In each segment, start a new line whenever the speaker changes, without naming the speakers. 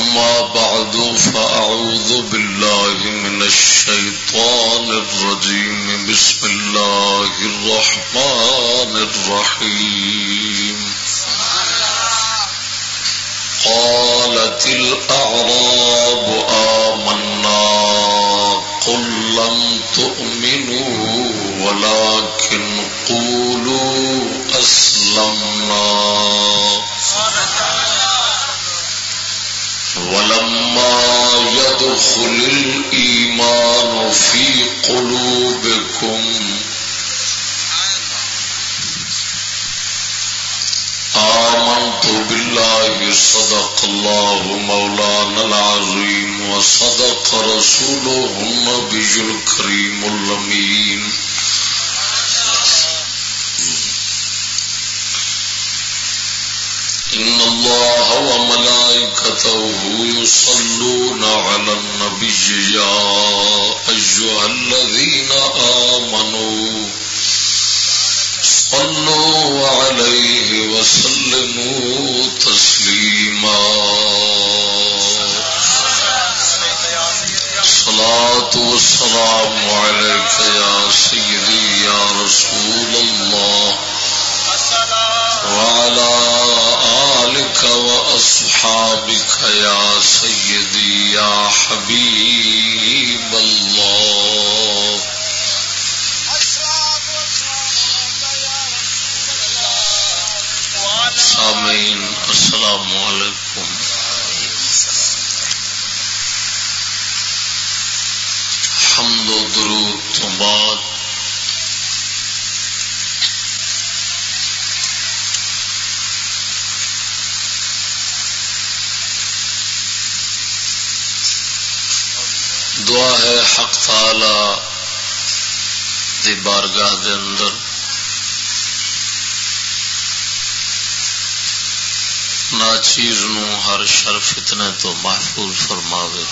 أما بعد، فأعوذ بالله من الشيطان الرجيم. بسم الله الرحمن الرحيم. قالت الأعراب، آمنا قل لم تؤمنوا، ولكن قولوا أسلمنا. ولما يدخل الإيمان في قلوبكم آمنت بالله صدق الله مولانا العظيم وصدق رسوله النبي الكريم اللمين إن الله وملائكته يصلون على النبي يا أيها الذين آمنوا صلوا عليه وسلموا تسليما صلاة والسلام عليك يا سيدي يا رسول الله وعلى آلك وأصحابك يا سيدي، يا حبيب الله. سامعين السلام عليكم حمد و درود تو بعد دعا ہے حق تعالی دی بارگاہ دے اندر ناچیز نو ہر شر فتنے تو محفوظ فرماوے۔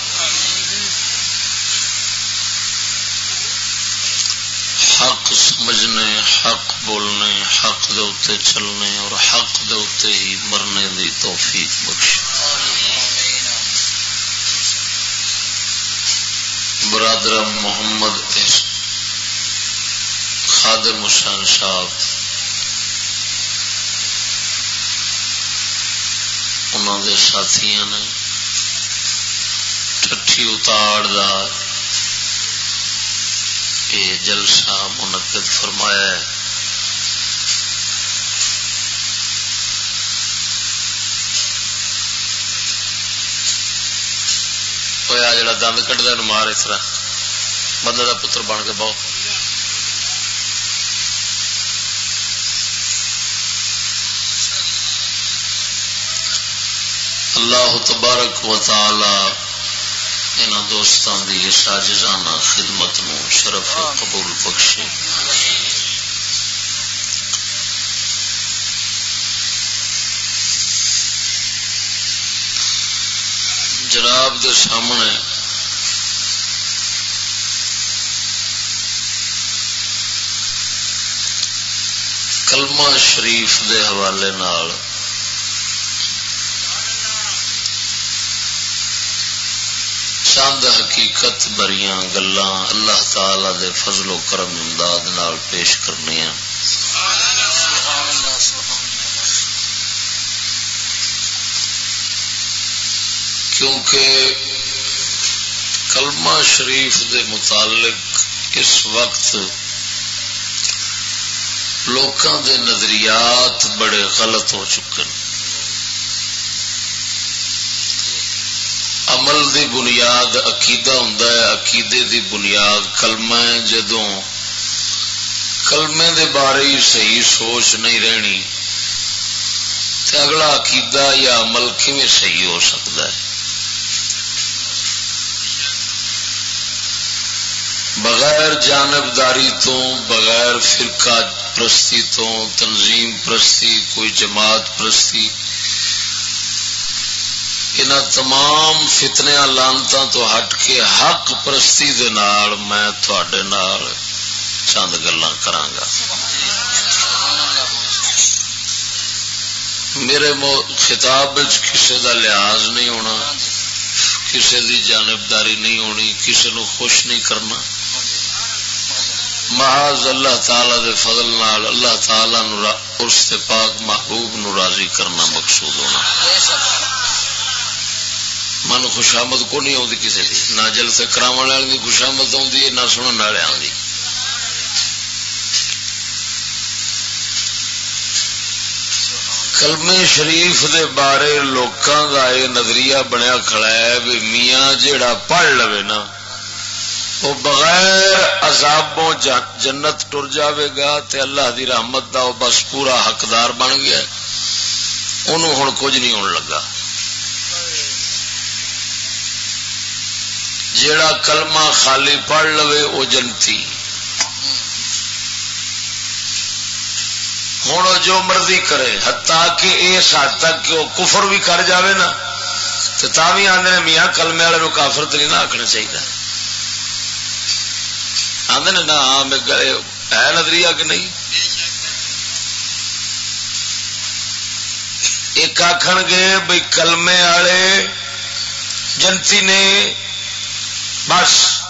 حق سمجھنے، حق بولنے، حق دے چلنے اور حق دے ہی مرنے دی توفیق بخش برادر محمد، خادم حسین صاحب انہوں کے ساتھی نے ٹھٹھی اتاڑ دا یہ جلسہ منعقد فرمایا ہے۔ ہوا جا دند کٹتا مار اس طرح بندے کا پتر بن کے بہت اللہ تبارک و تعالی ان دوستان کی ساجزانہ خدمت نو شرف قبول بخشے جناب دے سامنے۔ کلمہ شریف دے حوالے نال۔ چند حقیقت بریاں گلاں اللہ تعالی دے فضل و کرم امداد نال پیش کرنی کیونکہ کلمہ شریف دے متعلق اس وقت لوکاں دے نظریات بڑے غلط ہو چکے ہیں۔ عمل دی بنیاد عقیدہ ہوں عقیدے دی بنیاد کلمہ جدوں کلمے دے بارے ہی صحیح سوچ نہیں رہنی، تے اگلا عقیدہ یا عمل کھے صحیح ہو سکتا ہے؟ بغیر جانبداری تو، بغیر فرقہ پرستی تو، تنظیم پرستی، کوئی جماعت پرستی، ان تمام فتنیا لانتا تو ہٹ کے حق پرستی دے نال میں تھوڑے نال چند گلا کرانگا۔ میرے خطاب کسی دا لحاظ نہیں ہونا کسی دی جانبداری نہیں ہونی کسی نو خوش نہیں کرنا۔ محاذ اللہ تعالی دے فضل نال اللہ تعالی نو اس پاک محبوب نو راضی کرنا مقصود ہونا۔ من خوشامد کو نہیں آتی کسی کی نہ جل سے کرا خوشامد آتی نہ سننے والے آتی کلمے شریف دے بارے لوکاں دا یہ نظریہ بنیا کھڑا ہے بھی میاں جیڑا پڑھ لو نا وہ بغیر عذابوں جنت ٹر جاوے گا تے اللہ دی رحمت دا وہ بس پورا حقدار بن گیا انہوں ہوں کچھ نہیں ہون لگا۔ جیڑا کلمہ خالی پڑھ لو وہ جنتی۔ ہوں جو مرضی کرے ہتا کہ اس حد تک کہ وہ کفر بھی کر جاوے نا تو تا بھی آدھے میاں کلمے والے کافر تو نہیں نہ آخنا چاہیے آدھے نا ہے نظریہ کہ نہیں؟ ایک آخ گے بھائی کلمے والے جنتی نے بس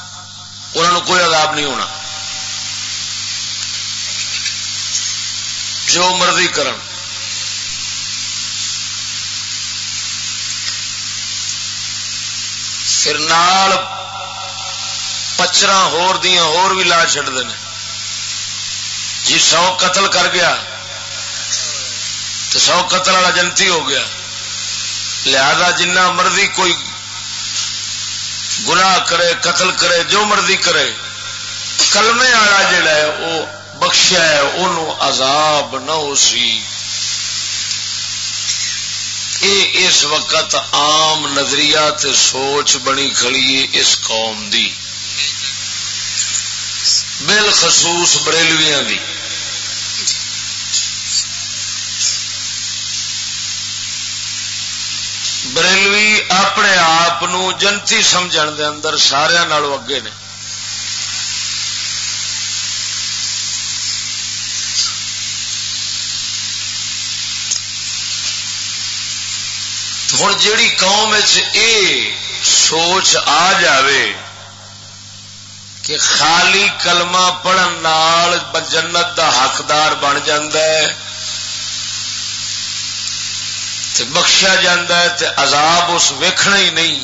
انہوں کوئی عذاب نہیں ہونا۔ جو مرضی کرن۔ پھر نال پچرا ہور دیاں ہور بھی لا چڑھتے ہیں جی سو قتل کر گیا تو سو قتل والا جنتی ہو گیا۔ لہذا جنہ مرضی کوئی گناہ کرے، قتل کرے، جو مرضی کرے، کلمے والا جڑا ہے، وہ بخشیا ہے انہوں عذاب نہ ہو سی۔ اے اس وقت عام نظریات سوچ بنی کھڑی ہے اس قوم دی۔ بالخصوص بریلویاں دی۔ بریلوی اپنے آپ جنتی سمجھ دے اندر سارا اگے نے۔ ہوں جیڑی قوم اے سوچ آ جاوے کہ خالی کلمہ پڑھن نال جنت دا حقدار بن بخشا تے عذاب اس ویکھنا ہی نہیں۔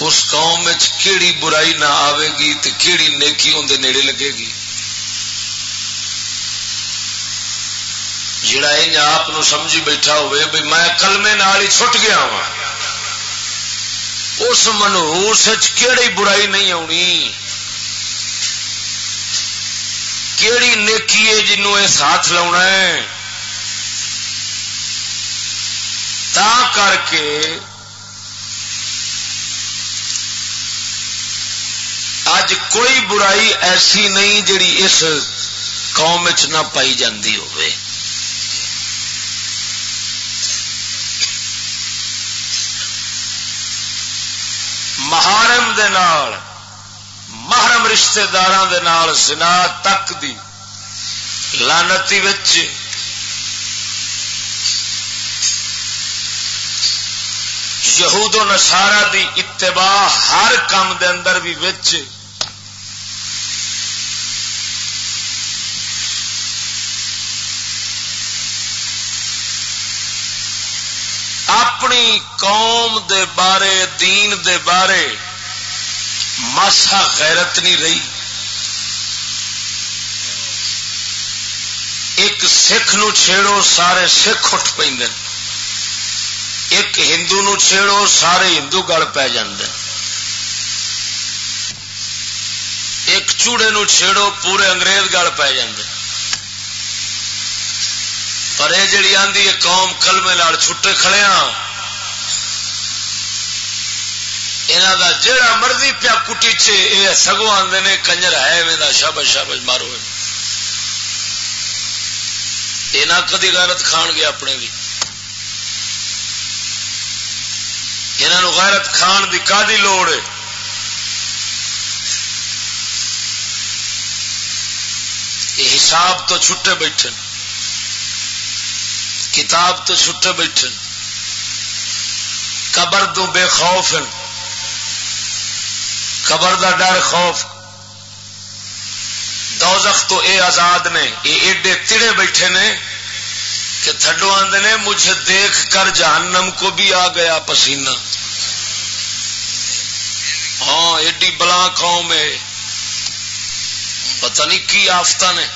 اس قوم کیڑی برائی نہ آئے گی کیڑی نیکی اندر نیڑے لگے گی۔ جڑا آپ سمجھی بیٹھا ہوئے بھی میں کلمے نال ہی چھٹ گیا وا اس منہوس کہڑی برائی نہیں آنی؟ کیڑی نیکی ہے جنوں یہ ساتھ لا تا کر کے اج کوئی برائی ایسی نہیں جڑی اس قوم چ نہ پائی جاتی ہوئے محارم دے نال، محرم رشتے نال زنا تک دی لانتی وچ۔ یہود و نصارہ دی اتباع ہر کام دے اندر بھی وچ۔ اپنی قوم دے بارے، دین دے بارے ماسا غیرت نہیں رہی۔ ایک سکھ نو چھیڑو، سارے سکھ اٹھ پہ ایک ہندو نو چھیڑو، سارے ہندو گل پی ایک چوڑے نو چھیڑو، پورے انگریز گل پی جاندے پر یہ جڑی آدھی ہے، قوم کلمے لال چھٹے کھڑے ہاں۔ یہاں دا جیڑا مرضی پیا کٹیچے یہ سگو آدھے نے، کنجر ہے شابش شابش مارو یہ نہ کدی غیرت کھان گیا اپنے بھی انہوں غیرت کھان کی کا لوڑ ہے۔ یہ حساب تو چھٹے بیٹھے کتاب تو چھٹے بیٹھے قبر تو بے خوف قبر دا ڈر خوف۔ دوزخ تو اے آزاد نے یہ ایڈے تڑے بیٹھے نے کہ تھڈو آدھے نے مجھے دیکھ کر جہنم کو بھی آ گیا پسینہ۔ ہاں ایڈی بلا قوم ہے۔ پتہ نہیں کی آفتا نے۔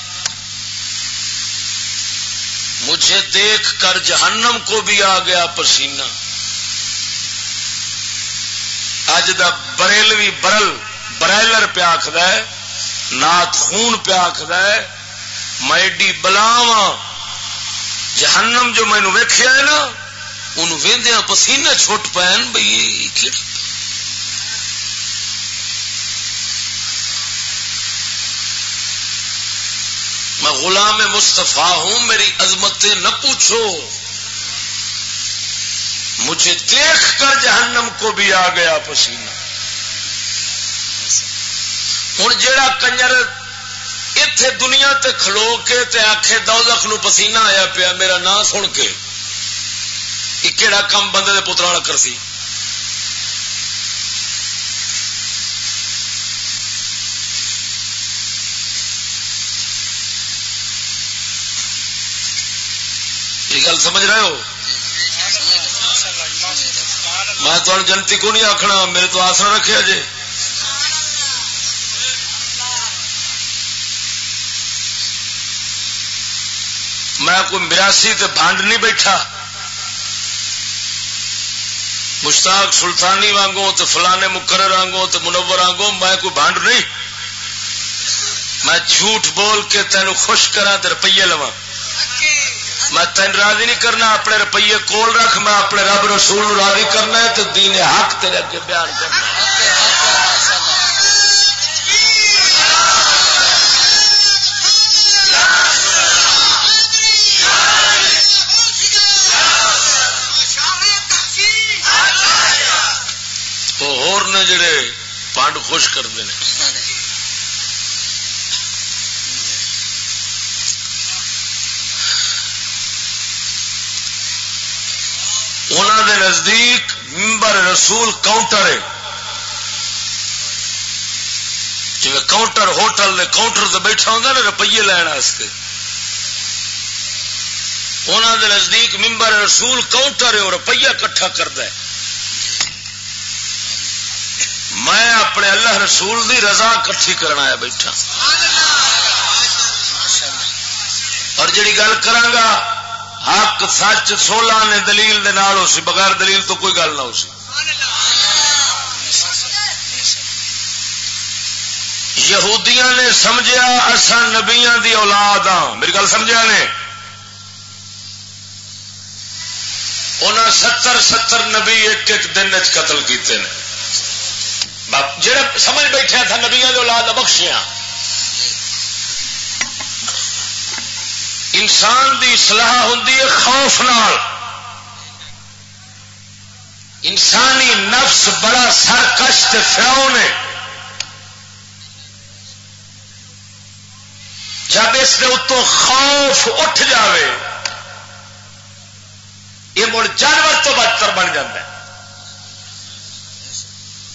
مجھے دیکھ کر جہنم کو بھی آ گیا پسینہ۔ اج دا بریلوی برل برائلر پیا آخد نات خون پیا آخد میں ایڈی بلاوا جہنم جو مینو ویخیا ہے نا ان ویندیا پسینے چھٹ پے بھائی میں غلام مستفا ہوں، میری عظمتیں نہ پوچھو۔ مجھے دیکھ کر جہنم کو بھی آ گیا پسینہ۔ ہوں جا کنجر اتے دنیا تے کھلو کے تے آخے دوزخ نو پسینہ آیا پیا، میرا نام سن کے۔ کہڑا کم بندے دے پترا کر سی یہ گل سمجھ رہے ہو؟ میں تمہیں جنتی کو نہیں آخنا میرے تو آسرا رکھے جی میں کوئی مراسی تے بانڈ نہیں بیٹھا۔ مشتاق سلطانی وانگو تو فلانے مقرر آنگو تو منور آنگو میں کوئی بانڈ نہیں۔ میں جھوٹ بول کے تینوں خوش کرا تو روپیے لوا میں تین راضی نہیں کرنا، اپنے روپیے کول رکھ، میں اپنے رب رسول راضی کرنا ہے تو دین حق تیرے اگے بیان کرنا وہ جڑے پانڈ خوش کرتے ہیں انہوں دے نزدیک ممبر رسول کاؤنٹر ہے۔ جی کاؤنٹر ہوٹل دے کاؤنٹر سے بیٹھا ہوں نا روپیے لین واسطے۔ انہوں دے نزدیک ممبر رسول کاؤنٹر ہے اور روپیہ کٹھا کرتا ہے۔ میں اپنے اللہ رسول دی رضا کٹھی کرنا ہے بیٹھا۔ اور جڑی گل کرانگا حق سچ سولہ نے دلیل دے نال ہو سی، بغیر دلیل تو کوئی گل نہ ہو سی۔ یہودیاں نے سمجھا اصا نبیا دی اولاد ہاں۔ میری گل سمجھا نے؟ انہیں ستر ستر نبی ایک ایک دن قتل کیتے ہیں جڑے سمجھ بیٹھے تھا نبیا اولاد، بخشیاں۔ انسان دی اصلاح ہوں خوف نال۔ انسانی نفس بڑا سرکش فراؤ نے جب اس کے اتوں خوف اٹھ جاوے، یہ مڑ جانور تو بدتر بن جاتا ہے۔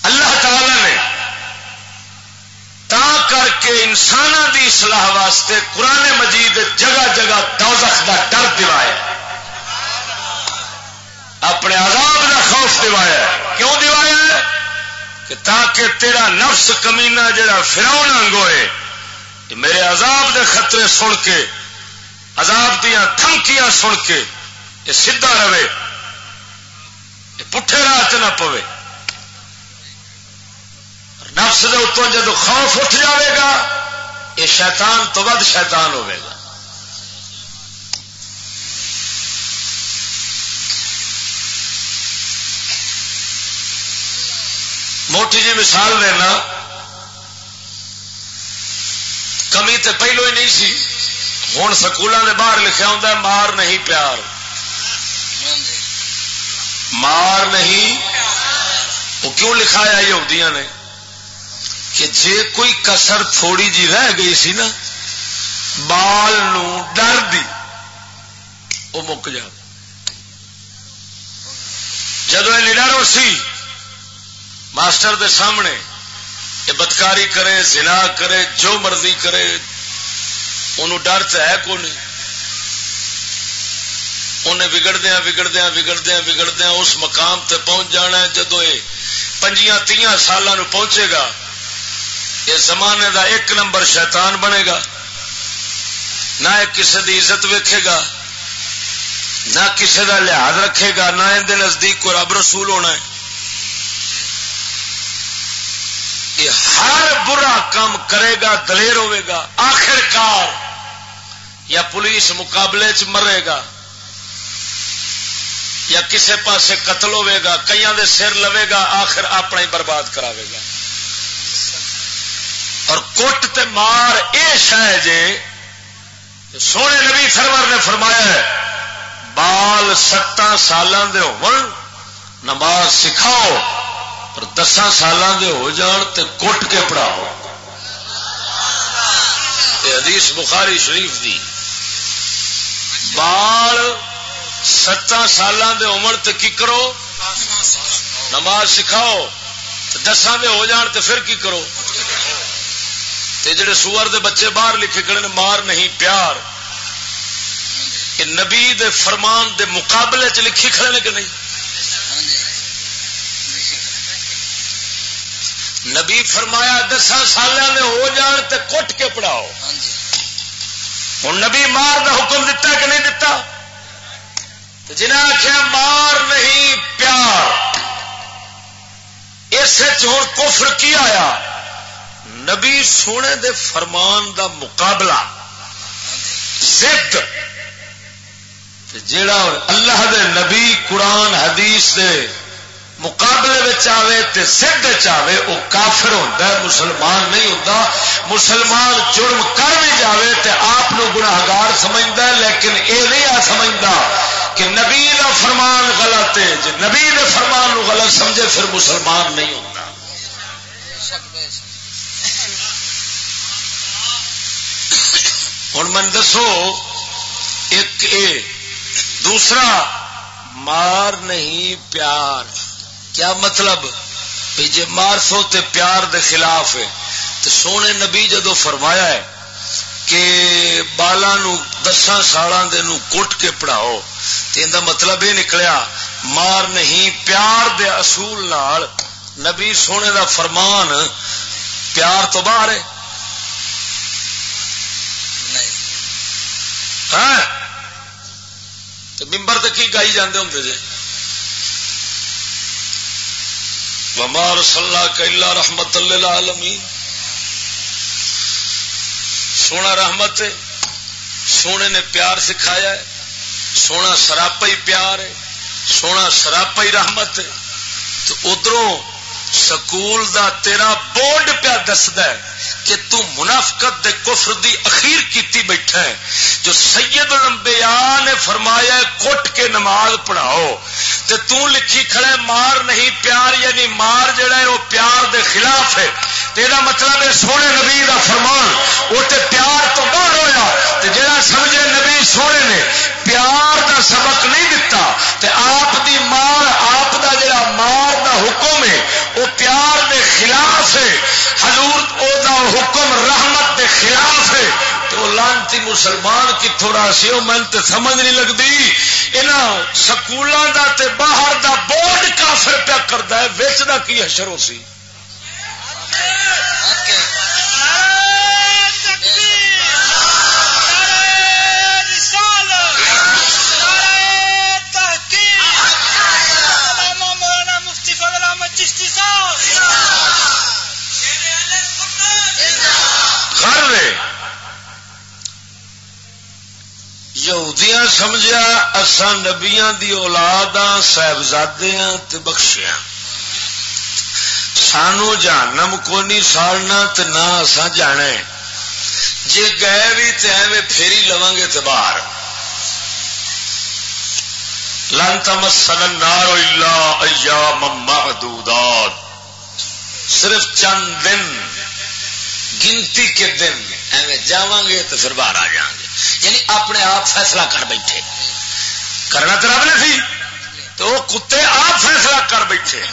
اللہ تعالی نے تا کر کے انسان دی اصلاح واسطے قرآن مجید جگہ جگہ دوزخ دا ڈر دوایا اپنے عذاب دا خوف دوایا کیوں دوایا کہ تاکہ تیرا نفس کمینا جڑا فراؤن ہوئے میرے عذاب دے خطرے سن کے، عذاب دیا تھمکیاں سن کے، یہ سیدھا رہے۔ پٹھے راہ نہ پوے۔ نفس دے اتوں جب خوف اٹھ جاوے گا، یہ شیطان تو ود شیطان ہوے گا۔ موٹی جی مثال دینا، کمی تو پہلو ہی نہیں سی ہوں سکولوں کے باہر لکھا ہوں مار نہیں پیار۔ مار نہیں، وہ کیوں لکھایا یہودیاں نے؟ کہ جے کوئی کسر تھوڑی جی رہ گئی سی نا، بال نو ڈر دی وہ مک جا۔ جدو یہ نڈر ہو سی، ماسٹر دے سامنے یہ بدکاری کرے، زنا کرے، جو مرضی کرے انہوں ڈر تو ہے کو نہیں انہیں بگڑدیا بگڑدیا بگڑدیا بگڑدیا اس مقام تے پہنچ جانا ہے جدو یہ پنجیاں تیاں سالوں پہنچے گا۔ یہ زمانے دا ایک نمبر شیطان بنے گا، نہ کسی کی عزت ویکھے گا، نہ کسی کا لحاظ رکھے گا، نہ اندر نزدیک کو رب رسول ہونا ہے۔ یہ ہر برا کام کرے گا، دلیر ہوے گا، آخر کار یا پولیس مقابلے چ مرے گا، یا کسے پاسے قتل ہوے گا کئی دے سر لوے گا، آخر اپنا ہی برباد کراوے گا۔ اور کٹ تے مار یہ شہ جے سونے نبی سرور نے فرمایا ہے، بال ستان سالوں دے ہو نماز سکھاؤ، پر دسان سالوں دے ہو جان تے کٹ کے پڑھاؤ۔ حدیث بخاری شریف دی۔ بال ستان سالوں دے عمر تے کی کرو؟ نماز سکھاؤ دساں دے ہو جان تے پھر کی کرو؟ تے جڑے سور دے بچے باہر لکھے کھڑے مار نہیں، پیار۔ کہ نبی دے فرمان دے مقابلے چ لکھی کھڑے کہ نہیں؟ نبی فرمایا، دساں سالوں دے ہو جان تے کٹ کے پڑھاؤ۔ ہوں نبی مار دا حکم دتا کہ نہیں دتا؟ جنہیں آخیا مار نہیں، پیار۔ اس ہوں کفر کی آیا؟ نبی سونے دے فرمان دا مقابلہ جیڑا اللہ دے نبی قرآن حدیث دے مقابلے آئے تے سدھ چاہے وہ کافر ہوتا ہے، مسلمان نہیں ہوتا مسلمان جرم کر بھی جاوے تے آپ گناہگار سمجھتا ہے، لیکن یہ نہیں آ سمجھتا کہ نبی کا فرمان غلط ہے۔ جی نبی فرمان نو غلط سمجھے، پھر مسلمان نہیں ہوتا ہوں من دسو، ایک اے، دوسرا، مار نہیں، پیار۔ کیا مطلب؟ جی مار سو تے پیار دے خلاف ہے۔ تو سونے نبی جدو فرمایا ہے کہ بالا دساں سالوں دے نو کٹ کے پڑھاؤ۔ تو مطلب یہ نکلیا، مار نہیں، پیار دے اصول نال نبی سونے دا فرمان پیار تو باہر ہے۔ ہاں؟ ممبر تو کی گائی جاندے ہوں جی ومار صلاح کلا رحمت اللہ عالمی سونا رحمت ہے، سونے نے پیار سکھایا ہے، سونا سراپا ہی پیار ہے، سونا سراپا ہی رحمت ہے۔ تو ادھروں سکول دا تیرا بورڈ پیا دسد کہ تو منافقت دے کفر دی اخیر کیتی بیٹھا ہے۔ جو سید الانبیاء نے فرمایا کٹ کے نماز پڑھاؤ۔ تے تو لکھی کھڑے مار نہیں، پیار یعنی مار جڑا ہے، وہ پیار دے خلاف ہے۔ تیرا مطلب ہے سونے نبی دا فرمان، وہ تے پیار تو باہر ہوا تے جڑا سمجھے نبی سونے نے، پیار دا سبق نہیں دتا، تے آپ دی مار، آپ دا جڑا مار دا حکم ہے، وہ پیار دے خلاف ہے۔ حضور، او دا حکم رحمت دے خلاف ہے۔ تو لانتی مسلمان کتوں را سی وہ من تے سمجھ نہیں لگتی یہاں سکولوں دا تے باہر دا بورڈ کافر پیا کرتا ہے ویچ دا کی حشر ہو سی؟ یہودیاں سمجھا اسا نبیاں دی اولاد ہاں صاحبزادے ہاں تے بخشیا سانو جانم کو نہیں ساڑنا تو نہ اسا جانا جی گئے بھی تو ایویں پھیری لوا گے تو باہر۔ لانتا مسل نارو اللہ ایام محدودات صرف چند دن، گنتی کے دن ایویں جا گے تو پھر باہر آ جائیں گے۔ یعنی اپنے آپ فیصلہ کر بیٹھے۔ کرنا تو رب نے سی۔ تو وہ کتے آپ فیصلہ کر بیٹھے۔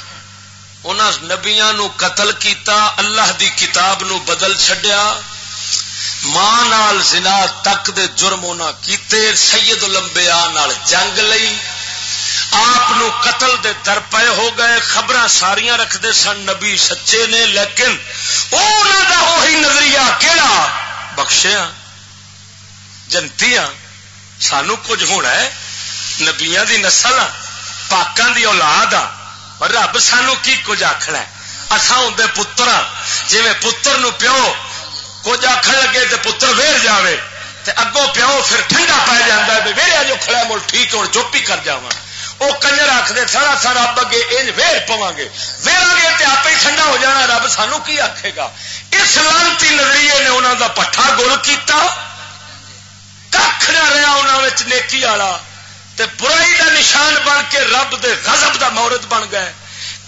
انہوں نبیا قتل کیتا اللہ دی کتاب نو بدل چڈیا ماں نال زنا تک دے جرم انہوں کیتے سید لمبیا جنگ لئی۔ آپ قتل دے در پے ہو گئے خبر ساریاں رکھتے سن نبی سچے نے لیکن وہی نظریہ کہڑا بخشیا جنتی ہاں سانو کچھ ہونا ہے نبیا دی نسل آ پاکان دی اولاد آ اور رب سانو کی کچھ آخر ہے اصا اندر پتر ہاں جی پتر نو پیو کچھ آخر لگے تو پتر ویر جائے اگوں پیو پھر ٹھنڈا پی جانا ہے ویریا جو کھڑا مل ٹھیک ہوں چپ ہی کر جا وہ کنجر آخر سارا سا رب اگے انج ویر پوا گے ویرا گے تو آپ ہی ٹھنڈا ہو جانا رب سانو کی آخے گا اس لانتی نظریے نے انہوں کا پٹھا گول کیا کھ نہ رہا انہوں نیکی والا برائی کا نشان بن کے رب دے غضب دا مورد بن گئے۔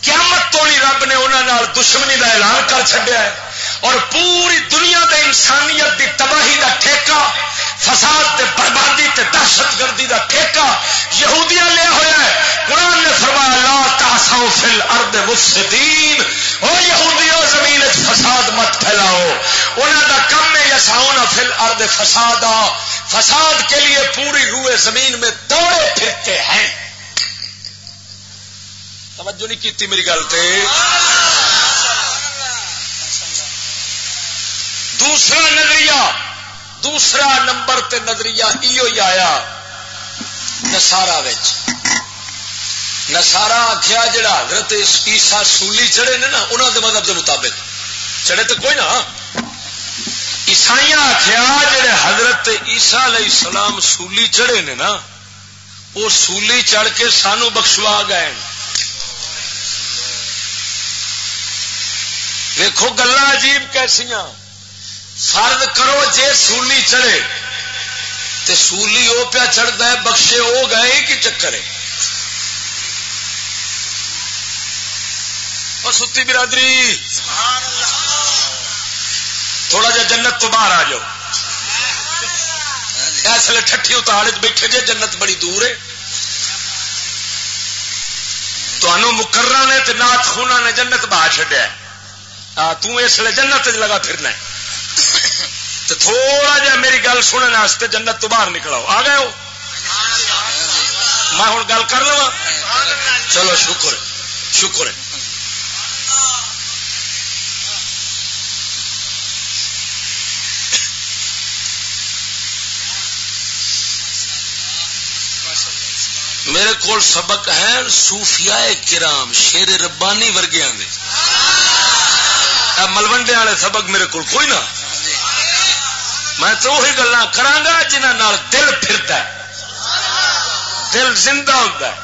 قیامت تو نہیں رب نے انہوں دشمنی دا اعلان کر چڈیا ہے۔ اور پوری دنیا دے انسانیت دی تباہی دا ٹھیکہ، فساد تے بربادی تے دہشت گردی دا ٹھیکہ یہودیاں لیا ہوا ہے قرآن نے فرمایا، لا تاسو فل ارد مفسدین او یہودیوں زمین فساد مت پھیلاؤ۔ انہوں دا کم ہے یساؤنا فل ارد فسادا۔ فساد کے لیے پوری روئے زمین میں دوڑے پھرتے ہیں۔ توجہ نہیں کی میری گل تے۔ دوسرا نظریہ، دوسرا نمبر تے نظریہ ہی آیا نسارا نسارا آخیا جڑا حضرت عیسا سولی چڑھے نے نا انہوں دے مذہب کے مطابق۔ چڑھے تو کوئی نہ۔ عیسائی آخیا جڑے حضرت عیسا علیہ السلام سولی چڑھے نے نا وہ سولی چڑھ کے سانو بخشوا گئے۔ دیکھو گلا عجیب کیسیاں۔ فرد کرو جے سولی چڑھے تو سولی وہ پیا چڑھتا ہے، بخشے وہ گئے کہ چکر ہے۔ اور ستی برادری، تھوڑا جا جنت تو باہر آ جاؤ۔ ایسے ٹھٹھی اتار بیٹھے جے، جنت بڑی دور ہے۔ تو مکرا نے نات خونا نے جنت باہر چڈیا تس لیے جنت لگا پھرنا ہے۔ تو تھوڑا جا میری گل سننے جنت تو باہر نکلاؤ۔ آ گئے ہو؟ میں ہوں گل کر لوا چلو، شکر شکر میرے کو سبق ہے سوفیا کرام، شیر ربانی ورگیا ملوڈے والے سبق میرے کو کوئی نہ۔ میں تو وہی گلا کرا جنہ دل پھرتا ہے۔ دل زندہ ہوتا ہے۔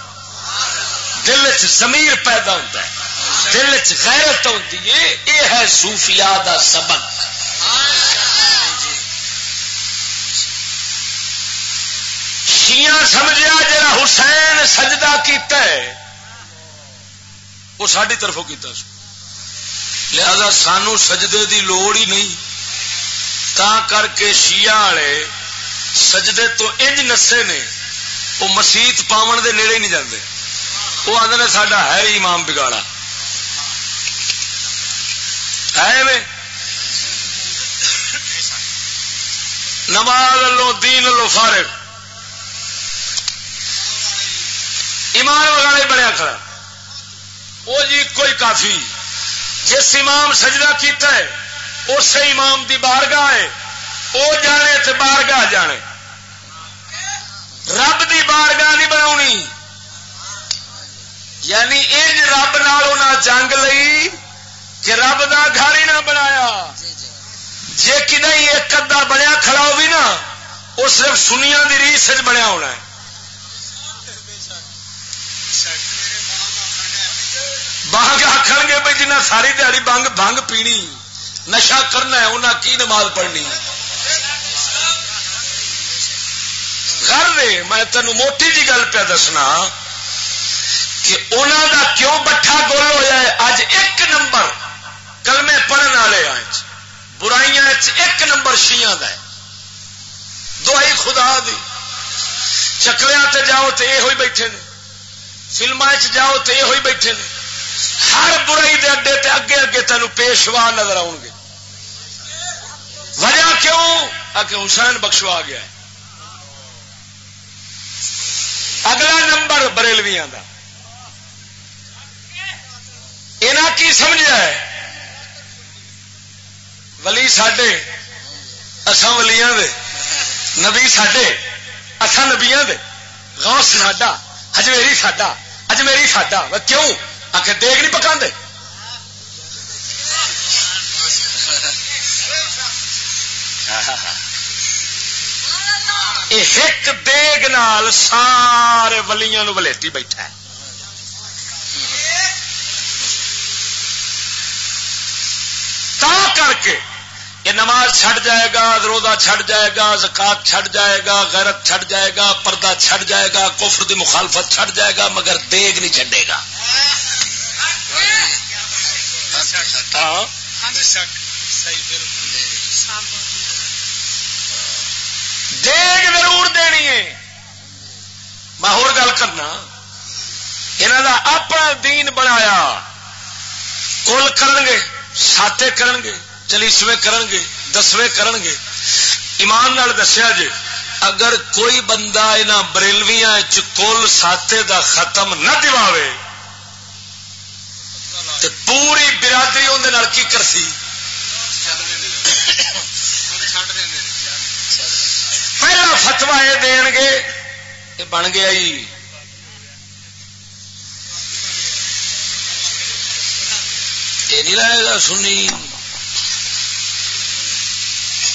دل چمیر پیدا ہوتا ہے۔ دل چیرت ہوتی ہے۔ یہ ہے سوفیا دا سبق۔ شیاں سمجھا جا حسین سجدہ کیتا ہے، وہ ساری طرفوں کیتا لہذا سانو سجدے دی لوڑ ہی نہیں۔ تا کر کے شیعہ والے سجدے تو انج نسے نے، وہ مسیت پاون دے نیڑے نہیں جاندے۔ وہ آدھے ساڈا ہے امام بگاڑا۔ ہے میں نماز لو، دین لو، فارغ۔ ایمان وغیرہ بنیا کھڑا وہ جی کوئی کافی، جس امام سجدہ کیتا ہے اس امام دی بارگاہ ہے وہ جانے تے بارگاہ جانے۔ رب دی بارگاہ نہیں بنا یعنی انج رب نال جنگ لئی کہ رب دا گھر ہی نہ بنایا۔ جی کدی ایک ادا بنیا کھڑا ہو بھی نا وہ صرف سنیا دی ریس بنیا ہونا ہے۔ باغ آخر گے بھائی جنہ ساری دیہی بنگ بنگ پینی۔ نشا کرنا ہے انہیں کی نماز پڑھنی گھر میں تینوں موٹی جی گل پہ دسنا کہ انہوں دا کیوں بٹھا گول ہوا ہے؟ اج ایک نمبر کلمے پڑھنے والے برائیاں ایک نمبر شیاں دا ہے۔ دعائی خدا دی۔ چکریا تے جاؤ تو یہ ہوئی بیٹھے نے۔ فلما جاؤ تو یہ ہوئی بیٹھے نے۔ ہر برائی دے اڈے تے اگے اگے تینوں پیشوا نظر آؤ گے وجہ کیوں؟ آ کے حسین بخشو آ گیا ہے۔ اگلا نمبر بریلویاں کا یہاں کی سمجھا ہے؟ ولی سڈے اسان ولیاں دے۔ نبی سڈے اسان نبیا دے۔ غوث ساڈا ہجمیری ساڈا، اجمیری ساڈا۔ کیوں؟ آ کے دیکھ نہیں پکا ایک دیگ نال سارے ولیاں ولیٹی بیٹھا ہے تا کر کے یہ نماز چھڑ جائے گا روزہ چھڑ جائے گا زکات چھڑ جائے گا غیرت چھڑ جائے گا پردہ چھڑ جائے گا کفر دی مخالفت چھڑ جائے گا مگر دیگ نہیں چھڈے گا ہاں۔ دیگ ضرور دینی ہے۔ میں ہو گل کرنا۔ یہاں کا اپنا دین بنایا۔ کل کرنگے، ساتے کرنگے چلیسویں کرنگے، دسویں کرنگے۔ ایمان نال دسیا جی اگر کوئی بندہ یہاں بریلویاں کل ساتے دا ختم نہ دواوے تو پوری برادری اندر کی کرسی؟ پہلا فتوا یہ دین گے یہ بن گیا جی۔ یہ نہیں رہے گا سنی۔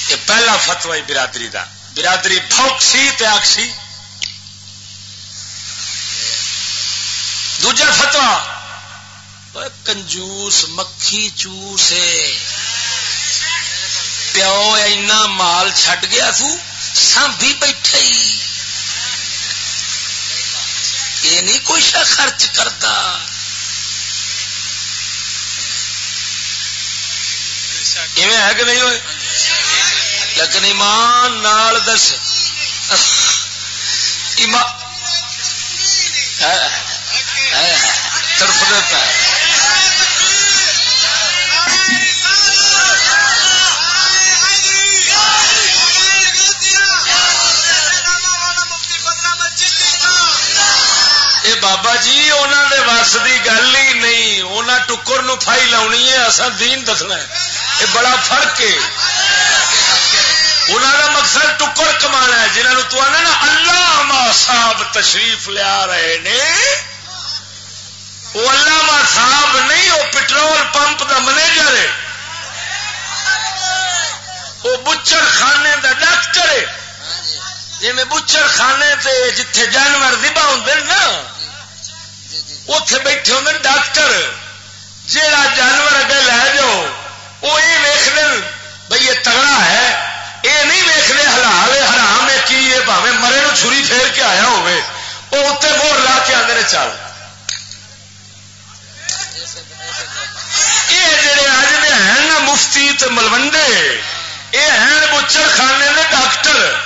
یہ پہلا فتوا برادری دا۔ برادری فوکسی آکسی دوجا فتوا کنجوس، مکھی چوس پیو اینا مال چھٹ گیا تو سانبھی بیٹھے یہ نہیں کوئی شا خرچ کرتا ہے کہ نہیں ہوئے لیکن ایمان نال دس طرف دیتا ہے اے بابا جی انہوں نے وس کی گل ہی نہیں۔ انہیں ٹکر نو فائی لاؤنی ہے اصا دین دسنا ہے۔ یہ بڑا فرق ہے۔ انہوں کا مقصد ٹکر کما ہے جنہوں تو آنا نا، اللہ صاحب تشریف لیا رہے نے۔ وہ اللہ صاحب نہیں وہ پٹرول پمپ کا منیجر ہے۔ وہ بچر خانے کا ڈاکٹر ہے۔ جی بچر خانے تے جتھے جانور دبا ہوں نا اتے بیٹھے ہوں ڈاکٹر۔ جہا جانور اگے لے جاؤ وہ یہ ویخ بھائی یہ تگڑا ہے۔ یہ نہیں ویخ حلال حرام ہے کی یہ پاوے مرے نو چھری پھیر کے آیا ہوے وہ اتنے مور لا کے آدھے چل۔ یہ جڑے اج دے ہیں نا مفتی ملوڈے یہ ہیں بچر خانے دے ڈاکٹر۔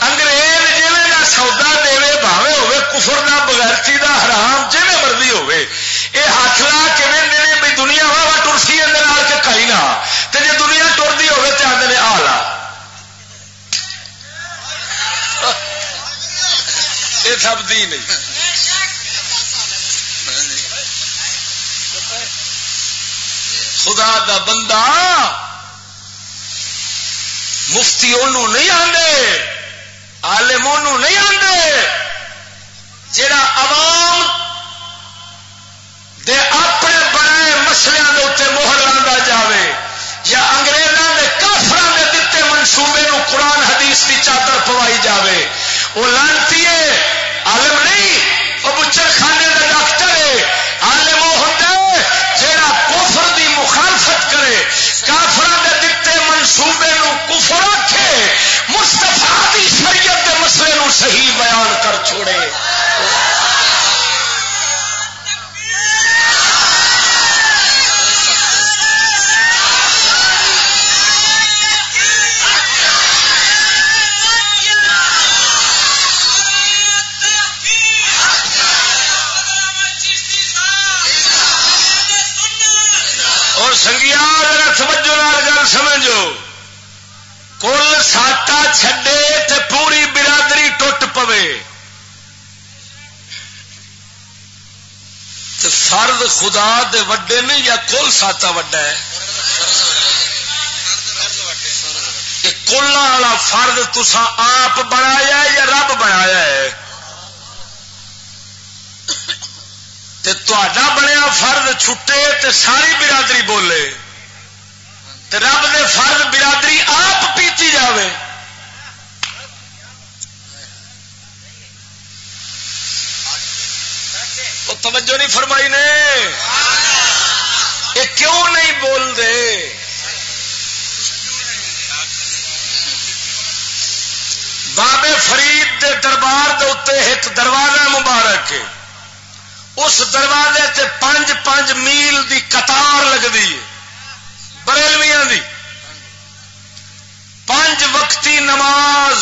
انگریز جیویں کا سودا دے بھاوے ہوے، کفر کا بغیرتی کا حرام جی مرضی ہوے۔ یہ ہاتھ لا کہ بھائی دنیا وا ٹرسی اندر آ کے کئی نہ جی دنیا ٹرتی ہوے تو آدھے آ لا۔ یہ سب دی نہیں۔ خدا دا بندہ مفتی انہوں نہیں عالم انہوں نہیں آتے جڑا عوام دے اپنے بنائے مسلوں کے اتنے موہر لانا جائے یا انگریزوں نے کافر نے دیتے منصوبے نو قرآن حدیث کی چادر پوائی جاوے۔ وہ لانتی ہے، عالم نہیں وہ بچر خانے کا ڈاکٹر ہے۔ عالم وہ ہوتا ہے جہاں کفر دی مخالفت کرے۔ کافر نے دیتے منصوبے نو کفر رکھے مستفا دی مسئلے نو صحیح بیان کر چھوڑے۔ اور سنگیا توجہ نال گل سمجھو۔ کل ساٹا چھڈے تے پوری برادری ٹوٹ پوے۔ فرد خدا دے وڈے نے یا کل ساتا وڈا ہے؟ کلا والا فرد تسا آپ بنایا یا رب بنایا ہے؟ تا بنیا فرد چھٹے تے ساری برادری بولے۔ رب نے فرد برادری آپ پیتی جاوے۔ وہ توجہ نہیں فرمائی نے۔ یہ کیوں نہیں بول دے بابے فرید دے دربار دے اتنے ایک دروازہ مبارک ہے۔ اس دروازے تے پانچ پانچ میل دی قطار لگتی ہے۔ بریلویاں دی۔ پانچ وقتی نماز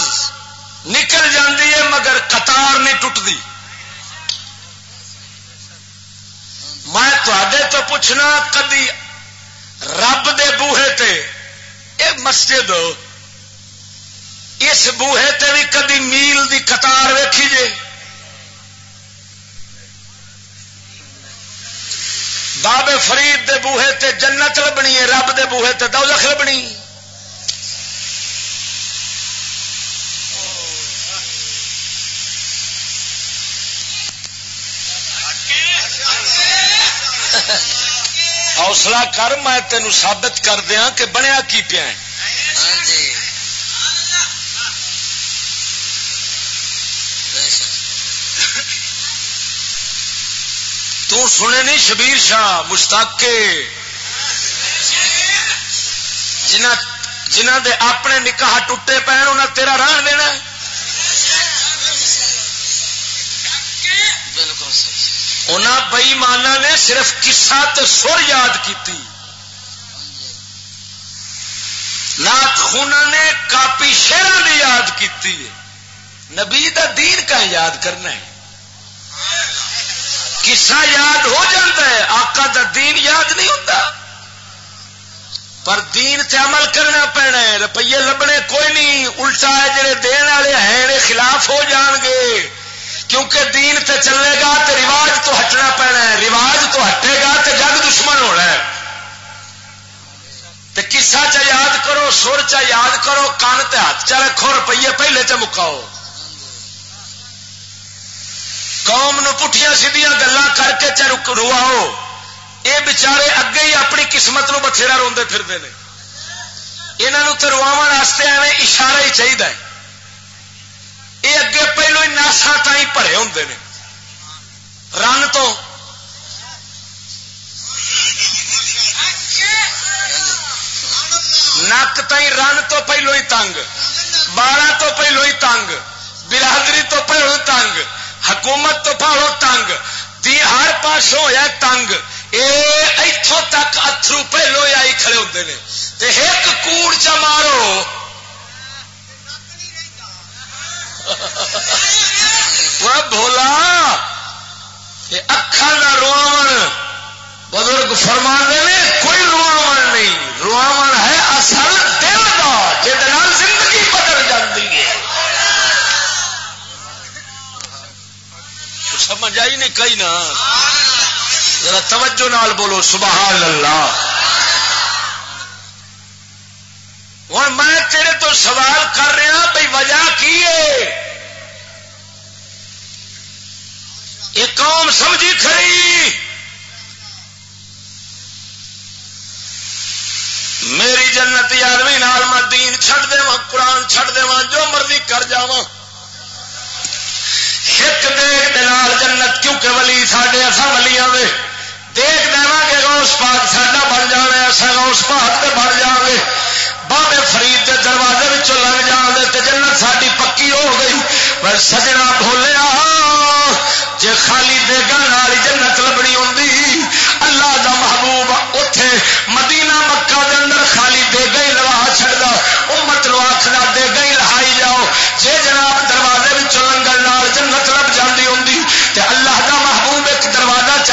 نکل جاندی ہے مگر قطار نہیں ٹوٹتی میں تے تو پوچھنا کدی رب دے بوہے تے، اے مسجد، اس بوہے تے بھی کدی میل دی قطار ویکھی جے؟ بابے فرید دے بوہے تے جنت لبنی ہے، رب دے بوہے تے دوزخ لبنی۔ حوصلہ کر، میں تینوں ثابت کر دیا کہ بنیا کی پیا سنے نہیں شبیر شاہ مشتاق جنہ دے اپنے نکاح ٹوٹے پے انہیں تیرا راہ دینا انہوں بئی مانا نے صرف کسا تو سر یاد کی نات خونا نے کاپی شیران نے یاد کی نبی دا دین کا یاد کرنا ہے۔ کسا یاد ہو جاتا ہے، آقا دا دین یاد نہیں ہوتا۔ پر دین تے عمل کرنا پینا ہے روپیے لبنے کوئی نہیں، الٹا ہے جڑے دین والے ہیں خلاف ہو جان گے۔ کیونکہ دین تے چلے گا تو رواج تو ہٹنا پینا ہے، رواج تو ہٹے گا تو جگ دشمن ہونا ہے۔ تے کسا چا یاد کرو، سر چا یاد کرو، کان تے ہاتھ چا رکھو روپیے پہلے چ مکاؤ۔ قوم نو پٹھیاں سیدیاں گلا کر کے چا رواؤ۔ یہ بچارے اگے ہی اپنی قسمت نو بتھیرا روندے پھرتے ہیں یہاں تو رواو ایویں اشارہ ہی چاہیے یہ اگے پہلو ہی ناسا تھی بھرے ہوں نے۔ رن تو نک تھی رن تو پہلو ہی تنگ بارہ تو پہلو ہی تنگ، برادری تو پہلو ہی تنگ۔ حکومت تو پہلو تنگ۔ دی ہر پاس ہوا تنگ۔ یہ اتوں تک اترو پہلو آئی کھڑے ہوتے ہیں ایک کوڑ چ مارو۔ بولا اکھان رواو بزرگ فرما دے کوئی رواو نہیں۔ رواو ہے اصل دل کا جہد زندگی بدل جاتی ہے سمجھ آئی نہیں کئی نا؟ ذرا توجہ نال بولو، سبحان اللہ۔ ہوں میں تیرے تو سوال کر رہا بھائی وجہ کی ہے؟ یہ قوم سمجھی کھڑی۔ میری جنت یارویں نال میں دین چھڑ دے قرآن چھڑ دے جو مرضی کر جا ایک دیکھ دال جنت، کیونکہ ولی ساڈے اصا ولیاں دیکھ دے گے روس پاک، ساڈا بن جانا اصا روس پاک سے بن جا گے بابے فرید کے دروازے لنگ جان دے جنت ساری پکی ہو گئی۔ سجنا بولیا جی خالی دے والی جنت لبنی ہوں اللہ دا محبوب اتے مدینہ مکہ دے اندر خالی دے گئی لوا چڑھتا امت لو آخر دے گئی لہائی جاؤ۔ جے جناب ایک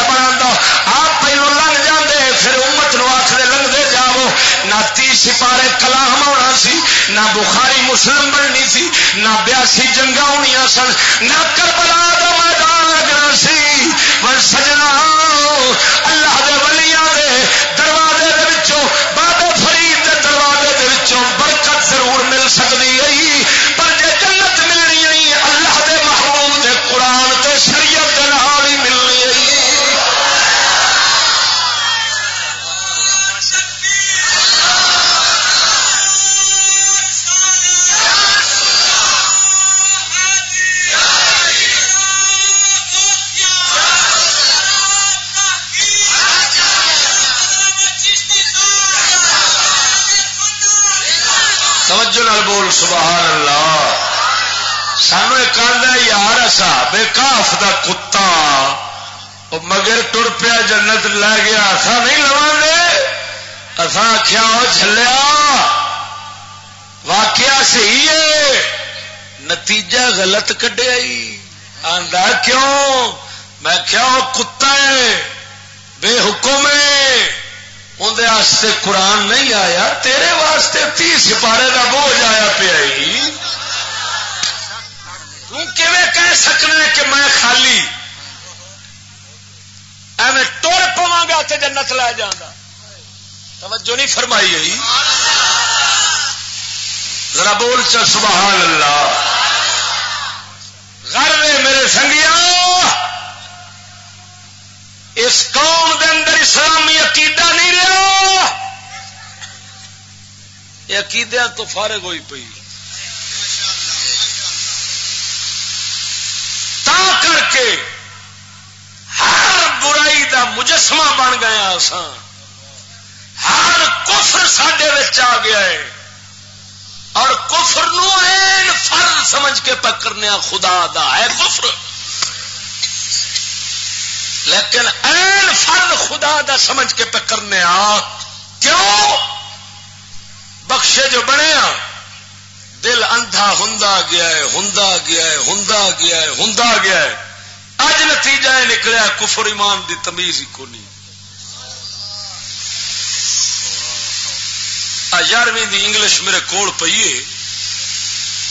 آپ پہلو لنگ جاندے، پھر امت نو آخر لنگتے جاو نہ تی سپارے کلام ہونا سی، نہ بخاری مسلم بننی سی، نہ بیاسی جنگا ہونی سن، نہ کربلا جنت لے گیا اصا نہیں لوا گے اصا آخیا وہ چلیا واقعہ صحیح ہے۔ نتیجہ غلط کڈیا آدھا کیوں؟ میں کیا کتا ہے۔ بے حکم ہے۔ اندر قرآن نہیں آیا۔ تیرے واسطے تی سپارے کا بوجھ آیا پیا کہہ سکنا کہ میں خالی ایویں ٹر پوا گا تو جنت لے جانا۔ توجہ نہیں فرمائی گئی۔ ذرا بول چل، سبحان اللہ۔ گھر میرے سنگیا اس قوم دے اندر اسلامی عقیدہ نہیں رہا۔ یہ عقیدہ تو فارغ ہوئی پی تا کر کے برائی دا مجسمہ بن گیا اسان ہر کفر سڈے آ گیا ہے۔ اور کفر نو فرض سمجھ کے پکڑنے خدا دا ہے کفر۔ لیکن این فرد خدا دا سمجھ کے پہ کرنے آ کیوں؟ بخشے جو بنے آ دل اندھا ہوں گیا ہے ہوں گیا ہے ہوں گیا ہے ہوں گیا ہے۔ اج نتیجہ یہ نکلیا، کفر ایمان دی تمیز ہی کونی۔ یارویں دی انگلش میرے کول پیے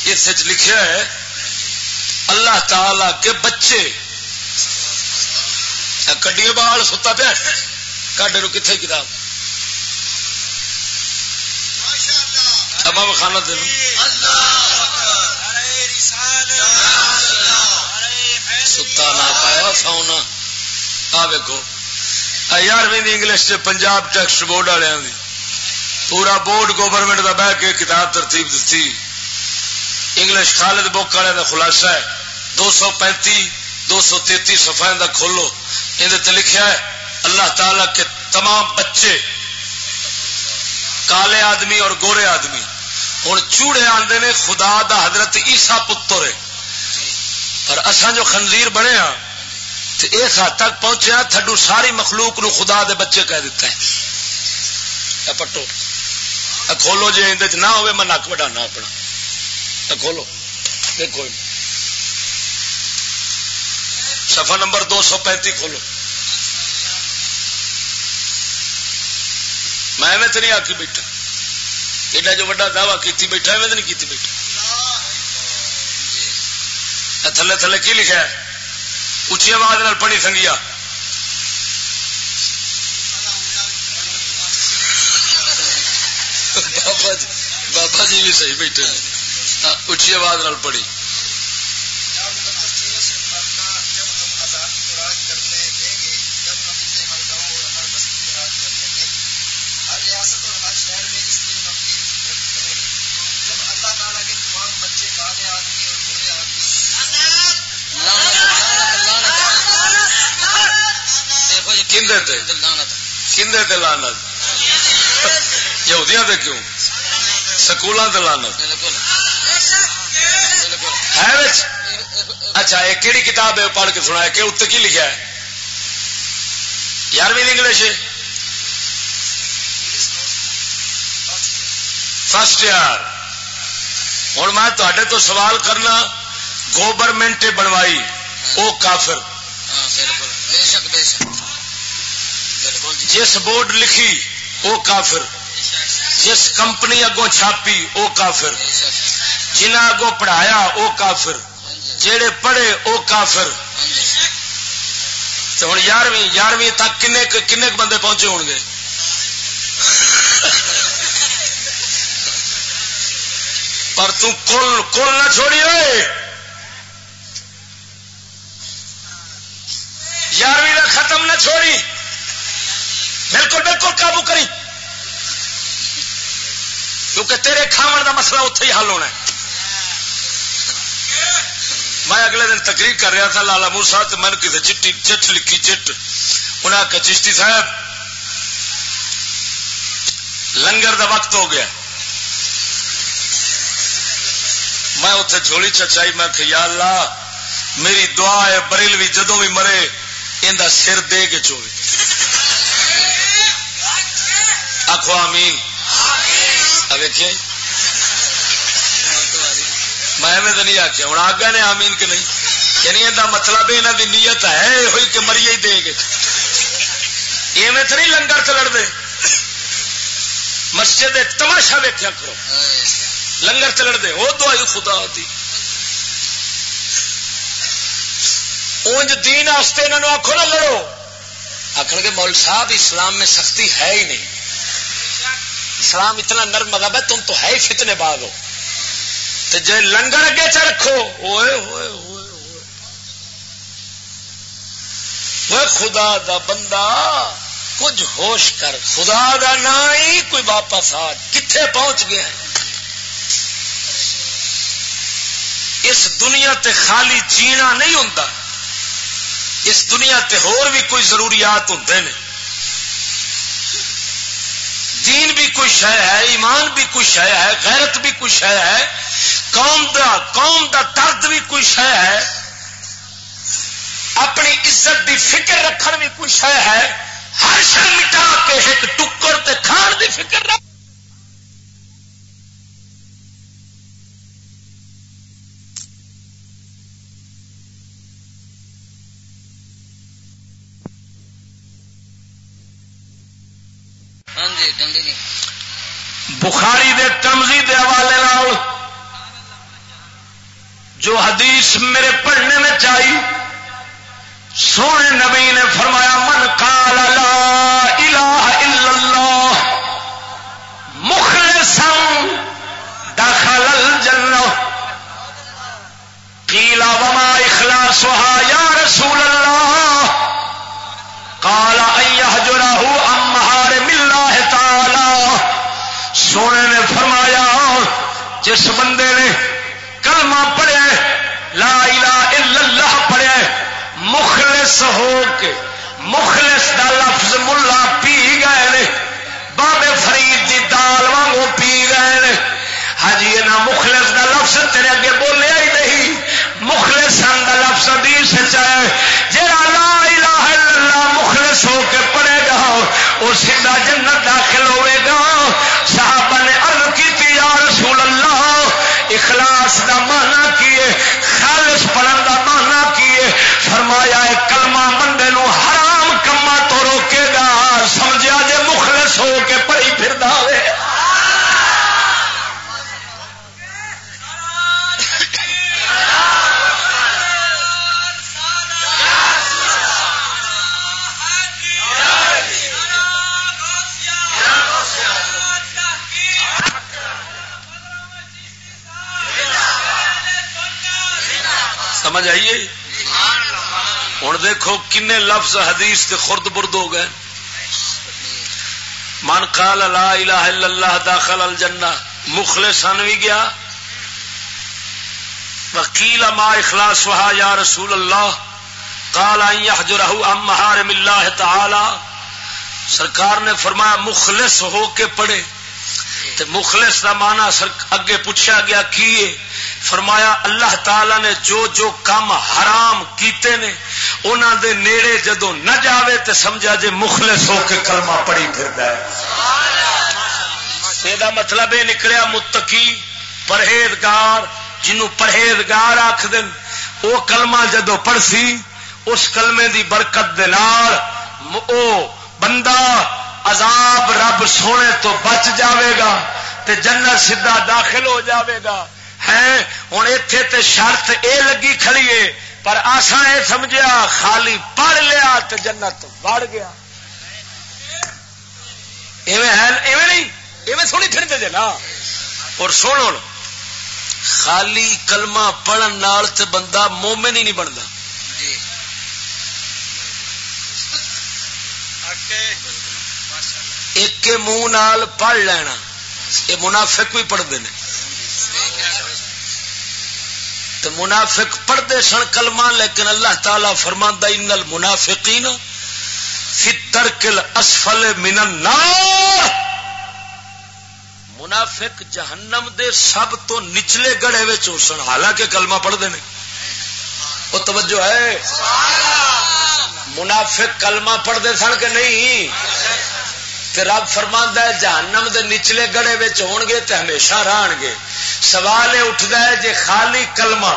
اس لکھا ہے، اللہ تعالی کے بچے۔ کڈی بال ستا پیا کڈے نو کتنے کتاب خانہ دل ستا نہ پایا، سونا۔ آ ویکو یارویں انگلش پنجاب ٹیکسٹ بورڈ والوں پورا بورڈ گورنمنٹ کا بہ کے کتاب ترتیب دیتی انگلش خالد بک والے کا خلاصہ ہے۔ دو سو پینتی، دو سو تیتی سفائی کا کھولو۔ یہ لکھا ہے، اللہ تعالی کے تمام بچے، کالے آدمی اور گورے آدمی۔ ہوں چوڑے آتے نے خدا دا حضرت عیسا پتر پر اصا جو خنزیر بنے ہاں تو اس حد تک پہنچے ہاں، تھڈو ساری مخلوق نو خدا دے بچے کہہ دیتا ہے۔ پٹو کھولو جی اندر نہ ہوئے، میں نک وڈانا اپنا۔ کھولو، دیکھو۔ سفا نمبر دو سو پینتی کھولو۔ میں تو نہیں آکی بیٹھا۔ ایڈا جو وڈا دعوی کیتی بیٹھا ہے نہیں کیتی بیٹھا تھلے تھلے کی لکھا ہے؟ اچھی آواز پڑھی سنگیا۔ بابا جی بابا جی بھی صحیح بیٹھے اچھی آواز پڑھی۔ کھے لانت یہودیاں تے کیوں سکولوں تے لانت ہے اچھا یہ کہڑی کتاب ہے پڑھ کے سنا کہ اتنے کی لکھا ہے یارویں انگلش فرسٹ ایئر ہوں میں تو سوال کرنا گورنمنٹ بنوائی وہ کافر۔ جس بورڈ لکھی وہ کافر۔ جس کمپنی اگوں چھاپی وہ کافر۔ جنہ اگوں پڑھایا وہ کافر۔ جہے پڑھے وہ کافر۔ ہوں یارویں یارویں تک کنے کنے بندے پہنچے ہو گے؟ پر تل کل نہ چھوڑی ہوئے۔ ختم نہ چھوڑی۔ بالکل بالکل قابو کری۔ کیونکہ تیرے کھاو کا مسئلہ اتے ہی حل ہونا ہے۔ میں اگلے دن تقریر کر رہا تھا لالا موسا تو میں نے کسی چٹی چٹ لکھی چٹ انہیں آخر چشتی صاحب، لنگر دا وقت ہو گیا۔ میں اتنے جھولی چچائی، میں کہ یا اللہ، میری دعا ہے بریل بھی جدو بھی مرے ان سر دے کے چولی آخو آمین۔ میں تو نہیں آخیا ہوں آگا نے آمین کہ نہیں؟ یعنی یہ مطلب یہاں کی نیت ہے ہوئی کہ مری ہی دے گے ایویں تو نہیں لنگر چلڑ دے مسجد تماشا ویکیا کرو۔ لنگر چلڑ دے وہ دعائی خدا دی۔ اونج دین واسطے انہوں آخو نہ لڑو۔ آخر کے مول صاحب، اسلام میں سختی ہے ہی نہیں۔ اسلام اتنا نرم مذہب ہے، تم تو ہے ہی فتنے باغ ہو۔ تو جی لنگر اگے چ رکھو ہوئے ہوئے ہوئے خدا دا بندہ، کچھ ہوش کر۔ خدا دا نہ ہی کوئی واپس آ۔ کتنے پہنچ گیا اس دنیا تے خالی جینا نہیں ہوں اس دنیا تے ہور بھی کوئی ضروریات ہوں نے۔ دین بھی کوئی شہ ہے، ایمان بھی کوئی شہ ہے، غیرت بھی کوئی شہ ہے، قوم دا قوم دا درد بھی کوئی شہ ہے۔ اپنی عزت دی فکر رکھن بھی کوئی شہ ہے۔ ہر شہ مٹا کے ایک ٹکر تے کھان دی فکر رکھ۔ بخاری دے تمزی دے حوالے نال جو حدیث میرے پڑھنے میں چاہیے سونے نبی نے فرمایا، من کال لا الہ الا اللہ، مخلصا دخل الجنہ. قیلا وما اخلاصها یا رسول اللہ؟ جس بندے نے کلمہ پڑھیا لا الہ الا اللہ پڑھیا مخلص ہو کے، مخلص دا لفظ ملا پی گئے نے بابے فرید دی دال وانگو پی گئے نے۔ ہاں جی نہ مخلص دا لفظ تیرے اگے بولیا ہی نہیں، مخلص دا لفظ حدیث چاہے جڑا لا الہ الا اللہ مخلص ہو کے پڑھے گا وہ سیدھا جنت اخلاص دا سمجھ آئیے ہوں دیکھو کن لفظ حدیث سے خرد برد ہو گئے۔ من قال لا الہ الا اللہ داخل الجنہ مخل سن بھی گیا۔ وکیل ما اخلاص وہا یا رسول اللہ کال يحجرہ ام محارم اللہ تعالی۔ سرکار نے فرمایا مخلص ہو کے پڑھے۔ مخلص کا مانا اگے پوچھا گیا کی فرمایا اللہ تعالی نے جو جو کام حرام کیتے نے انہوں دے نیڑے جدو نہ جاوے تے سمجھا جے مخلص ہو کے کلمہ پڑی پھر یہ مطلب یہ نکلیا، متقی، پرہیزگار جنوں پرہیزگار آخ دن وہ کلمہ جدو پڑھسی، اس کلمے دی برکت دے نال او بندہ عذاب رب سونے تو بچ جاوے گا تے جنت سیدھا داخل ہو جاوے گا۔ ہے ہوں اتے تے شرط اے لگی کھڑیے پر آسا یہ سمجھا خالی پڑھ لیا تو جنت بڑھ گیا۔ ایویں نہیں، ایویں سونی پھرتے جے نا۔ اور سن خالی کلمہ پڑھن نال تے بندہ مومن ہی نہیں بنتا ایک منہ پڑھ لینا، یہ منافق بھی پڑھتے ہیں۔ تو منافق پڑھتے سن کلمہ لیکن اللہ تعالی فرما ان المنافقین فی اسفل من النار۔ منافق جہنم دے سب تو نچلے گڑے سن۔ حالانکہ کلمہ پڑھتے ہیں وہ توجہ ہے۔ منافق کلمہ پڑھتے سن کہ نہیں؟ رب فرما ہے جہنم دے نچلے گڑے ہون گے تو ہمیشہ رہن گے سوال یہ اٹھتا ہے جی خالی کلمہ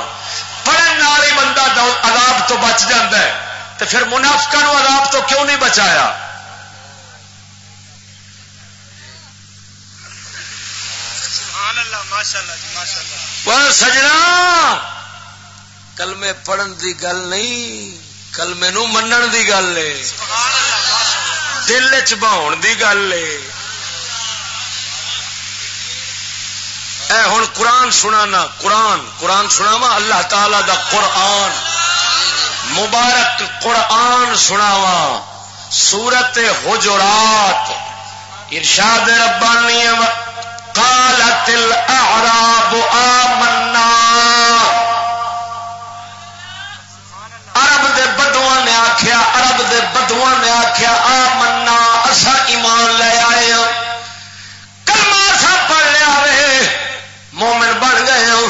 پڑھن ہی بندہ عذاب تو بچ جاتا ہے تو پھر منافقہ عذاب تو کیوں نہیں بچایا؟ سجنا! کلمے پڑھن دی گل نہیں کلمے نو منن دی گل ہے۔ دل چاؤ دی گل اے۔ ہوں قرآن سنا قرآن قرآن سنا وا اللہ تعالی دا قرآن۔ مبارک قرآن سناوا سورت حجرات۔ ارشاد ربانی قالت الاعراب آمنا۔ عرب دے بدوا نے آخیا عرب دے بدوا نے آخیا آ منا اصا ایمان لے آئے ہاں۔ کلمہ سا پڑھ لیا رہے مومن بن گئے ہوں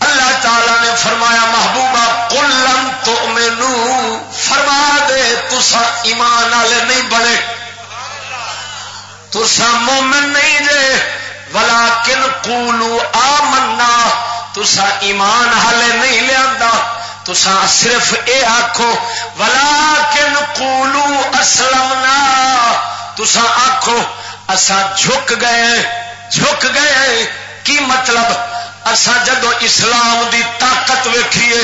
اللہ تعالی نے فرمایا، محبوبہ کلم تو مینو فرما دے تسا ایمان والے نہیں بنے۔ تسا مومن نہیں جے۔ ولا کن کولو آ منا تسا ایمان ہالے نہیں لیا تسا صرف اے آخو ولا کن کولو اسلم تسا آخو اسا جھک گئے جھک گئے کی مطلب؟ اسا جدو اسلام دی طاقت ویکھیے،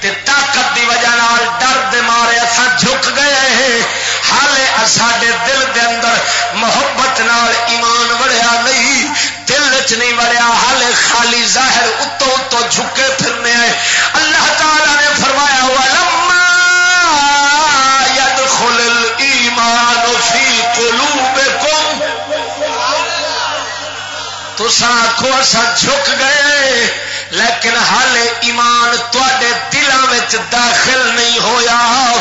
تے طاقت دی وجہ نال ڈر دے مارے اسا جھک گئے حالے ساڈے دل دے اندر محبت نال ایمان وڑیا نہیں، دل چ نہیں وڑیا حالے خالی ظاہر اتو اتو جھکے پھرنے آئے اللہ تعالی نے فرمایا ہوا لما يدخل الایمان فی قلوبکم۔ تو آخو اصا جھک گئے، لیکن ہال ایمان تے دلوں داخل نہیں ہویا۔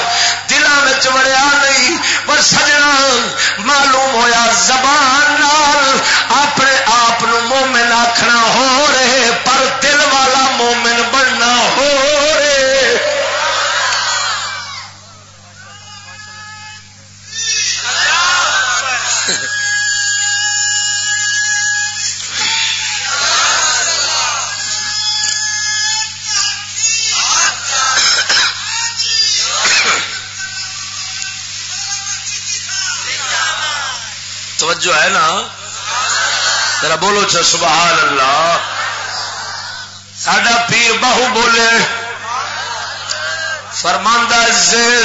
دلوں وڑیا نہیں، پر سجنا معلوم ہویا زبان نال۔ اپنے آپ مومن آخنا ہو رہے، پر جو ہے نا، ذرا بولو چا سبحان اللہ. ساڈا پیر بہو بولے فرماندہ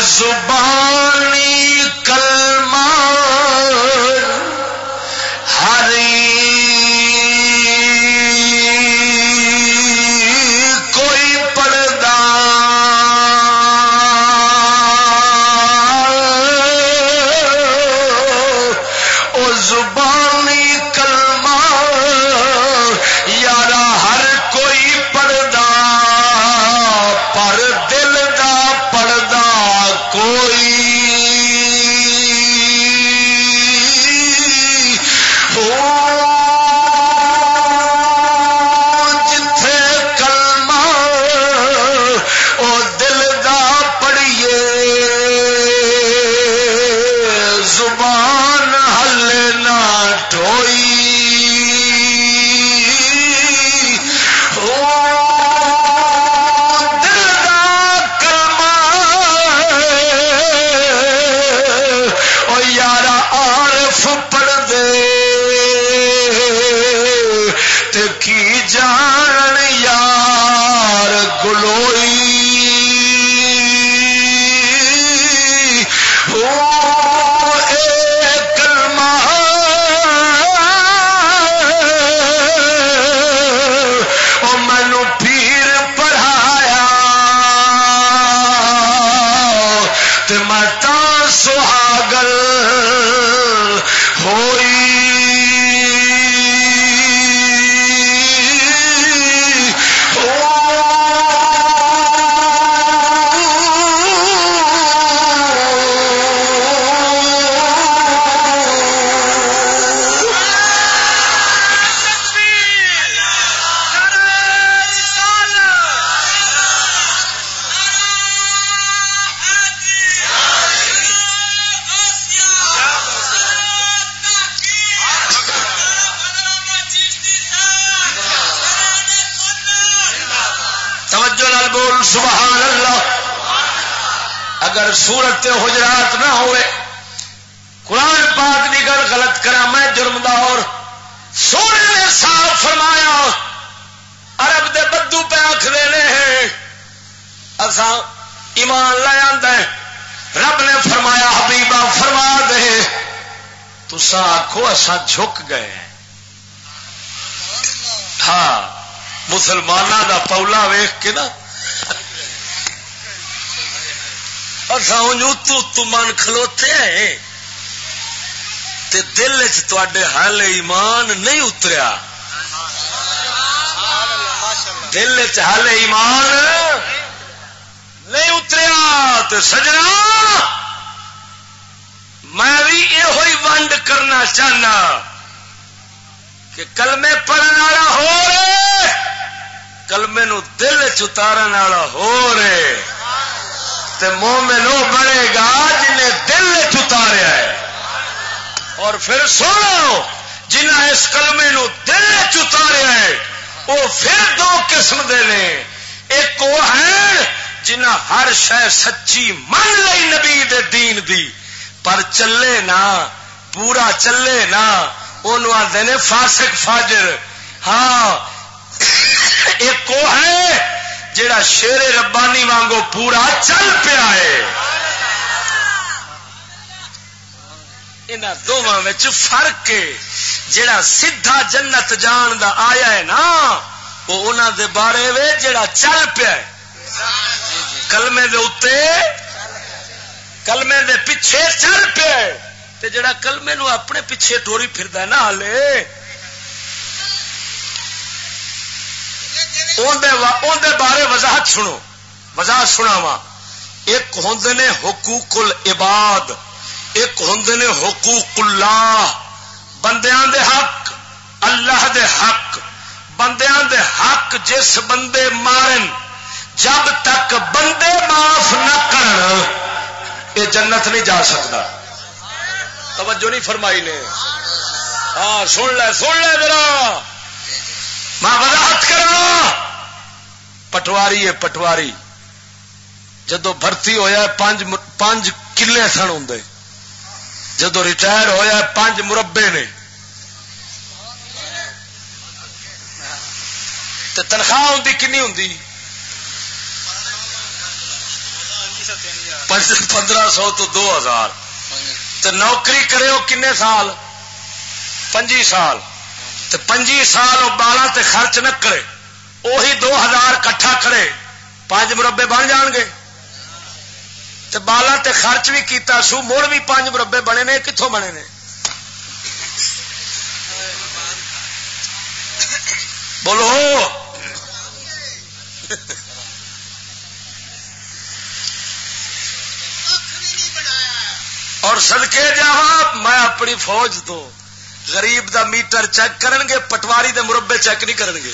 زبانی کل آخو اصا جھک گئے ہاں مسلمانوں کا پولا ویخ کے نا۔ تو من کھلوتے ہیں۔ تے دل تے حل ایمان نہیں اتریا۔ دل چل ایمان نہیں اتریا۔ تو سجنا میں بھی یہ ونڈ کرنا چاہنا کہ کلمے پڑھنے والا ہو رہے، کلمے نو دل چتارن والا ہو رہے۔ تے مومن وہ بنے گا جنہیں دل چتاریا ہے۔ اور پھر سنو جنہ اس کلمے نو دل چتاریا ہے، وہ پھر دو قسم دے نے۔ ایک وہ ہے جنہ ہر شہ سچی من لئی نبی دے دین دی۔ پر چلے نا، پورا چلے نا ان آتے فاسق فاجر۔ ہاں ایک وہ ہے جڑا شیر ربانی وانگو پورا چل پیا ہے۔ ان دونوں فرق ہے۔ جڑا سیدھا جنت جان دا آیا ہے نا، وہ انہوں دے بارے وے جڑا چل پیا ہے۔ کلمے دے اتے کلمے دے پیچھے چل پیا تے جڑا کلمے نو اپنے پیچھے ٹوری پھردا ہے نا ہلے اون دے بارے وضاحت سنو۔ وضاحت سناوا ایک ہوں نے حقوق العباد، ایک ہوں نے حقوق اللہ۔ بندیاں دے حق، اللہ دے حق۔ بندیاں دے حق جس بندے مارن، جب تک بندے معاف نہ کرن یہ جنت نہیں جا سکتا۔ توجہ نہیں فرمائی نے۔ ہاں سن لے سن لے ذرا۔ میں وضاحت کرا پٹواری ہے، پٹواری۔ جدو بھرتی ہوا پانچ کلے سن ہوں جدو ریٹائر ہوا پانچ مربے نے۔ تنخواہ ہوں کنی ہوں پندرہ سو تو دو ہزار۔ تو نوکری کرے ہو کنے سال؟ پنجی سال۔ پنجی سال وہ بالا تے خرچ نہ کرے۔ وہی دو ہزار کٹھا کرے۔ پانچ مربے بن جان گے۔ تے بالا تے خرچ بھی کیتا، سو مڑ بھی پانچ مربے بنے نے کتوں بنے نے؟ بولو اور سدکے جا میں اپنی فوج تو غریب دا میٹر چیک کرن گے، پٹواری دے مربے چیک نہیں کرن گے۔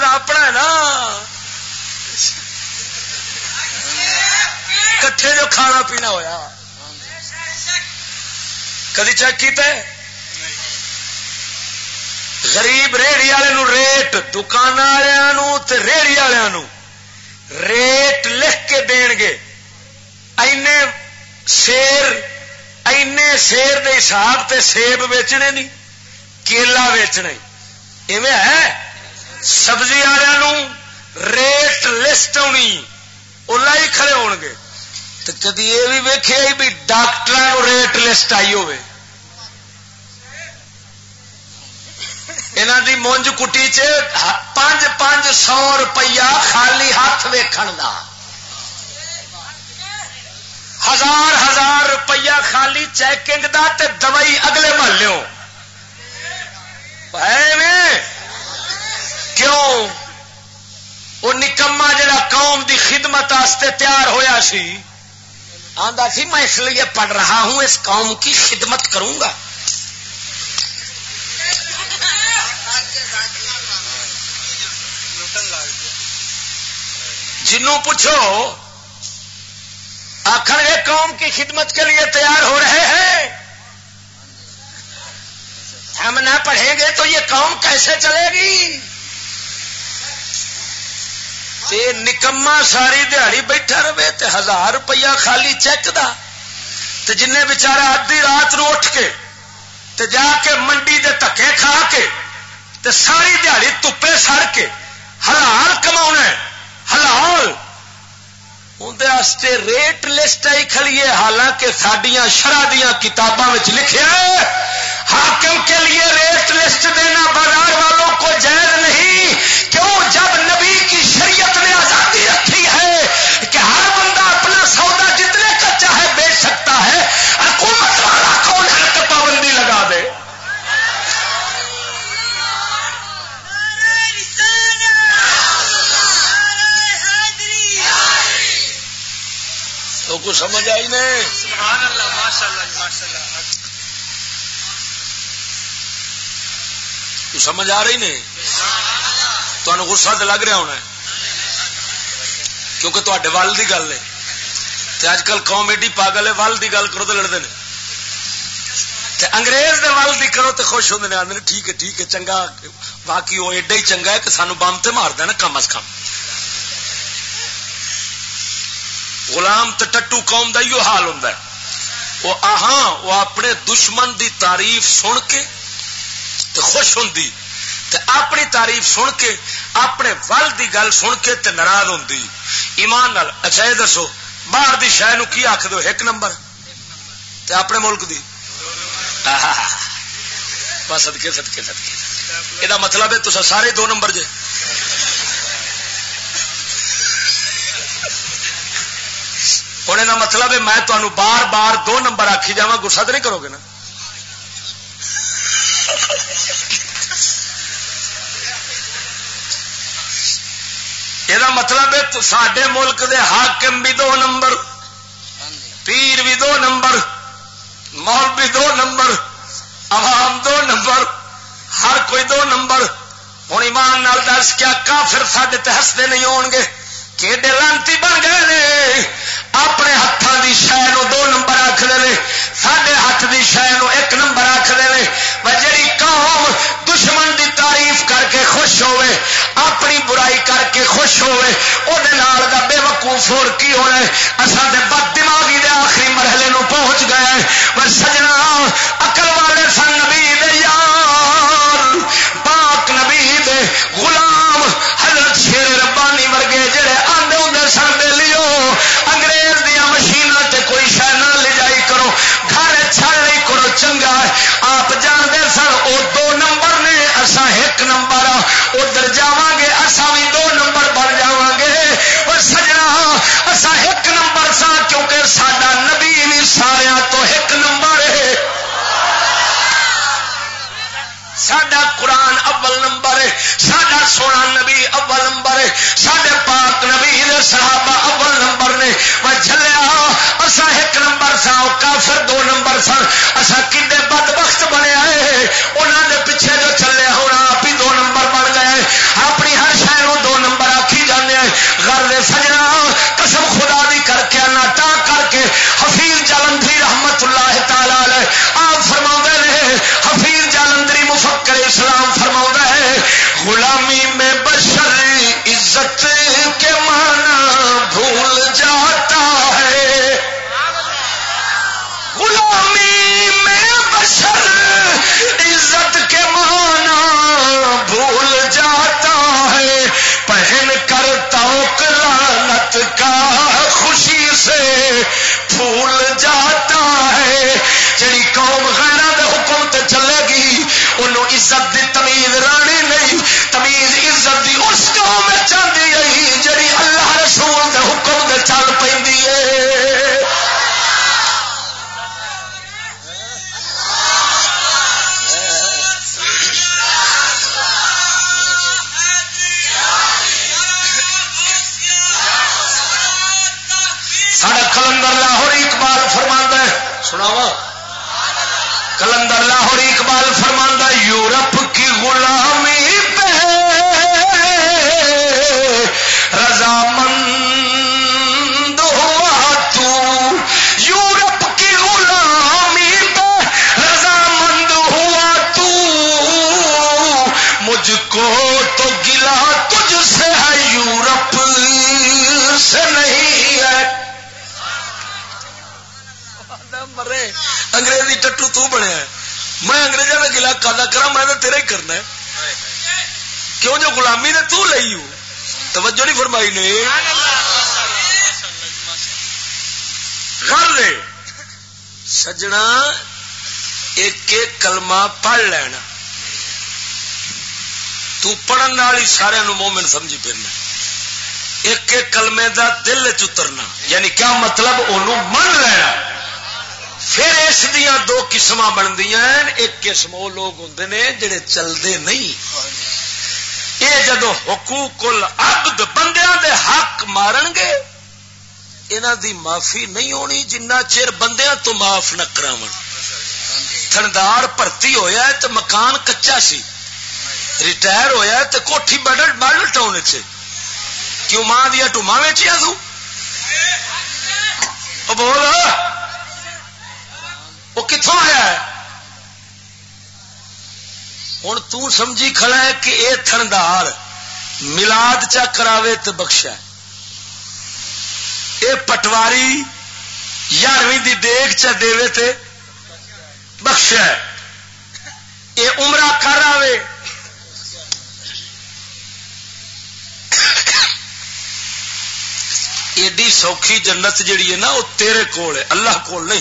دا اپنا ہے نا۔ کٹھے جو کھانا پینا ہویا۔ کدی چیک کیتا ہے؟ غریب ریڑی والے ریٹ دکان والوں ریڑی والوں ریٹ لکھ کے دین گے اینے شیر اینے شیر دے حساب تے سیب ویچنے نہیں، کیلا ویچنے۔ ایویں ہے؟ سبزی والوں ریٹ لسٹ ہونی وہ لائی کھڑے ہو گے۔ تو کدی یہ بھی ویکے بھی ڈاکٹر ریٹ لسٹ آئی ہوے دی مونج کٹی چ پانچ پانچ سو روپیہ خالی ہاتھ ویکھن کا ہزار ہزار روپیہ خالی چیکنگ دا تے دوائی اگلے محلے کیوں؟ وہ نکما جڑا قوم دی خدمت آستے تیار ہویا سی۔ آندا سی، میں اس لیے پڑھ رہا ہوں، اس قوم کی خدمت کروں گا۔ جنوں پوچھو آخر یہ قوم کی خدمت کے لیے تیار ہو رہے ہیں۔ ہم نہ پڑھیں گے تو یہ قوم کیسے چلے گی؟ نکما ساری دیہڑی بیٹھا رہے تے ہزار روپیہ خالی چیک دا۔ تے جن بچارا ادی رات نو اٹھ کے تے جا کے منڈی دے تکے کھا کے تے ساری دیہڑی تپے سڑ کے۔ ہلال کما ہلال اندر ریٹ لسٹ آئی کھڑیے حالانکہ سڈیا شرح دیا کتابوں لکھے حاکم کے لیے ریٹ لسٹ دینا بازار والوں کو جائز نہیں، کیوں؟ جب نبی کی شریعت نے آزادی رکھی ہے کہ ہر بندہ اپنا سودا جتنے کا چاہے بیچ سکتا ہے، حکومت کچھ سمجھ آئی نہیں۔ تو سمجھ آ رہی نہیں؟ تمہیں غصہ تو لگ رہا ہونا کیونکہ تے ول کی گل ہے۔ اج کل قوم ایڈی پاگل ہے ول کی گل کرو تو لڑتے ہیں انگریز دے ول کی کرو تو خوش ہوتے ہیں ٹھیک ہے ٹھیک ہے چنگا باقی وہ ایڈا ہی چنگا ہے کہ سانو بم سے مار دینا کم از کم۔ غلام تے ٹٹو قوم دا یہ حال ہوں وہ آہاں، وہ اپنے دشمن دی تعریف سن کے تے خوش ہوں تے اپنی تعریف سن کے، اپنے ول دی گل سن کے تے ناراض ہوں ایمان نال اچھا یہ دسو، باہر دی شہ نو کی آخ دو ایک نمبر۔ تے اپنے ملک دی۔ آہا بس سدکے سدکے سدکے یہ مطلب ہے تو سارے دو نمبر جے ہونے کا مطلب ہے میں تمہیں بار بار دو نمبر آخی جا گسا تو نہیں کرو گے نا یہ مطلب ہے سڈے ملک دے حاکم بھی دو نمبر پیر بھی دو نمبر مول بھی دو نمبر عوام دو نمبر ہر کوئی دو نمبر ہوں ایمان نال دس کیا کافر سڈے ہستے نہیں ہو گے کہ لانتی بن گئے اپنے ہاتھوں کی شہ دو نمبر آخر سڈے ہاتھ کی شہ ایک نمبر آخر جی قوم دشمن دی تعریف کر کے خوش ہوئے اپنی برائی کر کے خوش ہوئے وہ بے وقوف ہو کی ہونا اصل کے بد دماغی دے آخری مرحلے نو پہنچ گئے پر سجنا اکل والے سن نبی دے یار، پاک نبی دے غلام اول نمبر ہے۔ سڈا سونا نبی اول نمبر ہے۔ سڈے پاک نبی صحابہ اول نمبر نے۔ میں چلیا اصا ایک نمبر سا کافر دو نمبر سن۔ اصا کھے بد بخت بنے آئے انہوں نے پیچھے جو چلے ہونا آپ ہی دو نمبر بن گئے اپنی ہر شہر دو نمبر آخی جانے گھر دے سجنا یورپ کی غلامی پہ رضامند ہوا تو یورپ کی غلامی پہ رضامند ہوا تو مجھ کو تو گلا تجھ سے ہے، یورپ سے نہیں ہے۔ مرے، انگریزی ٹٹو تو بنے میں انگریزوں کا گلا کادا کرا، میں تو تیرا ہی کرنا ہے۔ کیوں جو گلامی نے تو لئی ہو؟ توجہ نہیں فرمائی نے۔ گھر سجنا ایک ایک کلمہ پڑھ لینا۔ تو پڑھن والی سارے مومن سمجھی پھرنا۔ ایک ایک کلمے دا دل چترنا یعنی کیا مطلب انہوں من لینا؟ پھر اس دیا دو قسم بنتی ہیں۔ ایک قسم وہ لوگ ہوں نے جڑے چلتے نہیں۔ یہ جدو حقوق العبد بندیاں دے حق مارن گے انہ دی معافی نہیں ہونی، جنہ چر بندیاں تو معاف نہ کرا تھندار بھرتی ہویا ہے تو مکان کچا سی۔ ریٹائر ہویا ہے تو کوٹھی بڑھ بڑھ ٹاؤن چ کیوں ماں دیا ٹوما ویچیا تو بول۔ وہ کتوں آیا ہے؟ ہوں تمجھی کھڑا ہے کہ یہ تھندار ملاد چا کراوے تو بخشا یہ پٹواری یارویں دی دیگ چا دے تے بخشا یہ عمرہ کر آئے ایڈی سوکھی جنت جیڑی ہے نا، وہ تیرے کول ہے، اللہ کول نہیں۔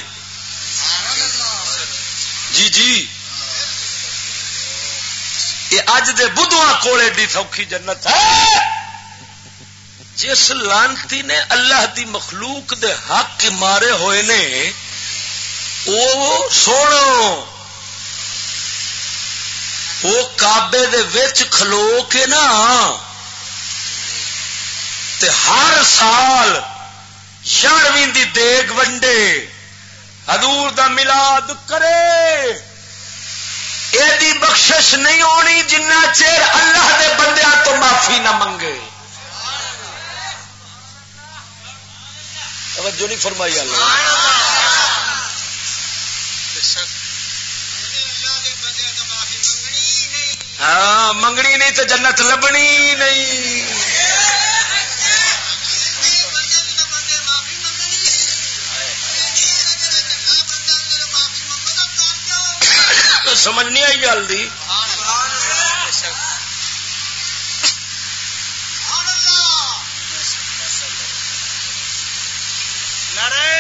جی جی۔ یہ اج دے بدھواں کول ایڈی سوکھی جنت ہے۔ جس لانتی نے اللہ دی مخلوق دے حق مارے ہوئے نے وہ سوڑو وہ کابے دے وچ کھلو کے نا۔ تے ہر سال شارویں دی دیگ ونڈے۔ حضور دا ملاد کرے۔ یہ بخشش نہیں ہونی جنہ چیر اللہ دے بندیاں تو معافی نہ منگے۔ توجہ نہیں فرمائی اللہ۔ ہاں منگنی نہیں تو جنت لبنی نہیں۔ تو سمجھ نہیں آئی گل دی۔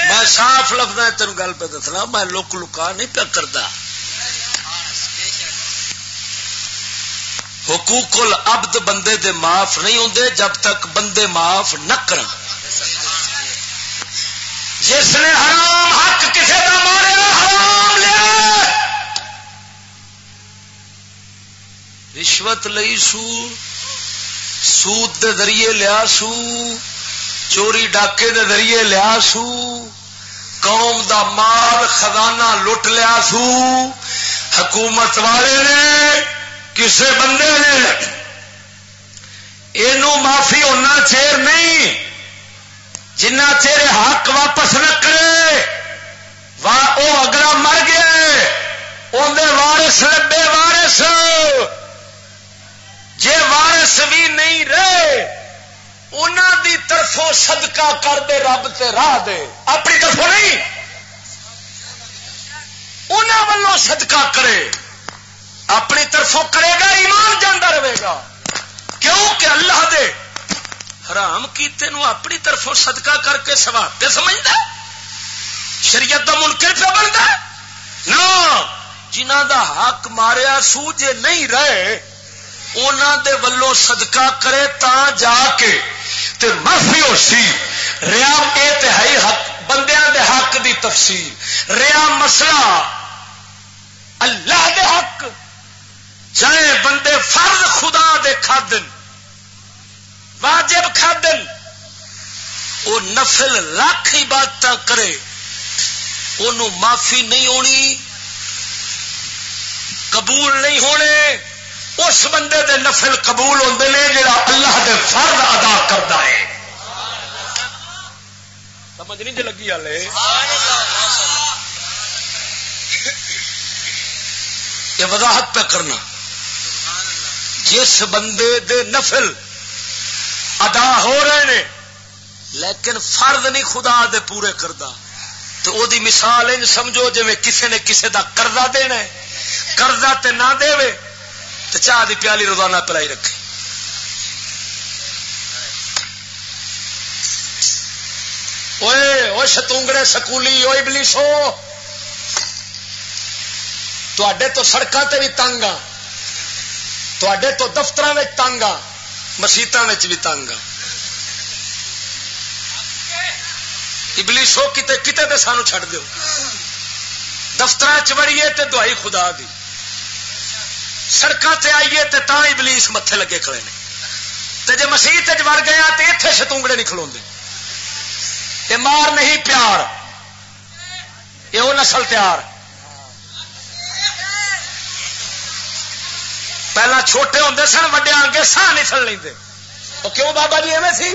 میں صاف لفظ تین گل پہ دسنا، میں لک لکا نہیں پیا کرتا حقوق العبد بندے دے معاف نہیں ہوندے جب تک بندے معاف نہ کرن۔ جس نے حرام حق کسی کا مارے حرام لیا رشوت لئی سو، سود دے ذریعے لیا سو، چوری ڈاکے دے ذریعے لیا سو، قوم دا مال خزانہ لٹ لیا سو۔ حکومت والے نے، کسے بندے نے یہ معافی ہونا چیر نہیں جنہ چیر حق واپس نہ کرے وہ اگلا مر گیا اندر وارس لبے وارس جے وارس بھی نہیں رہے انہوں دی طرفوں صدقہ کر دے، رب تے راہ دے۔ اپنی طرفوں نہیں۔ انہوں والوں صدقہ کرے۔ اپنی طرفوں کرے گا، ایمان جانا رہے گا۔ کیوں؟ کہ اللہ دے۔ حرام کیتے نو اپنی طرفوں صدقہ کر کے سواتے سمجھتا شریعت کا منکر پہ بنتا نہ جنہ دا حق ماریا، سو جے نہیں رہے دے ولوں صدقہ کرے تا جا کے تے معافی ہو سی ریا ہے حق، بندیاں دے حق دی تفصیل۔ ریا مسئلہ اللہ دے حق۔ چاہے بندے فرض خدا دے کھادن، واجب کھادن۔ وہ نفل لاکھ عبادت کرے معافی نہیں ہونی، قبول نہیں ہونے۔ اس بندے دے نفل قبول ہوتے ہیں جڑا اللہ دے فرد ادا کرتا ہے۔ سمجھ نہیں جی لگی والے یہ وضاحت پہ کرنا جس بندے دے نفل ادا ہو رہے ہیں لیکن فرد نہیں خدا دے پورے کرتا تو او دی مثال انج سمجھو جی کسے نے کسے دا قرضہ دینا ہے۔ قرضہ تے نہ دے تو چاہ دی پیالی روزانہ پلائی رکھے۔ اوے شتونگڑے سکولی وہ ابلیسو تے تو سڑکوں تے بھی تنگ آ تو دفتر تنگ آ مسیطوں بھی تنگ آ سو کتے کتے تے سانو چھڑ دو دفتر چڑیے تے دعائی خدا دی۔ سڑکوں تے آئیے تے تا ابلیس متے لگے کھڑے نے۔ تے جے مسیح وڑ گیا تے اتے شتونگڑے نہیں کھلو یہ مار نہیں پیار۔ یہ وہ نسل تیار۔ پہلا چھوٹے ہوں سن وڈیا آگے سہ نہیں چل لیں وہ کیوں بابا جی ایویں سی؟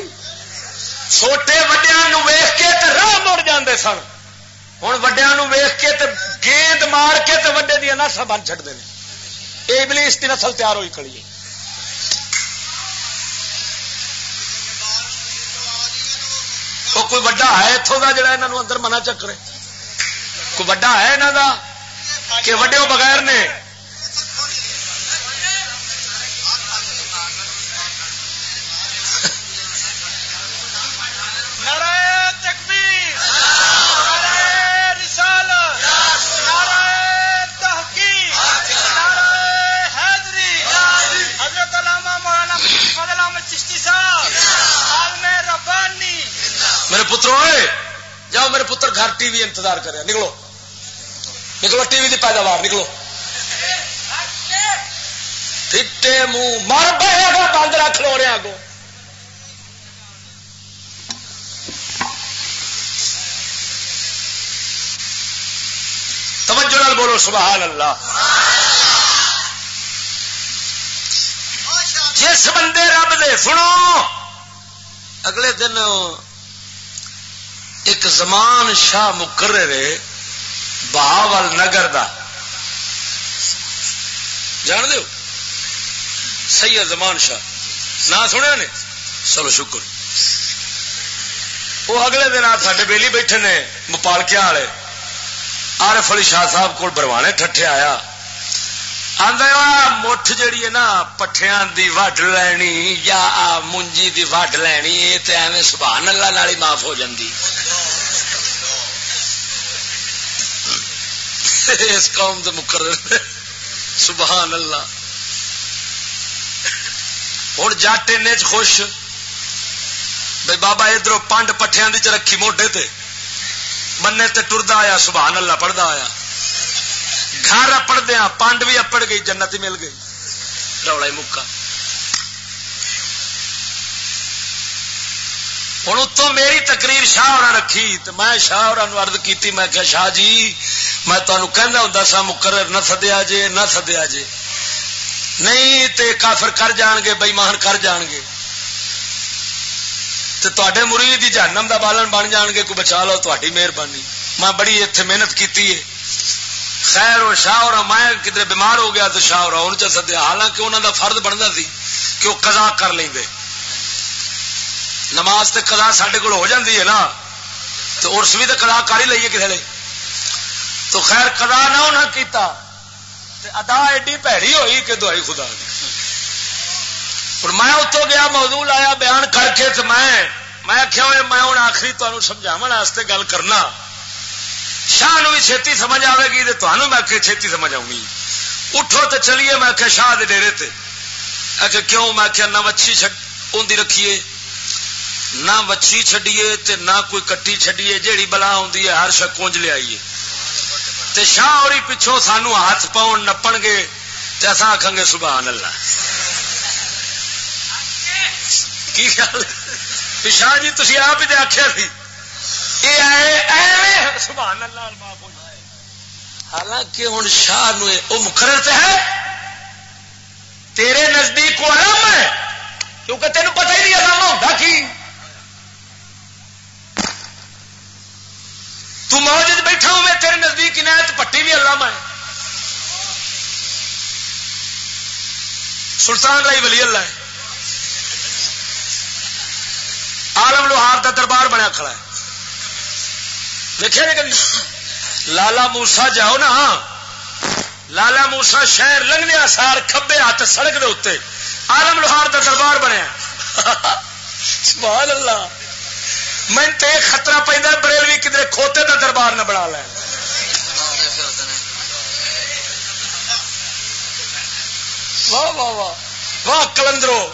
چھوٹے وڈیا ویخ کے تے راہ مڑ جاندے سن۔ ہوں وڈیا ویخ کے تے گیند مار کے تے وڈے دیا نسا بن چڑھتے ہیں یہ ابلیس کی نسل تیار ہوئی کھڑی ہے۔ وہ کوئی وڈا ہے اتوں کا جڑا یہاں اندر منع چکرے۔ کوئی وڈا ہے یہاں کا کہ وڈے بغیر نے پتر ہوئے، جاؤ میرے پتر گھر ٹی وی انتظار کرے نکلو۔ نکلو، ٹی وی کی پیداوار، نکلو۔ پھٹے منہ، مر پہ بند رکھ لو رہے آگو توجہ بولو، سبحان اللہ۔ جس بندے رب دے، سنو۔ اگلے دن ایک زمان شاہ مقرر بہاول نگر دا۔ جان دو سید زمان شاہ۔ نہ سنیا نے؟ چلو، شکر۔ وہ اگلے دن آ ساڈے بیلی بیٹھے نے مپالکیا والے۔ آرف علی شاہ صاحب کو بروانے ٹھٹھے آیا۔ مٹھ جیڑی ہے نا پٹھیا دی وڈ لینی یا منجی دی وڈ لینی یہ تو ایویں سبحان اللہ نال ہی معاف ہو جاندی۔ اس قوم دے مقرر۔ سبحان اللہ۔ ہوں جٹ ان خوش۔ بھائی بابا ادھر پانڈ پٹھیا دی چ رکھی موڈے تے۔ بننے تے ٹردا آیا، سبحان اللہ پڑھتا آیا۔ گھر اپڑ دیا، پانڈ بھی اپڑ گئی، جنت ہی مل گئی۔ رولا ہی مکا۔ ہوں اتوں میری تقریر شاہ اور رکھی تو میں شاہ اور ارد کی میں کہ شاہ جی میں تمہیں کہہ ہوں سا مقرر نہ سدیا جے، نہ سدیا جے۔ نہیں، تے کافر کر جان گے بئیمان کر جان گے۔ تے مرید ہی جہنم دا بالن بن جان گے، کوئی بچا لو تاری مہربانی۔ میں بڑی اتنے محنت کی خیر اور شاہ اور میں کدھر بیمار ہو گیا تو شاہ اور ان چ سدیا حالانکہ انہوں دا فرد بنتا سی کہ وہ قضا کر لیں دے نماز تے قضا سڈے کول ہو جاتی ہے نا۔ تو ارس بھی تو قضا کر ہی لئیے کسی نے۔ تو خیر قضا نہ انہیں کیتا، تے ادا ایڈی پیڑی ہوئی کہ دوائی خدا دی۔ اور میں اتوں گیا، موضوع لایا بیان کر کے تو میں میں آخیا میں ہوں آخری تمہیں سمجھا گل کرنا۔ شاہ نو بھی چھتی سمجھ آئے گی تو میں آخر چھتی سمجھ آؤں گی اٹھو تو چلیے، میں آخیا شاہ دے ڈیری تے۔ آخر کیوں؟ میں آخیا نہ مچھی اندی رکھیے۔ نہ وچھی چڈیے نہ کوئی کٹی چڈیے جیڑی بلا آئی ہے، ہر شک کونج لے آئیے۔ تے شاہ اور پچھوں سانو ہاتھ پاؤ نپن گے تو اصا آخان گے سبحان اللہ۔ کی خیال شاہ جی تھی آپ ہی آخیا سی؟ سبحان اللہ حالانکہ ہوں شاہ وہ مقرر ہے۔ تیرے نزدیک وہ علم ہے۔ کیونکہ تینوں پتہ ہی نہیں علامہ ہوتا کی۔ تو موجود بیٹھا ہوں میں، تیرے نزدیک عنایت پٹی بھی علامہ ہے۔ سلطان لائی ولی اللہ ہے۔ آلم لوہار کا دربار بنیا کھڑا ہے۔ دیکھے کبھی؟ لالا موسا جاؤ نا۔ لالا موسا شہر لنگنے سار کبے ہاتھ سڑک دے اتنے آلم لوہار کا دربار بنیا۔ سبحان اللہ۔ میں تو خطرہ پہ بریلوی کدھر کھوتے کا دربار نہ بنا لے۔ واہ واہ واہ۔ واہ، کلندرو۔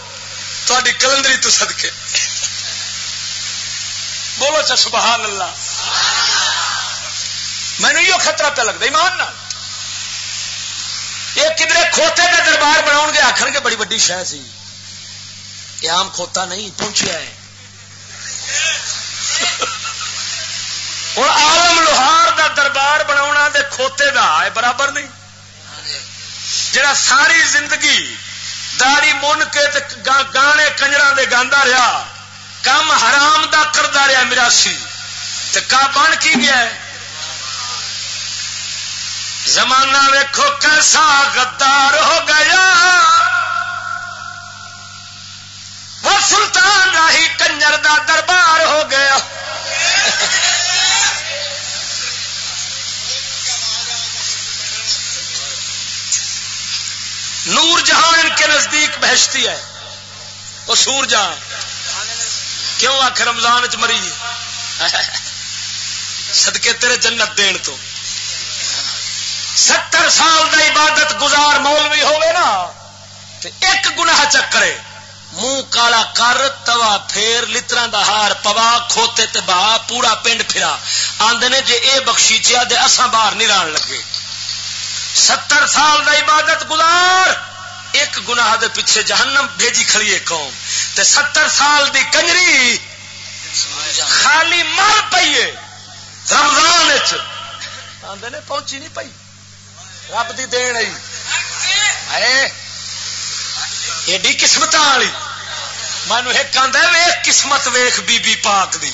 تاری کلندری تو سدکے بولو چا سبحان اللہ۔ مینو یہ خطرہ پہ لگتا ایمان نہ یہ کدھر کھوتے کا دربار بنا گے آخر گے بڑی ویڈی شہ سی یہ آم کھوتا نہیں پہنچیا ہے ہوں آلم لوہار دا دربار بنا کھوتے دا ہے برابر نہیں جڑا ساری زندگی داری من کے گانے کنجر دے گاندا رہا کم حرام دا کردا رہا مراسی تے کا بن کی گیا ہے زمانہ ویکھو کیسا غدار ہو گیا۔ وہ سلطان راہی کنجر دا دربار ہو گیا۔ نور جہاں ان کے نزدیک بہشتی ہے۔ وہ سور جہاں کیوں آخ رمضان چ مری جی؟ سدکے تیرے جنت دین تو۔ ستر سال دا عبادت گزار مولوی ہوگے نا، تے ایک گناہ چکرے منہ کالا کر، توا پھیر لترا دا ہار پوا، کھوتے تے با پورا پنڈ پھرا۔ آدھے جے اے بخشیچیا دے اساں باہر نہیں ران لگے۔ ستر سال دا عبادت گزار، ایک گناہ دے پیچھے جہنم بھیجی کھڑی ہے قوم۔ تے ستر سال دی کنجری خالی مر پیے رمضان آدھے نے پہنچی نہیں پئی۔ رب دی دین آئی ایڈی قسمت والی۔ مینو ایک آدھا ویخ قسمت، ویخ بی بی پاک دی۔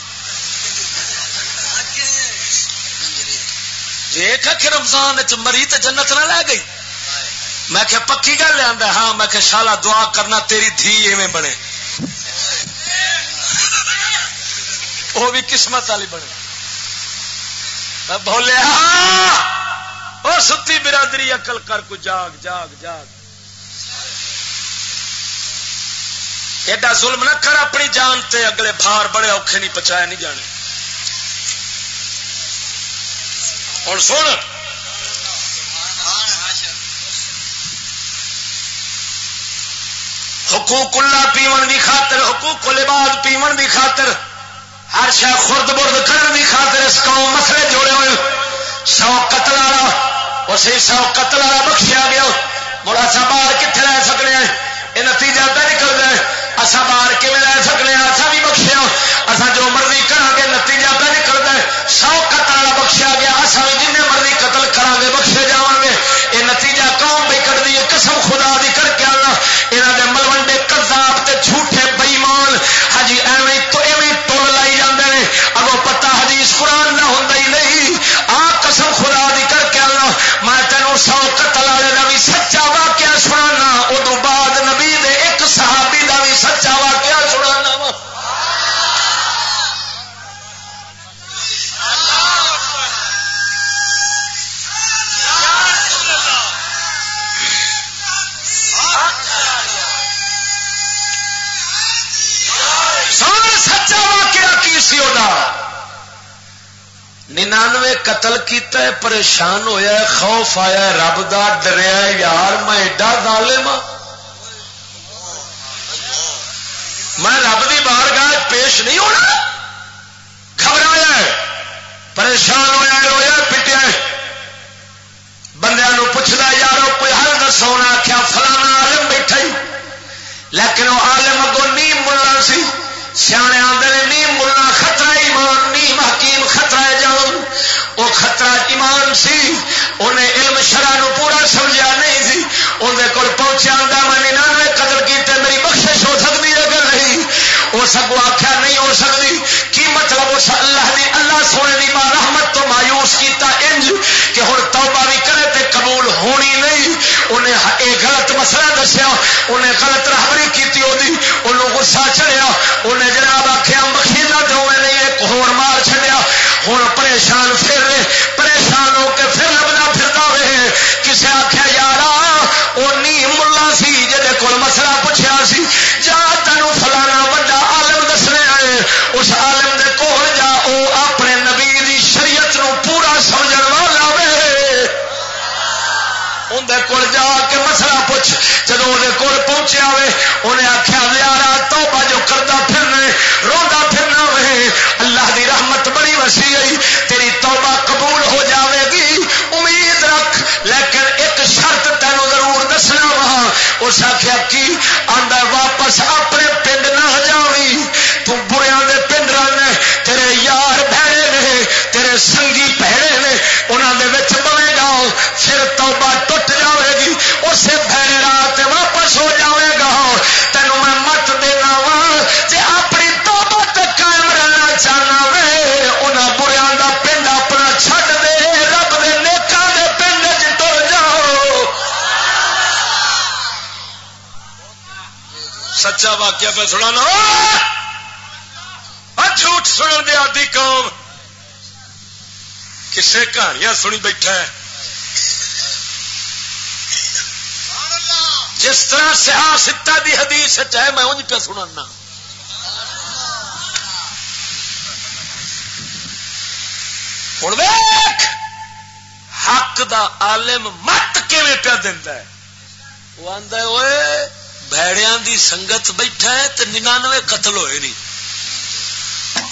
جی رمضان چ مری تو جنت نہ لے گئی۔ میں کہ پکی گل لیا ہاں میں کہ شالا، دعا کرنا، تیری دھی ایویں بنے۔ وہ بھی قسمت والی بنے۔ بولیا ہاں! اور ستی برادری اکل کر کو جاگ جاگ جاگ۔ ایڈا ظلم نہ کر اپنی جان تے اگلے بھار بڑے اوکھے نہیں پچایا نہیں جانے۔ ہوں سن۔ حقوق اللہ پیمن کی خاطر، حقوق لباد پیمن کی خاطر، ہر شہ خرد برد کرنے کی خاطر اس قوم مسئلے جوڑے ہوئے۔ سو قتل والا اسی سو قتل والا بخشیا گیا. مڑا سا باہر کتنے رہ سکتے ہیں؟ یہ نتیجہ پہ نکل رہا ہے. اصا باہر کھے رہ سکتے ہیں؟ اصا بھی بخشیا اصا جو مرضی کرا گے نتیجہ پہ نکلتا ہے. سو قتل والا بخشیا گیا. اصا بھی جن مرضی قتل کرا گے بخشے جا گے یہ نتیجہ قوم بھی کر دی قسم خدا دی کر کے آنا یہاں کے ملوڈے کزاب تے جھوٹے بئیمان. ہجی ایویں تو ایویں ٹول لائی جاندے ہیں اگو پتا حدیث قرآن نہ ننانوے قتل کیتا ہے، پریشان ہویا ہے، خوف آیا ہے، رب دا ڈریا یار، میں ایڈا ظالم ہاں۔ میں رب دی بار گاہ پیش نہیں ہونا۔ گھبرایا ہے، پریشان ہوا رویا پٹیا بندے پوچھتا یارو، کوئی حل دسو؟ نہ آخیا فلانا عالم بیٹھا ہی۔ لیکن وہ آلم اگو نیم ملا سی۔ سیانے آدھے نیم ملنا خطرہ ایمان، نیم حکیم خطرہ جان خطرہ ایمان سی، انہیں علم شرح نو پورا سمجھا نہیں سی۔ اندر کول پہنچا میں ننانوے قدر کیتے، میری بخشش ہو سکتی اگر نہیں؟ وہ سگو آخیا نہیں ہو سکتی کی مطلب اس اللہ نے اللہ سونے دی ماں رحمت تو مایوس کیتا انج کہ ہر توبہ بھی کرے تے قبول ہونی نہیں۔ انہیں یہ غلط مسئلہ دسیا، انہیں غلط رہبری کی غصہ چڑیا انہیں جناب آخیا مخیلا دونوں نے ایک ہو مار چڑیا ہوں پریشان پھر پریشان ہو کے پھر لبنا پھرتا ہوئے کسے آخیا یار وہ نی ملا سی جہد کول مسئلہ پوچھا سی، جا تینوں فلانا وا عالم دسنے آئے۔ اس عالم دے کول جا وہ اپنے نبی دی شریعت نو پورا سمجھ والا وے۔ اندر کول جا کے مسئلہ پوچھ۔ جب وہ کول پہنچیا ہوئے انہیں آخیا یار تو جو کرتا پھرنے دسی گئی، تیری توبہ قبول ہو جاوے گی، امید رکھ، لیکن ایک شرط تینوں ضرور دسنا وا۔ اس آخیا کی؟ آدھا واپس اپنے پنڈ سچا واقعہ پہ سنا جھوٹ سنن دے آدھی قوم۔ کسے کہانیاں سنی بیٹھا ہے۔ جس طرح سیاح ستا دی حدیث ہے میں انج پہ سننا ہوں ویخ حق دا عالم مت کیون پیا دینا ہے؟ وہ آدھا ہوئے بھڑیا دی سنگت بیٹھا ہے تو ننانوے قتل ہوئے نہیں۔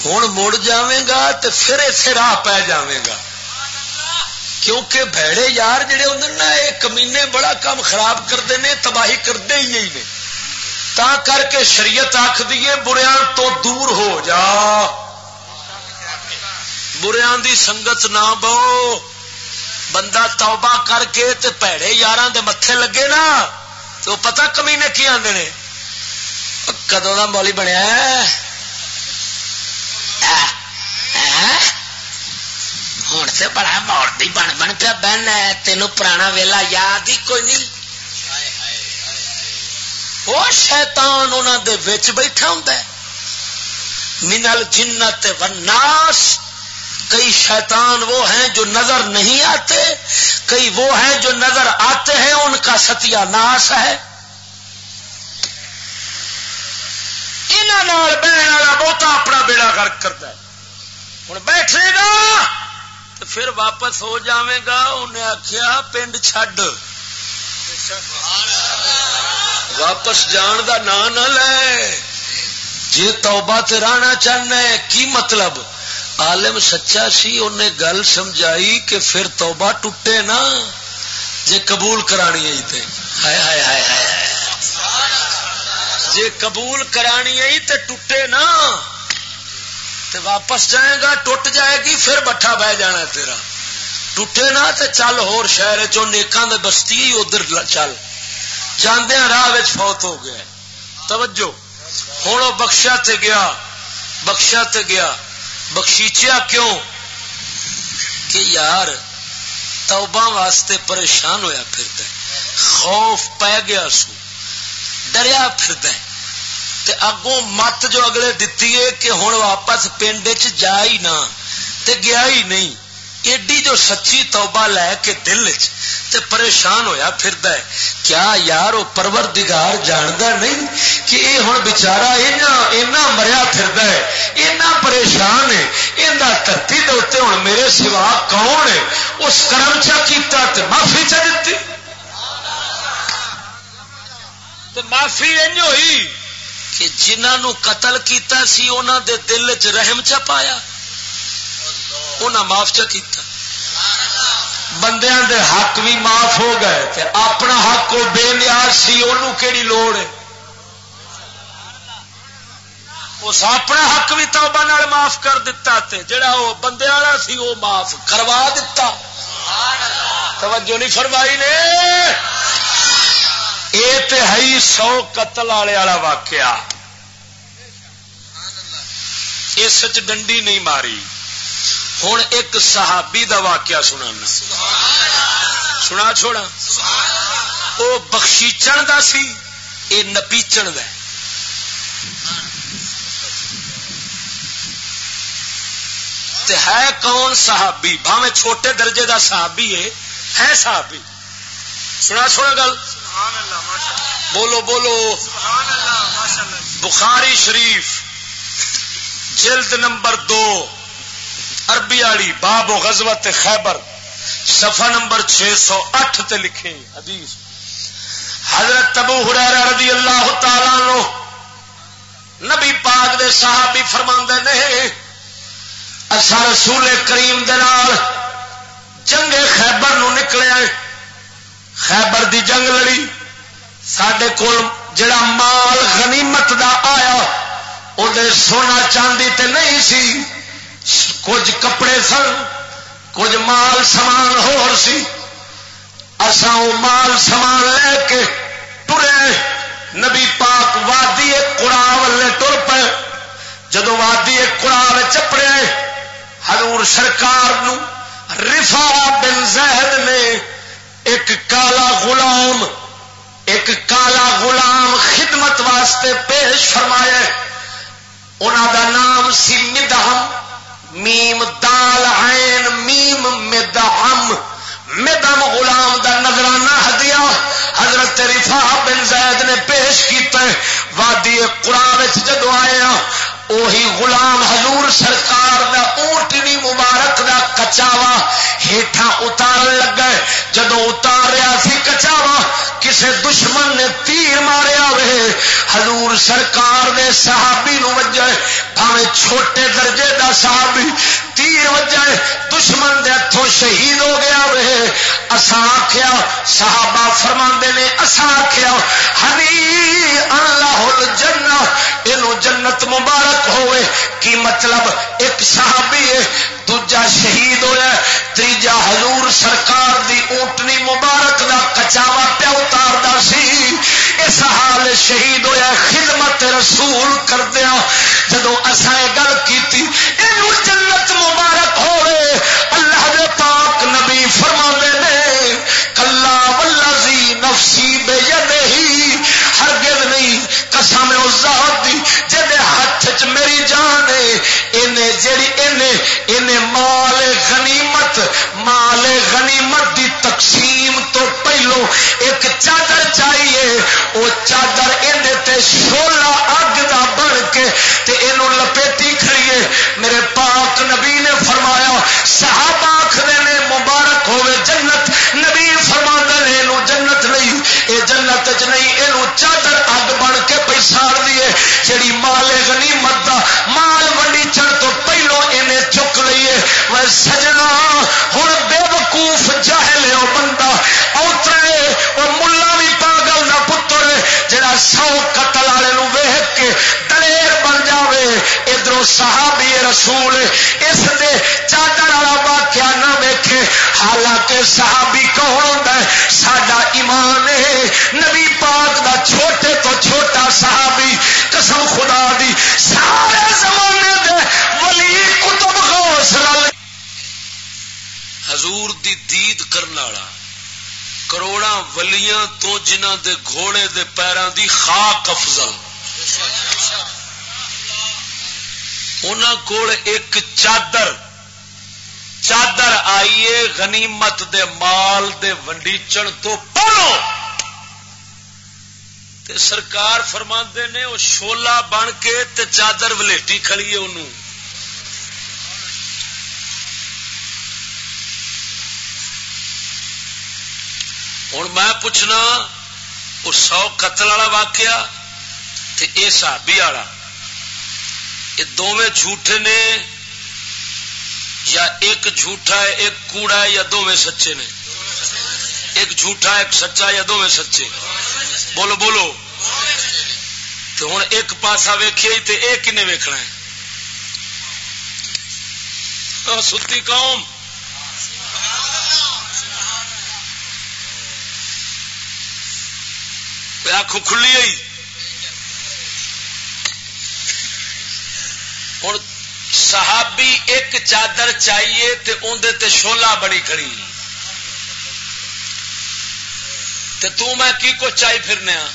ہوں مڑ جائے گا تو پھر اتنے راہ پی جائے گا۔ کیونکہ بھڑے یار جڑے ہوں نا یہ کمینے بڑا کام خراب کرتے ہیں تباہی کرتے ہی یہی نے۔ تا کر کے شریعت آخ دیے بریا تو دور ہو جا۔ بریا دی سنگت نہ بہو بندہ توبہ کر کے تے پیڑے یار دے متے لگے نا۔ تو پتا کمی نے؟ کی آدھے کدو کا مولی بنیا ہوں سے بڑا مورتی بن بن پیا بہن ہے تینوں پرانا ویلا یاد ہی کوئی نہیں۔ وہ شیتان انہوں دے وچ بیٹھا ہوں منل جنت وناس کئی شیطان وہ ہیں جو نظر نہیں آتے، کئی وہ ہیں جو نظر آتے ہیں، ان کا ستیا ناس ہے۔ انہوں بہن والا بہتا اپنا بیڑا گرک کرتا ہے۔ ہوں بیٹھے گا تو پھر واپس ہو جاوے گا، انہیں آخیا پنڈ چڈ واپس جان دا نام نہ لے۔ جی توبہ تے رہنا چاہنا ہے، کی مطلب؟ عالم سچا سی انہیں گل سمجھائی کہ پھر توبہ ٹوٹے نا، جے قبول کرانی آئی تے۔ ہائے ہائے ہائے ہائے جے قبول کرانی آئی تے ٹوٹے نا، تے واپس جائے گا، ٹوٹ جائے گی، پھر بٹھا بہ جانا تیرا۔ ٹوٹے نا تے چل ہور شہر چو نیکاں دے بستی ہی ادھر چل۔ جاندیا راہ فوت ہو گیا توجہ۔ ہوں بخشا تے گیا، بخشا تے گیا۔ بخشیچیا کیوں؟ کہ یار، توبہ واسطے پریشان ہویا پھرتا ہے۔ خوف پی گیا سو، ڈریا پھرتا ہے۔ تے اگوں مت جو اگلے دتی ہے کہ ہوں واپس پنڈ چ جا ہی نہ، تے گیا ہی نہیں۔ ایڈی جو سچی توبہ لے کے دل چ تے پریشان ہویا پھردا ہے۔ کیا یار وہ پروردگار جاندا نہیں کہ یہ ہوں بچارا اینا مریا پھردا ہے۔ اینا پریشان ہے۔ اینا دھرتی دے اتنے ہوں میرے سوا کون ہے؟ اس کرم چا کیتا تے معافی چا دیتی تے معافی انج ہوئی۔ کہ جنہوں قتل کیتا سی انہوں دے دل چ رحم چا پایا۔ انہاں معاف چا کیتا۔ بندیاں دے حق بھی معاف ہو گئے تے اپنا حق کو بے نیاز سی انہوں کیڑی لوڑ ہے؟ اس اپنا حق بھی توبہ نال معاف کر دیتا تے، جڑا وہ بندے والا سی، وہ معاف کروا دیتا توجہ نہیں فرمائی نے؟ یہ تے ہے سو قتل والے والا واقعہ۔ اس ڈنڈی نہیں ماری۔ ہوں ایک صحابی دا واقعہ سنا سنا چھوڑا۔ وہ بخشیچن دا سی اے نپیچن دا ہے۔ کون صحابی؟ بھاویں چھوٹے درجے دا صحابی ہے ہے صحابی۔ سنا سنا گل۔ بولو بولو۔ بخاری شریف جلد نمبر دو۔ عربی والی باب و غزوت خیبر، صفحہ نمبر چھ سو اٹھ تے لکھے حدیث۔ حضرت تبو ہرا رضی اللہ تعالی نو نبی پاک دے صحابی فرما نے اصا رسول کریم دے نال جنگ خیبر نو نکلے، خیبر دی جنگ لڑی۔ سڈے کول جڑا مال غنیمت دا آیا وہ سونا چاندی تے نہیں سی۔ کچھ کپڑے سن، کچھ مال سامان ہو سی۔ اسا وہ مال سامان لے کے ٹرے نبی پاک وادی کڑا والے ٹر پے۔ جدو وادی کڑا چپڑے حضور سرکار نو رفا بن زہد نے ایک کالا غلام، ایک کالا غلام خدمت واسطے پیش فرمایا۔ انہوں دا نام سی مدہم۔ میم دال عین، میم مدہم مدم غلام دا نظرانہ ہدیا حضرت رفا بن زید نے پیش کیتا وادی قرآن جدو آیا اوہی غلام حضور سرکار دا اونٹنی مبارک دا کچاوا ہیٹھا اتار لگا جدو اتار رہا سی کچاوا، کسے دشمن نے تیر ماریا ہوئے۔ حضور سرکار دے صحابی نو وجہ بھاوے چھوٹے درجے دا صحابی تیر وجہ دشمن دے ہاتھوں شہید ہو گیا رہے اسا آخیا صحابہ فرما نے اسا آخیا ہری اللہ الجنہ یہ جنت مبارک ہوئے۔ کی مطلب؟ ایک صحابی ہے دوجا شہید ہوا تیجا حضور سرکار دی اونٹنی مبارک دا کچاوا پیا اتار سی۔ اس حال شہید ہوا خدمت رسول کردیا۔ جدو اصا گل کی جنت مبارک ہوئے اللہ دے پاک نبی فرما نے، کلا ولزی نفسی بے ہی ہرگز نہیں کسم اس ذات دی جدے ہاتھ چ میری جان ہے جیڑی انہیں مال غنیمت مال غنیمت دی تقسیم تو پہلو ایک چادر چاہیے۔ وہ چادر اندر شولا اگ دا بن کے تے اینو لپیٹی کھڑیے میرے پاک نبی نے فرمایا، صحابہ آخر نے، مبارک ہوے جنت۔ نبی فرما نے جنت نہیں، اے جنت چ نہیں یہ چادر اگ بن کے پیسار دیے جیڑی مال غنیمت دا مال ونڈی چڑھ تو پہلو انہیں چک لیے وہ سجنا ہوں بے وقوف جہل وہ بندہ اوترے وہ ملا بھی پاگل کا پتر جڑا سو قتل والے ویخ کے دلیر بن جاوے۔ ادھر صحابی رسول، اس دے حالانکہ صحابی کون ہوتا ہے؟ ساڈا ایمان ہے۔ نبی پاک دا چھوٹے تو چھوٹا صحابی قسم خدا دی سارے زمانے دے ولی کتب غوث حضور دی دید کرنے والا کروڑا ولیاں تو جنہ دے گھوڑے دے پیروں دی خاک افضل۔ کول ایک چادر چادر آئیے، غنیمت دے مال دے ونڈیچن تو پڑھو۔ تے سرکار فرما نے وہ شولا بن کے تے چادر ولیٹی کھڑی ہے انہوں ہوں میں پوچھنا وہ سو قتل والا واقعہ تے اے صحابی والا۔ یہ دونوں جھوٹے نے یا ایک جھوٹا ہے، ایک کوڑا ہے یا دونوں سچے نے؟ ایک جھوٹا، ایک سچا یا دونوں سچے؟ بولو بولو۔ تو ہوں ایک پاسا ویخیا تو یہ کن ویکنا ہے؟ ستی قوم۔ آخ کھلی آئی ہوں صحابی ایک چادر چاہیے تے اندر تے شولا بڑی کھڑی۔ تے تو میں کی کو چاہی پھرنے ہاں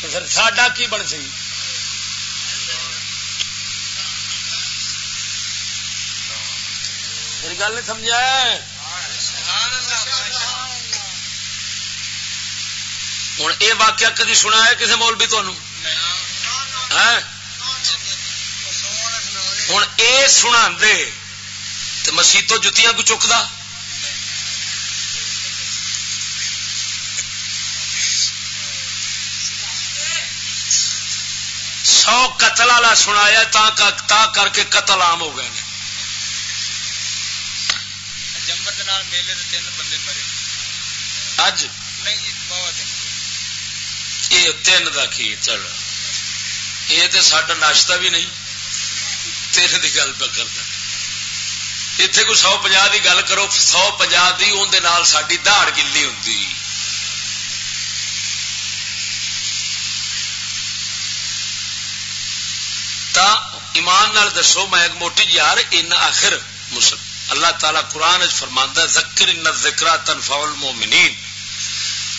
پھر ساڈا کی بن سی؟ میری گل نہیں سمجھا؟ ہوں یہ واقعہ کدی سنا ہے کسی مول بھی ہوں یہ سنا دے تو مسیتوں جتیاں کو چکتا سو قتل والا سنایا تا کر کے قتل عام ہو گئے تین اج؟ کا کی چل یہ تو سڈا ناشتہ بھی نہیں تین کی گل پہ کرتا اتنے کوئی سو پناہ کی گل کرو، سو پناہ کی اندر ساری دہڑ گلی ہوں تا ایمان نال دسو، میں موٹی جی یار، ان آخر اللہ تعالی قرآن فرماندہ ذکر ان ذکر تنفع المؤمنین۔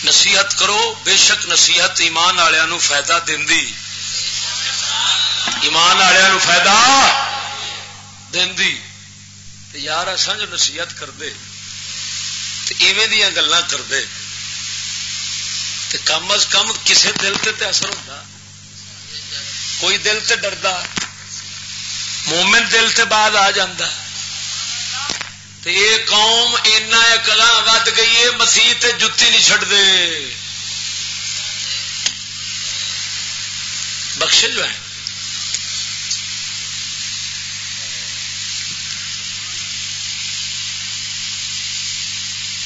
نصیحت کرو، بے شک نصیحت ایمان والوں فائدہ دی ایمان والوں فائدہ دی یار اصا جو نصیحت کرتے ایویں دیا گلا کرتے کم از کم کسے دل تے تے اثر ہوتا کوئی دل تے ڈردا، مومن دل تے بعد آ جاندہ یہ قوم اینا کلا ود گئی ہے مسیح تے جتی نہیں چڑ دے بخش جو ہے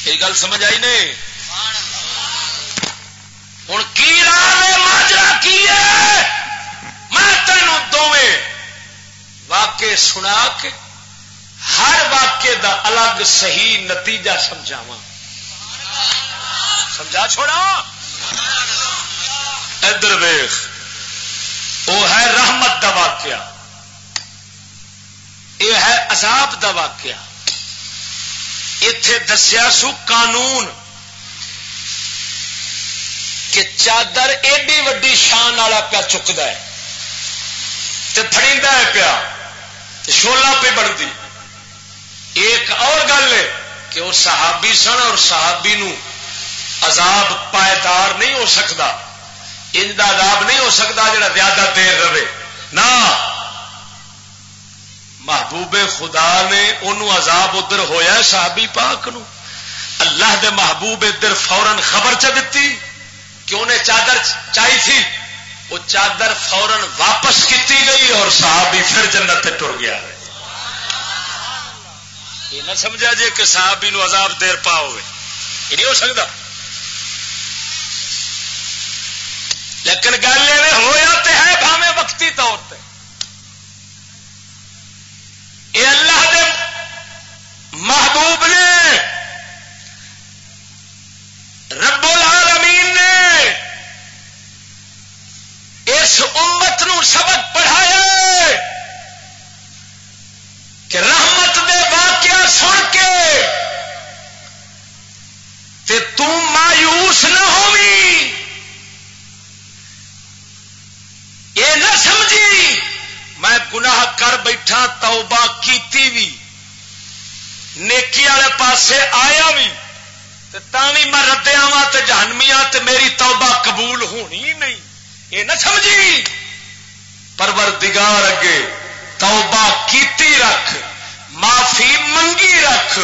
یہ گل سمجھ آئی نہیں؟ ہوں کی ماجرا کی ہے؟ میں تینوں دونوں واقع سنا کے ہر واقعے دا الگ صحیح نتیجہ سمجھاوا سمجھا چھوڑا؟ ادھر ویخ وہ ہے رحمت دا واقعہ۔ یہ ہے عذاب دا واقعہ۔ اتے دسیا سو قانون کہ چادر ایڈی وڈی شان والا پیا چکتا ہے فڑی پیا شولا پہ بنتی ایک اور گل ہے کہ وہ صحابی سن اور صحابی نو عذاب پائیدار نہیں ہو سکتا ان کا عذاب نہیں ہو سکتا جڑا زیادہ دیر رہے۔ نہ محبوب خدا نے انہوں عذاب ادھر ہویا صحابی پاک نو اللہ دے محبوب ادھر فورن خبر چ دیتی کہ انہیں چادر چاہی تھی؟ وہ چادر فورن واپس کی گئی اور صحابی پھر جنت ٹر گیا۔ یہ نہ سمجھا جی کہ صحابی نو عذاب دیر پا ہوئے۔ یہ نہیں ہو سکتا۔ لیکن گل یہ ہوا تو ہے بھاوے وقتی طور پہ یہ اللہ دے محبوب نے، رب العالمین نے اس امت نو سبق پڑھایا کہ رحمت دے واقعہ سن کے تے تو مایوس نہ ہوئی یہ نہ سمجھی میں گناہ کر بیٹھا، توبہ کیتی بھی۔ نیکی والے پاسے آیا بھی۔ بھی میں ردیا وا جہنمیا میری توبہ قبول ہونی نہیں۔ یہ نہ سمجھی۔ پروردگار اگے توبہ کیتی رکھ، معافی منگی رکھ۔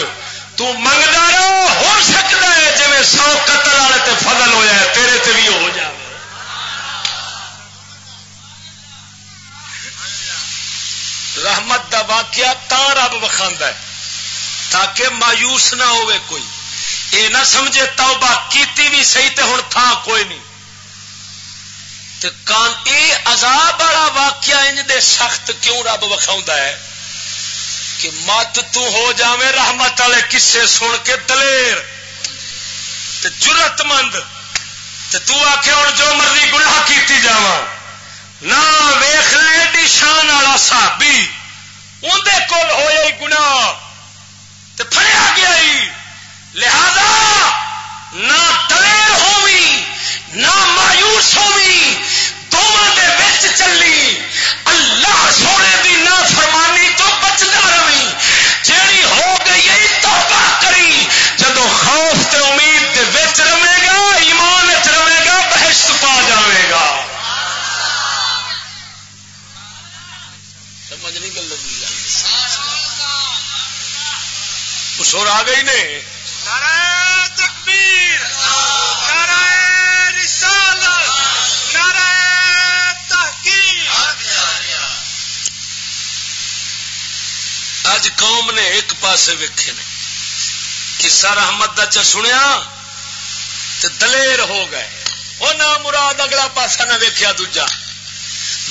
تو منگتا رہو ہو سکتا ہے جی سو قتل والے تے فضل ہوا تیرے تے بھی ہو جائے رحمت دا واقعہ تا رب وکھا ہے تاکہ مایوس نہ ہوئے کوئی۔ اے نہ سمجھے توبہ کیتی بھی صحیح تے ہوں تھا کوئی نہیں۔ تے کان اے عذاب والا واقعہ انج دے سخت کیوں رب وکھاؤں ہے؟ کہ مت تو ہو جاوے رحمت والے کسے سن کے دلیر۔ تے جرت مند تے تو آخ ہوں جو مرضی گناہ کیتی جا نہ ویخ لے شان والا سابی اندر کول ہوئے گنا فریا گیا لہذا نہ دلیر ہوئی نہ مایوس ہوئی دونوں کے بچ چلی۔ اللہ سونے کی نہ فرمانی تو بچتا رہی۔ جیڑی ہو گئی توبہ کری۔ جدو خوف تے امید دے بچ رہے گا، ایمان رہے گا، بہشت پا جائے گا۔ گل سر آ گئی نے۔ تکبیر اج قوم نے ایک پاسے ویکھے نے۔ کسا رحمت دا چ سنیا تے دلیر ہو گئے۔ وہ نہ مراد اگلا پاسا نہ ویکیا دوجا۔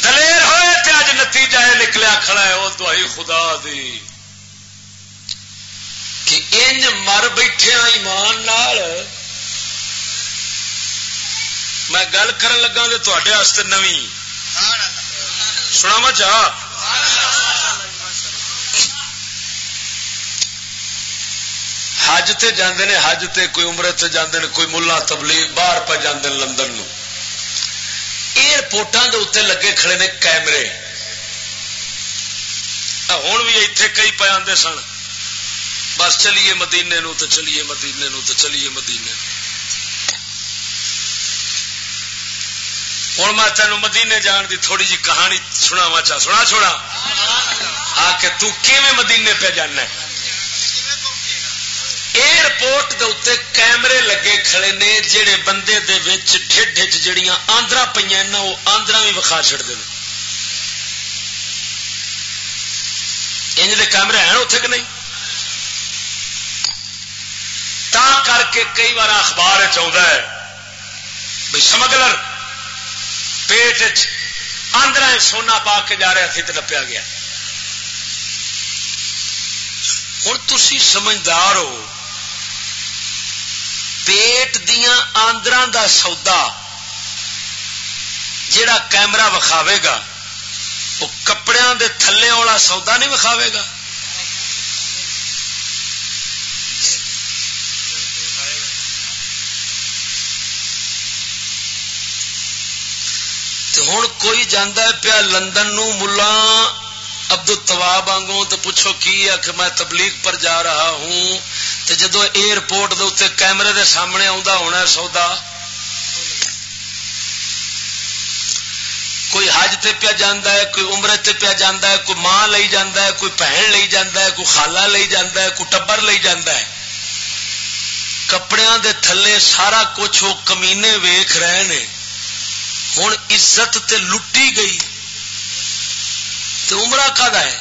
دلیر ہوئے تے اج نتیجہ یہ نکلیا کھڑا ہے، وہ تو خدا دی۔ کہ انج مر بیٹھے ایمان نال۔ میں گل کر لگا تو تے نوی سنا چاہ حج تے جاندے نے، حج تے کوئی عمرے تے جاندے نے، کوئی ملا تبلیغ، باہر پہ جاندے نے لندن نو ایئرپورٹاں دے اتنے لگے کھڑے نے کیمرے ہوں بھی اتنے کئی پہ آتے سن بس چلیے مدینے نو تو چلیے مدینے نو تو چلیے مدینے ہوں میں تینوں مدینے جان دی تھوڑی جی کہانی سنا چاہ سنا چھوڑا آ کے تو کیویں مدینے پہ جانا ہے ایئرپورٹ دے اتنے کیمرے لگے کھڑے نے جہے بندے دے وچ ڈھڈ جڑیاں آندرا پہ وہ آندرا بھی وکھا چڑتے ہیں انج دے کیمرے ہیں اتنے کہ نہیں؟ تا کر کے کئی بار اخبار چاہتا ہے بھائی سمگلر پیٹ آندرا سونا پا کے جا رہا تھی تو نپیا گیا۔ ہوں تھی سمجھدار ہو پیٹ دیا آندر دا سودا جڑا کیمرا وکھاوے گا، وہ کپڑے دے تھلے والا سودا نہیں وکھاوے گا۔ ہوں کوئی جانا پیا لندن نو ملا ابد التواب آنگوں تو پوچھو کی ہے کہ میں تبلیغ پر جا رہا ہوں؟ تو جدو ایئرپورٹ دے اتنے کیمرے دے سامنے آتا ہونا سودا، کوئی حج تے پیا جانا ہے، کوئی عمر تے پیا جانا ہے، کوئی ماں لئی جانا ہے، کوئی بہن لئی جانا ہے، کوئی خالہ لئی جانا ہے، کوئی ٹبر لئی جانا ہے۔ کپڑیاں دے تھلے سارا کچھ وہ کمینے ویخ رہے ہیں ہوں عزت تے لٹی گئی۔ تو عمرہ کد ہے؟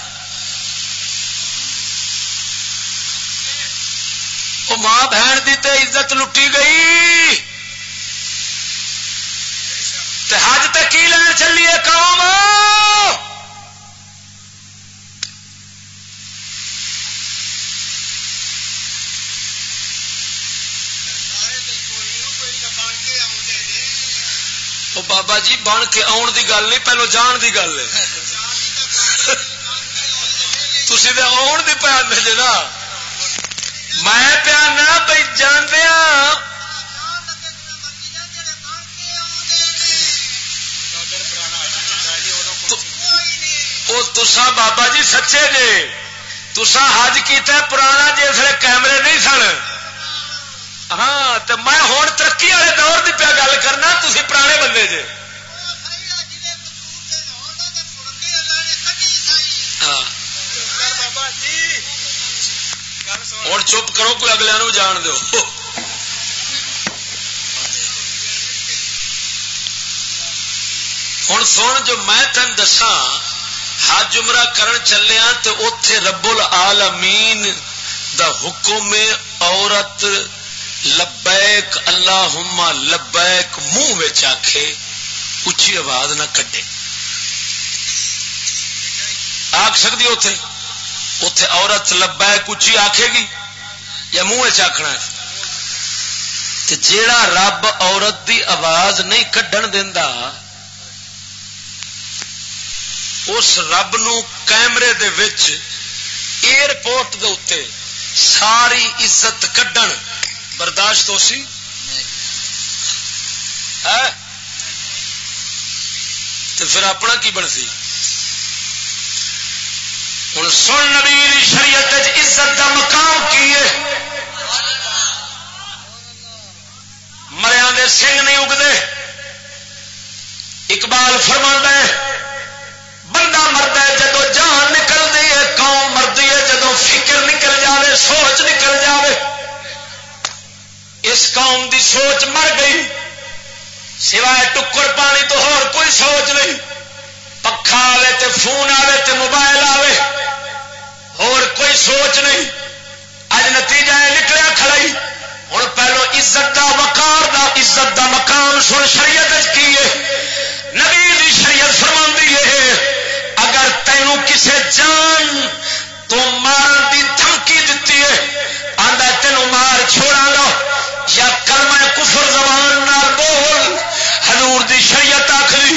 وہ ماں بہن دی تے عزت لٹی گئی۔ تے حج تے کی لین چلیے قوم؟ بابا جی بن کے آن دی گل نہیں پہلو جان دی گل ہے۔ تھی تو آن دی پہ نا میں پیا نہ بھائی جاندیا تسا بابا جی سچے جے تسا حج کیتا پرانا جس کیمرے نہیں سن۔ ہاں تو میں ہوں ترقی والے دور کی پیا گل کرنا تھی پرانے بندے جے۔ ہوں چپ کرو کوئی اگلے نو جان دو ہوں سن جو میں تین دسا حج عمرہ کرن چلیا تو اتے رب العالمین دا حکم عورت لبیک اللہ لبیک منہ آخے اچھی آواز نہ کڈے آخ سکتی اتے اتے عورت لبیک اچھی آخے گی یا منہ آخنا جیڑا رب عورت دی آواز نہیں کڈن دینا اس رب نو کیمرے دے وچ ایئرپورٹ دے اتنے ساری عزت کڈن برداشت ہو سی تو پھر اپنا کی بنتی ہوں سن نبی شریعت عزت کا مقام کی ہے؟ مریا دے سنگ نہیں اگتے اقبال فرما ہے، بندہ مرد ہے، جدو جان نکلتی ہے، قوم مردی ہے، جدو فکر نکل جاوے، سوچ نکل جاوے، اس قوم دی سوچ مر گئی۔ سوائے ٹکر پانی تو ہور کوئی سوچ نہیں۔ پکھا آئے تے فون آئے تے موبائل آئے اور کوئی سوچ نہیں۔ اج نتیجہ نکلیا کھڑائی۔ ہوں پہلو عزت دا وقار دا، عزت دا مقام سن شریعت کی ہے۔ نبی دی شریعت فرما ہے، اگر تینوں کسے جان تو مار دی دھمکی دیتی ہے آدھا تینوں مار چھوڑا گا۔ یا کلمہ کفر زبان نہ بول، حضور دی شریعت آخری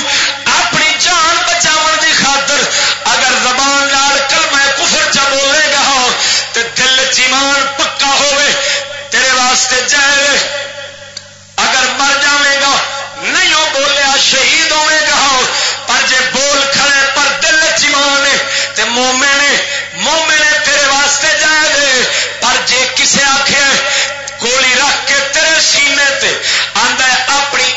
جان بچاؤ دی خاطر اگر زبان لال کلمہ کفر چ بولے گا تو دل چیمان پکا ہوئے، تیرے واسطے جائے اگر مر جائے گا، نہیں وہ بولیا، شہید ہوئے گا پر جے بول کھڑے، پر دل چیمان تے مومے نے مومے نے تیرے واسطے جائے پر جے کسے آخے گولی رکھ کے تیرے سینے تے آندا ہے، اپنی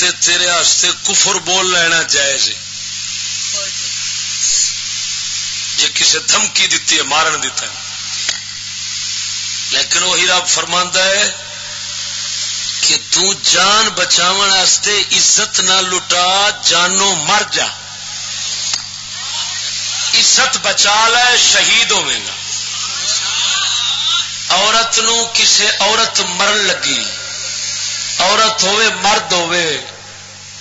بچاو تیرے آستے کفر بول لینا جائز جی کسی دھمکی دیتی ہے، مارن دیتا ہے۔ لیکن وہی رب فرما ہے کہ تو جان بچاو عزت نہ لٹا، جانو مر جا۔ عزت بچا لے، شہید ہوے گا۔ عورت نو کسے عورت مرن لگی۔ عورت ہوے مرد ہوے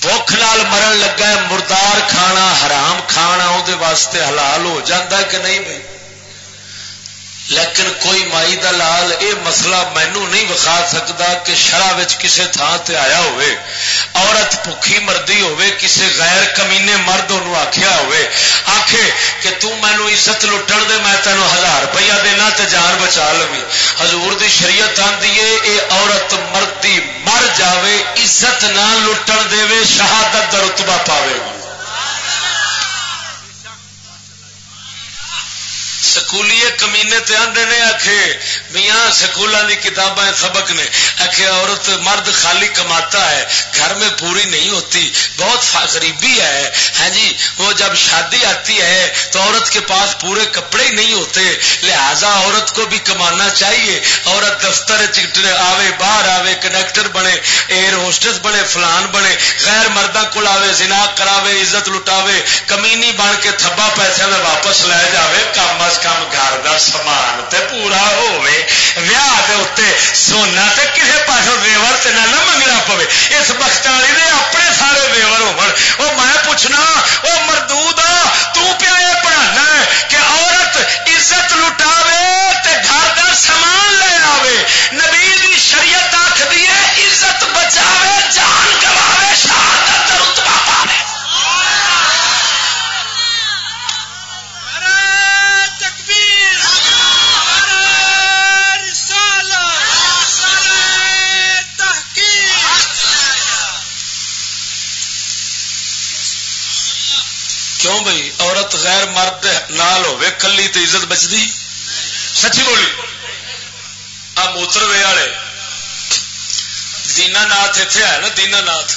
بھوک نال مرن لگا ہے، مردار کھانا حرام کھانا وہ واسطے حلال ہو جاتا کہ نہیں بھائی لیکن کوئی مائی دا لال اے مسئلہ مینو نہیں وکھا سکتا کہ شرح کسے تھان تے آیا ہوئے، عورت بھوکی مردی ہوئے، کسے غیر کمینے مرد انہوں آخیا ہوئے آخے کہ تو مینو عزت لٹن دے، میں تینوں ہزار روپیہ دینا تے جان بچا لوی۔ حضور دی شریعت آندی ہے اے عورت مردی مر جاوے، عزت نہ لٹن دے شہادت دا رتبہ پاوے۔ سکولی کمینے تے آندے نے آخے میاں سکولوں کی کتابیں سبق نے۔ آخے عورت مرد خالی کماتا ہے، گھر میں پوری نہیں ہوتی، بہت غریبی ہے۔ ہاں جی وہ جب شادی آتی ہے تو عورت کے پاس پورے کپڑے ہی نہیں ہوتے۔ لہذا عورت کو بھی کمانا چاہیے۔ عورت دفتر آوے باہر، آوے کنیکٹر بنے، ایئر ہوسٹس بنے، فلان بنے، غیر مردہ کو آوے، زنا کراوے، عزت لٹاوے، کمینی بن کے تھبا پیسے میں واپس لے جاوے کام از کم گھر کا سامان تے پورا ہوے ویاہ سونا تے کسی پاس ویور سے نہ منگنا پوے اس بخت والی نے اپنے سارے ویور ہو میں پوچھنا وہ مردود تیا یہ پڑھانا کہ عورت عزت لٹاوے تے گھر کا سامان لے آوے نبی دی شریعت آخری ہے عزت بچاوے جان گواوے شہادت رتبہ کیوں بھائی؟ عورت غیر مرد نال ہوے کلی تو عزت بچتی سچی بولی۔ آ موتر وے والے، دینا ناتھ اتے ہے نا، دینا ناتھ۔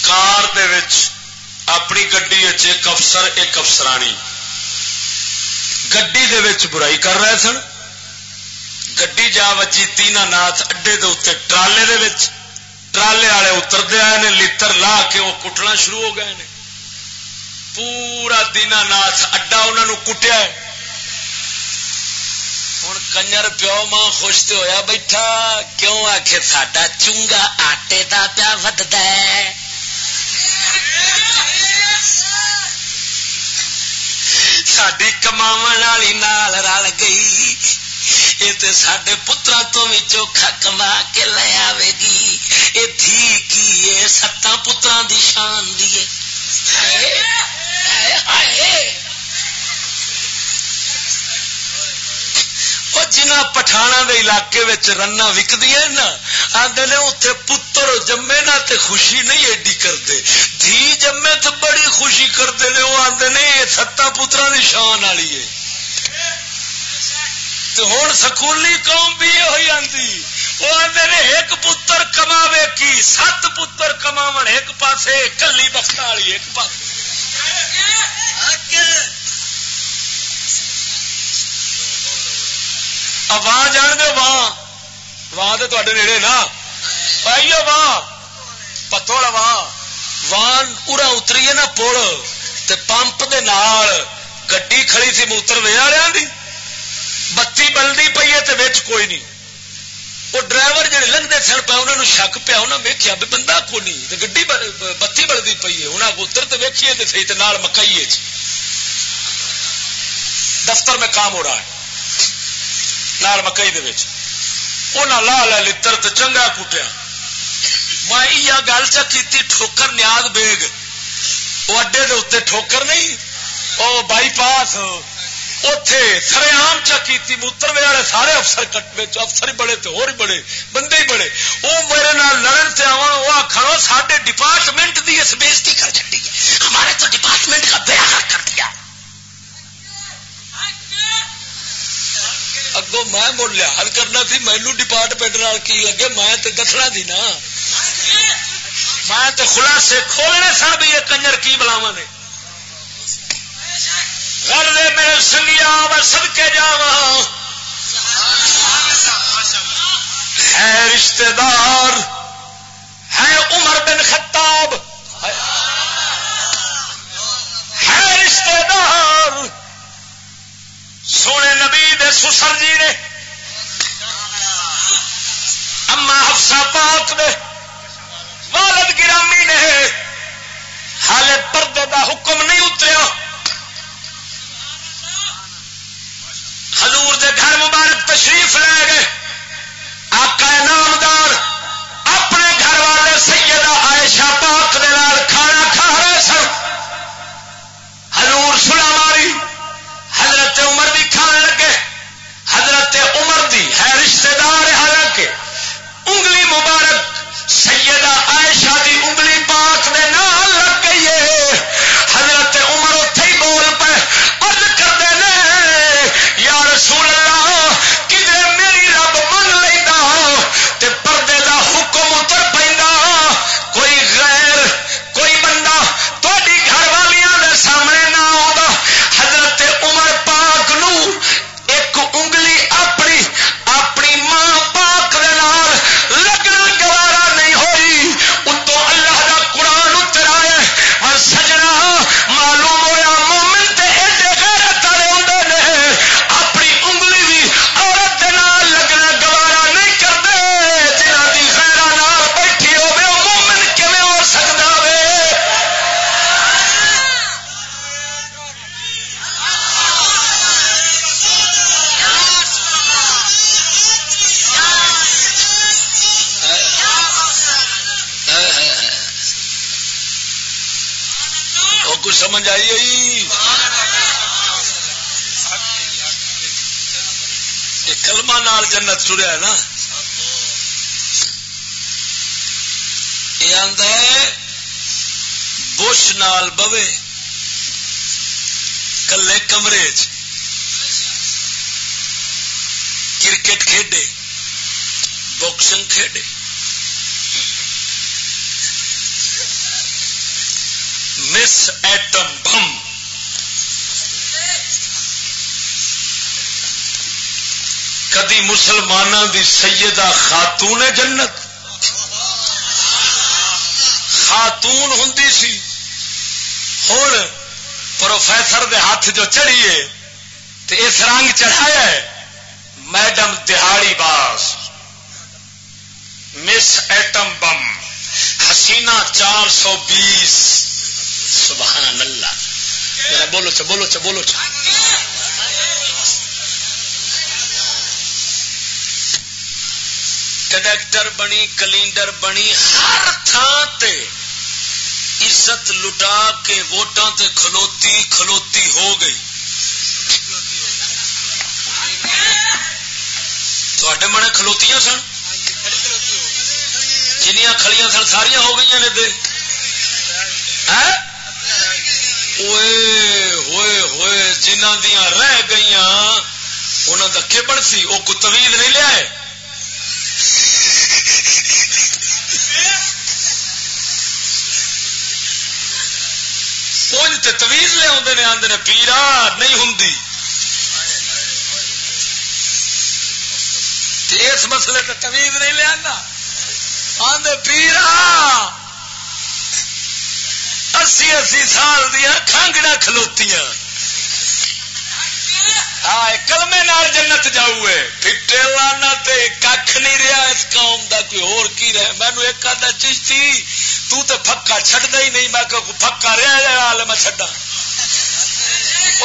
کار دے وچ اپنی گڈی ایک افسر، ایک افسرانی۔ گڈی دے وچ برائی کر رہے سن۔ گڈی جا وجی تینا ناتھ اڈے دے اتنے ٹرالے دے وچ۔ ٹرالے والے اترتے آئے نے، لیتر لا کے وہ کٹنا شروع ہو گئے نے۔ پورا دینا ناتھ اڈا انہوں نے کٹیا ہوں کنجر پیو ماں خوش تو ہوا بیٹھا، کیوں آخ ساڈا چونگا آٹے کا پیا ود ساری کما والی نال رل گئی۔ یہ تو سڈے پترا تو بھی چوکھا کما کے لے آئے گی یہ تھی کی ہے ستاں پترا دی شان دیے جنہ پٹھانا دے علاقے رنا وکدی نا آدھے اتنے پتر جمے نا تے خوشی نہیں ایڈی کرتے دھی جمے تو بڑی خوشی کرتے ہیں وہ آدھے نے یہ ستاں پترا کی شان والی ہے ہوں سکولی قوم بھی یہ آتی وہ آدھے نے ایک پتر کما کی، سات پتر کما ایک پاسے کلی بخت والی ایک پاس واہ جان دو واہ۔ واہ تو نیڑے نا۔ آئیے واہ۔ پتوڑ واہ۔ وان ارا اتری ہے نا پل پمپ دے نال گڈی کھڑی سی موتر وے والے بتی بلدی پی ہے تو کوئی نہیں وہ ڈرائیور جہے لنگتے سن پہ انہوں شک پیا انہیں ویکیا بھی بندہ کو نہیں گی بتی بلدی پی ہے انہیں اتر تو ویکھیے تو صحیح نال مکئی دفتر میں کام ہو رہا ہے نال مکئی انہیں لا لا لڑ تو چنگا کٹیا میں یہ گل چی ٹھوکر نیاد بیگ وہ اڈے دے اتنے ٹھوکر نہیں وہ بائی پاس اتے سر آم چا چکی موتر والے سارے افسر کٹ افسر بڑے تو ہو بڑے، بندے ہی بڑے۔ وہ میرے نال لڑن سے آوا وہ آخر سارے ڈپارٹمنٹ کی اس بےزتی کر چکی ہے۔ ہمارے تو ڈپارٹمنٹ کا بیا کر دیا۔ اگو میں مڑ لحاظ کرنا تھی مینو ڈپارٹمنٹ کی؟ لگے میں تو دسنا تھی نا۔ میں تو خلاصے کھولنے سن بھی یہ کنجر کی بلاوا نے گھر دے میرے سنگیا میں سد کے جا ہے رشتے دار ہے عمر بن خطاب۔ ہے رشتے دار سونے نبی دے سسر جی نے۔ اما ہفسا پاک دے۔ والد گرامی نے۔ حال پردے دا حکم نہیں اتریا۔ حضور دے گھر مبارک تشریف لے گئے۔ آقا نامدار اپنے گھر والے سیدہ عائشہ پاک دے کھانا کھا رہے سن۔ حضور سلا ماری حضرت عمر بھی کھان لگے۔ حضرت عمر دی ہے رشتے دار حالانکہ انگلی مبارک سیدہ عائشہ دی انگلی پاک دے نال لگ گئی ہے۔ حضرت عمر جنت چڑیا نا؟ یہ آدھا ہے بش نال بوے، کلے کمرے کرکٹ کھیڈے، باکسنگ کھیڈے۔ Miss atom bomb. کدی مسلمانوں دی سیدہ خاتون جنت؟ خاتون ہوں سی۔ ہوں پروفیسر دے ہاتھ جو چڑھیے تو اس رنگ چڑھایا ہے، میڈم دہاڑی باز۔ مس ایٹم بم۔ حسینہ چار سو بیس۔ سبحان اللہ۔ بولو چا بولو چا بولو چا۔ کنڈکٹر بنی، کلینڈر بنی، ہر تھان تے عزت لٹا کے ووٹاں تے کھلوتی کھلوتی ہو گئی۔ تھوڑے من کھلوتیاں سن؟ جنیاں کھڑیاں سن ساریا ہو گئی نے دے ہوئے ہوئے جنہ دیا رہ گئی انہوں کا کبڑ سی؟ وہ کتویل نہیں لیا تے تویز لے آدھے پیرا نہیں ہوں اس مسئلے تے تویز نہیں لیا آدھے پیرا اسی اسی سال دیا کھانگڑا کھلوتیاں۔ کلمے نال جنت جاؤ پھٹے لانا کھ نہیں رہا اس قوم دا کوئی اور کی رہے؟ مینو ایک آدھا چیشتی تو تے پکا چڈا ہی نہیں۔ میں پکا رہا جا میں چڈا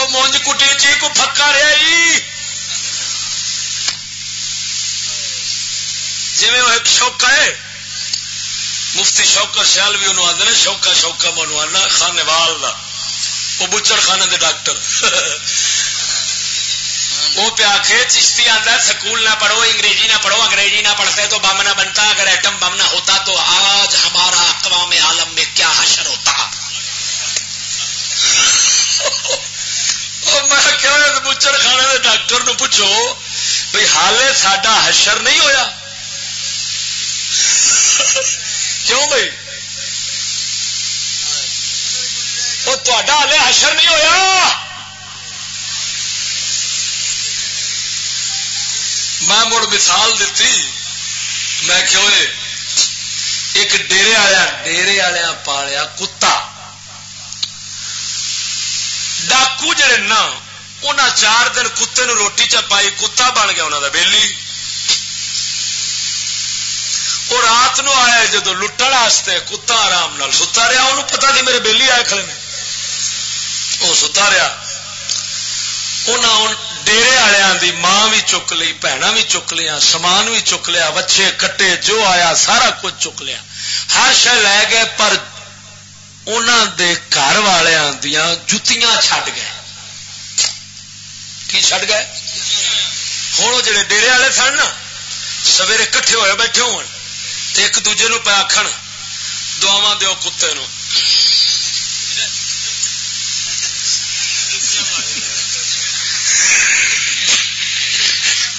وہ مونج کٹی چی کو پکا رہا جی وہ ایک شوکا ہے مفتی شوکا سیال بھی انہوں آدھے شوکا شوکا منو آنا خانے وال کا وہ بچڑ خانے دے ڈاکٹر وہ پیا کے چشتی آتا سکول نہ پڑھو انگریزی نہ پڑھو انگریزی نہ پڑھتے تو بم نہ بنتا اگر ایٹم بم نہ ہوتا تو آج ہمارا اقوام عالم میں کیا حشر ہوتا میں کیا بچڑ خانے کے ڈاکٹر نو پوچھو بھائی حالے سڈا حشر نہیں ہویا؟ کیوں بھائی وہ تا حشر نہیں ہویا؟ میں مڑ مثال دیتی میں کیوں ایک ڈیری والا ڈیری والیا پالیا کتا۔ ڈاکو جڑے نا انہیں چار دن کتے نو روٹی چپائی کتا بن گیا انہوں کا بہلی وہ رات نو آیا جدو لٹن واسطے کتا آرام نال ستا رہا انہوں پتا نہیں میرے بہلی آئے کھڑے نے وہ ستا رہا انہیں ڈیری والوں کی ماں بھی چک لی بھن بھی چک لیا سامان بھی چک لیا بچے کٹے جو آیا سارا کچھ چک لیا ہر شہ لے گئے پر انہوں دے گھر والوں دیا جتیاں چھڈ گئے کی چھڈ گئے ہوں جڑے ڈیری والے سن نا سویرے کٹھے ہوئے بیٹھے ہو ایک دوجے نو پہ آخر دعوا دو کتے نو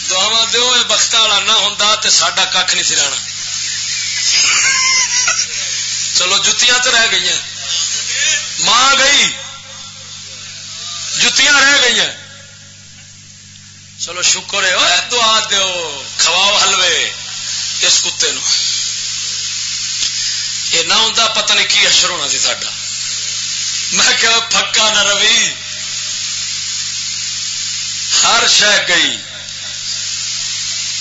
دعوا دو بخت والا نہ ہوں تو سڈا کھ نہیں سرانا چلو جتیاں تو رہ گئی ہیں ماں گئی، جتیاں رہ گئی چلو شکر ہے۔ دعا دو کھواؤ حلوے اس کتے نو۔ یہ نہ ہوں پتہ نہیں کی اشر ہونا سی ساڈا۔ میں کہ پکا نہ روی۔ ہر شہ گئی۔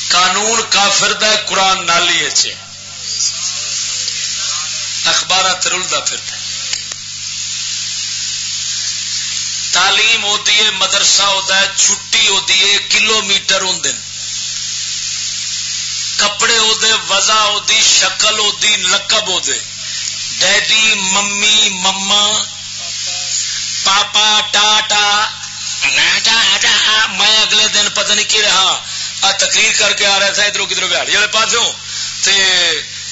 قانون کافر دا قرآن نالی اخبار ترلتا پھرتا تعلیم ہوتی ہے، مدرسہ ہوتا ہے، چھٹی ہوتی ہے کلو میٹر ہوں کپڑے ہوتے وزا ہوتی شکل ہوتی لقب ہوتے daddy, mummy, mama, papa, tata. میں اگلے دن پتہ نہیں کی رہا۔ تقریر کر کے آ رہا تھا ادھر کدھر بہاڑی والے پاسوں۔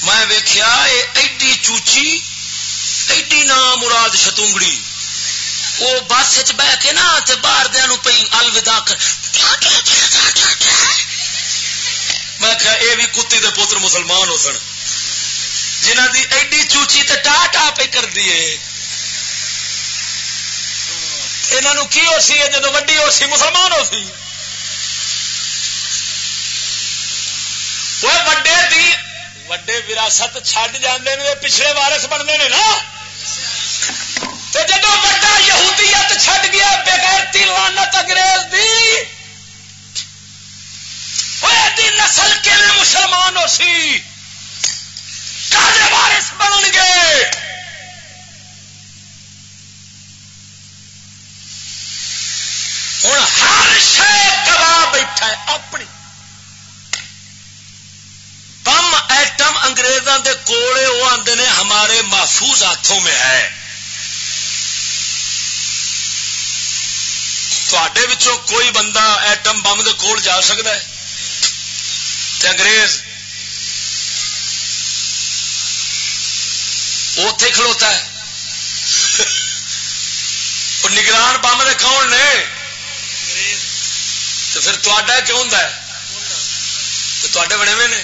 میں ویخیا ایڈی چوچی، ایڈی نام مراد شتونگڑی۔ وہ بس بہ کے نا باہر دیا پی الوداع کر۔ میں کیا یہ بھی کتی دے پوتر مسلمان ہو سن۔ جنہ دی ایڈی چوچی تے ٹا ٹا پہ کر دیے انہوں کی ہو سی جدو وڈی ہو سی مسلمان ہو سی وہ وڈے دی وڈے وراثت چھڈ جاندے نے پچھلے وارس بنتے ہیں نا۔ جب وڈا یہودیت چھڈ گیا، بغیر لانت انگریز دی۔ نسل کے مسلمان ہو سی؟ وارث بن گئے ہوں ہر شہ گوا بیٹھا ہے، اپنی۔ بم ایٹم انگریزوں کے کوڑے، وہ آتے نے ہمارے محفوظ ہاتھوں میں ہے۔ تھوڑے کوئی بندہ ایٹم بم کے کول جا سکتا ہے انگریز اتے کھلوتا ہے نگران بم دے کون نے تو پھر تا کیوں ہوں تو تے بنے ہوئے نے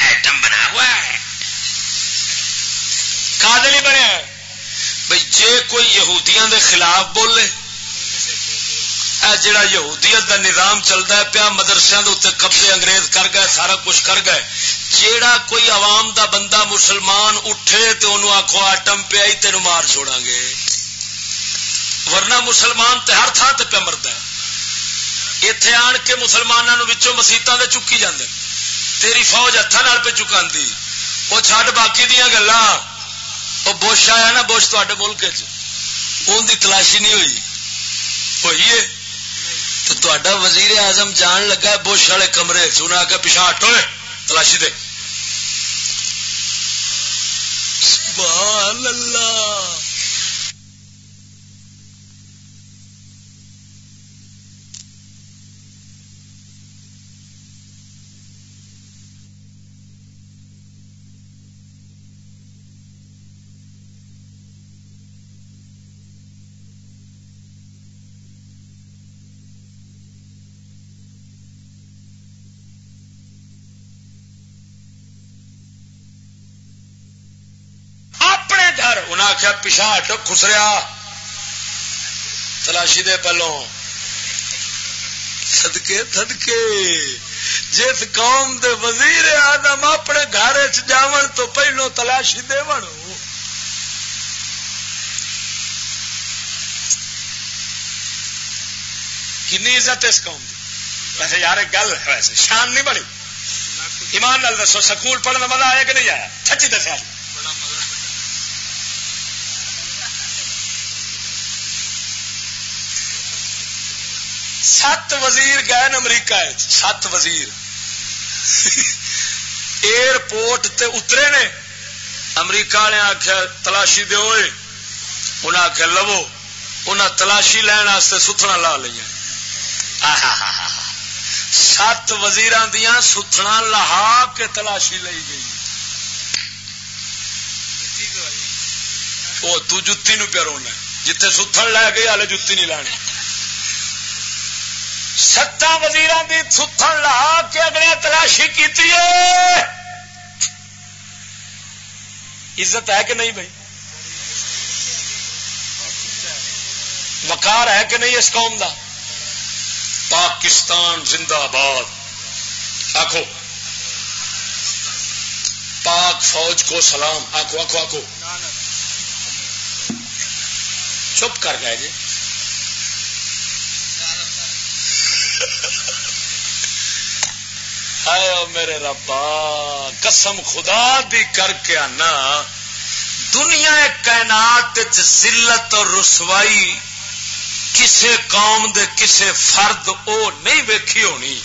ایٹم بنا ہوا ہے کادلی بنیا بھائی جے کوئی یہودیاں دے خلاف بولے، اے جڑا یہودیت دا نظام چلتا ہے پیا مدرسے قبضے انگریز کر گئے، سارا کچھ کر گئے، جیڑا کوئی عوام دا بندہ مسلمان اٹھے تو انہوں آخو آٹم پیا ہی تین مار چھوڑا گے۔ ورنہ مسلمان تے ہر تھان سے پیا مرد اتے آن کے مسلمانوں مسیطا دے چکی جاندے۔ تیری فوج ہاتھوں پہ چکا وہ چڈ باقی دیا گلا وہ بوش آیا نا بوش تے ملک ان کی تلاشی نہیں ہوئی ہوئی ہے تو تا وزیر اعظم جان لگا بوش والے کمرے چنا کے پیچھا ہٹو تلاشی دے سبحان اللہ انہیں آخیا پیچھا ہٹ خسریا۔ تلاشی دے پہلو سدکے سدکے جس قوم دے وزیر آدم اپنے گھر چاون تو پہلو تلاشی دے کنی عزت اس قوم دی؟ ویسے یار گل ویسے شان نہیں بڑی ایمان نال دسو، سکول پڑھنے مزہ آیا کہ نہیں آیا؟ سچی دسیا۔ سات وزیر گئے امریکہ سات وزیر۔ ایئرپورٹ تے اترے نے۔ امریکہ والے آخیا تلاشی دے ہوئے۔ انہیں آخیا لو انہیں تلاشی لین واسطے ستنا لا لیا سات وزیر دیا ستنا لہا کے تلاشی لی گئی۔ وہ تو جتی نو پیا رونا جتنے ستن لے گئی ہالے جتی نہیں لانی ستا وزیر کی لا کے اگلے تلاشی کی عزت ہے کہ نہیں بھائی؟ وکار ہے کہ نہیں اس قوم دا؟ پاکستان زندہ باد آخو پاک فوج کو سلام۔ آخو آخو آخو چپ کر گئے جی۔ میرے ربا، قسم خدا دی کر کے آنا۔ دنیا کائنات ذلت اور رسوائی کسے قوم دے کسے فرد او نہیں ویکھی ہونی،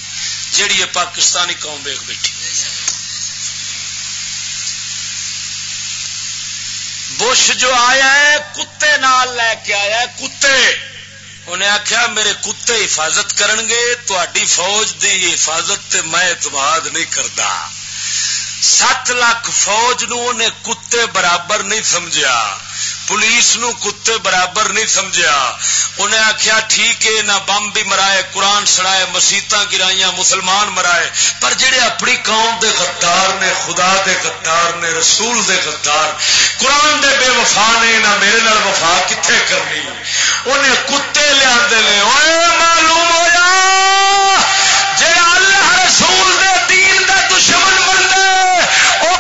جیڑی یہ پاکستانی قوم ویک بیٹھی۔ بش جو آیا ہے، کتے نال لے کے آیا ہے، کتے۔ انہیں آخیا میرے کتے حفاظت کرن گے تھی فوج دی حفاظت تے میں اعتماد نہیں کرتا سات لاکھ فوج نو انہیں کتے برابر نہیں سمجھا پولیس نو کتے برابر نہیں سمجھا انہیں آخیا ٹھیک ہے، نہ بم بھی مرائے، قرآن سڑائے مسیت گرائیاں، مسلمان مرائے۔ پر جڑے اپنی قوم دے غدار نے، خدا دے غدار نے، رسول دے غدار، قرآن دے بے وفا نے نہ میرے نال وفا کتنے کرنی؟ انہیں کتے لیا معلوم ہوا جڑا اللہ رسول دے دین دا دشمن بنتا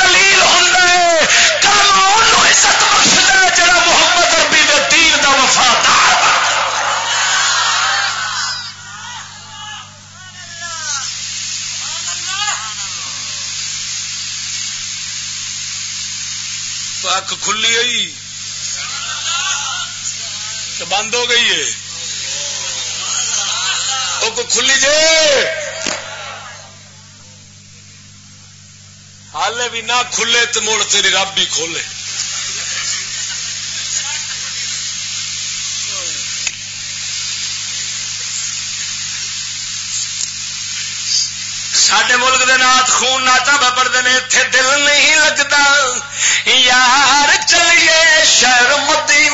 وقت زلیل ہوں کلمہ انہوں عزت بخش دے جڑا محمد ربی دے دین دا وفادار اک کھلی ہوئی۔ کہ بند ہو گئی ہے۔ وہ کھلی جے۔ حال بھی نہ کھلے تو مڑ تیری رب بھی کھولے سڈے ملک دے نات خون ناچا بپرتے ہیں اتنے دل نہیں لگتا یار چلیے شہر مدی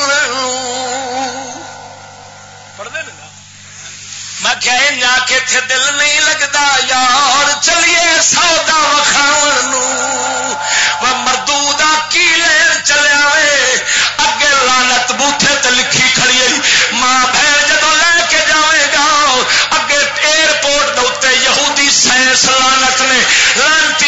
میں کیا جا کے تھے دل نہیں لگتا یار چلیے سودا وکھاؤ مردو کی لین چلیا وے؟ اگے لانت بوٹے تے لکھی کھڑی ماں بہن جدو لے کے جائے گا، اگے ایئرپورٹ دے یہودی سائنس لانت نے لانتی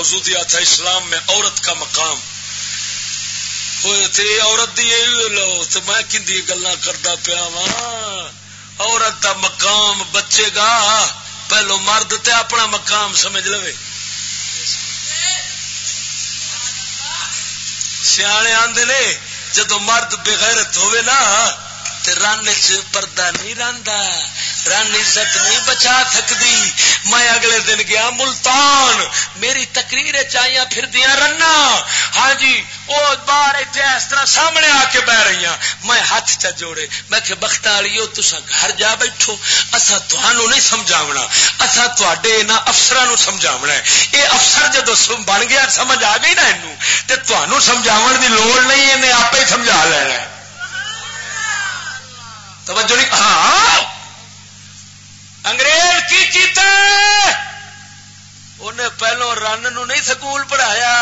موضوع دیا تھا اسلام میں عورت کا مقام۔ تیری عورت دی لو تو میں کھی گلا کرتا پیا وا عورت دا مقام بچے گا، پہلو مرد تے اپنا مقام سمجھ لو سیانے آدھے نے، جدو مرد بغیرت ہوئے نا رن چ پردہ نہیں رندا رن عزت نہیں بچا سکتی میں اگلے دن گیا ملتان۔ میری تقریر چاہیے پھر دیا رنا۔ ہاں جی وہ باہر اتنے اس طرح سامنے آ کے بہ رہی ہیں۔ میں ہاتھ چ جوڑے۔ میں کہ بخت والی ہو تسا گھر جا بیٹھو۔ اصا تہن نہیں سمجھاونا۔ اصا تے نہ افسر سمجھاونا ہے۔ یہ افسر جدو بن گیا، سمجھ آ گئی نا یہ تو سمجھاو کی لوڑ نہیں، انہیں آپ ہی سمجھا لینا توجہ نہیں؟ ہاں! انگریز کی کیتا انہیں پہلو رن نو نہیں سکول پڑھایا۔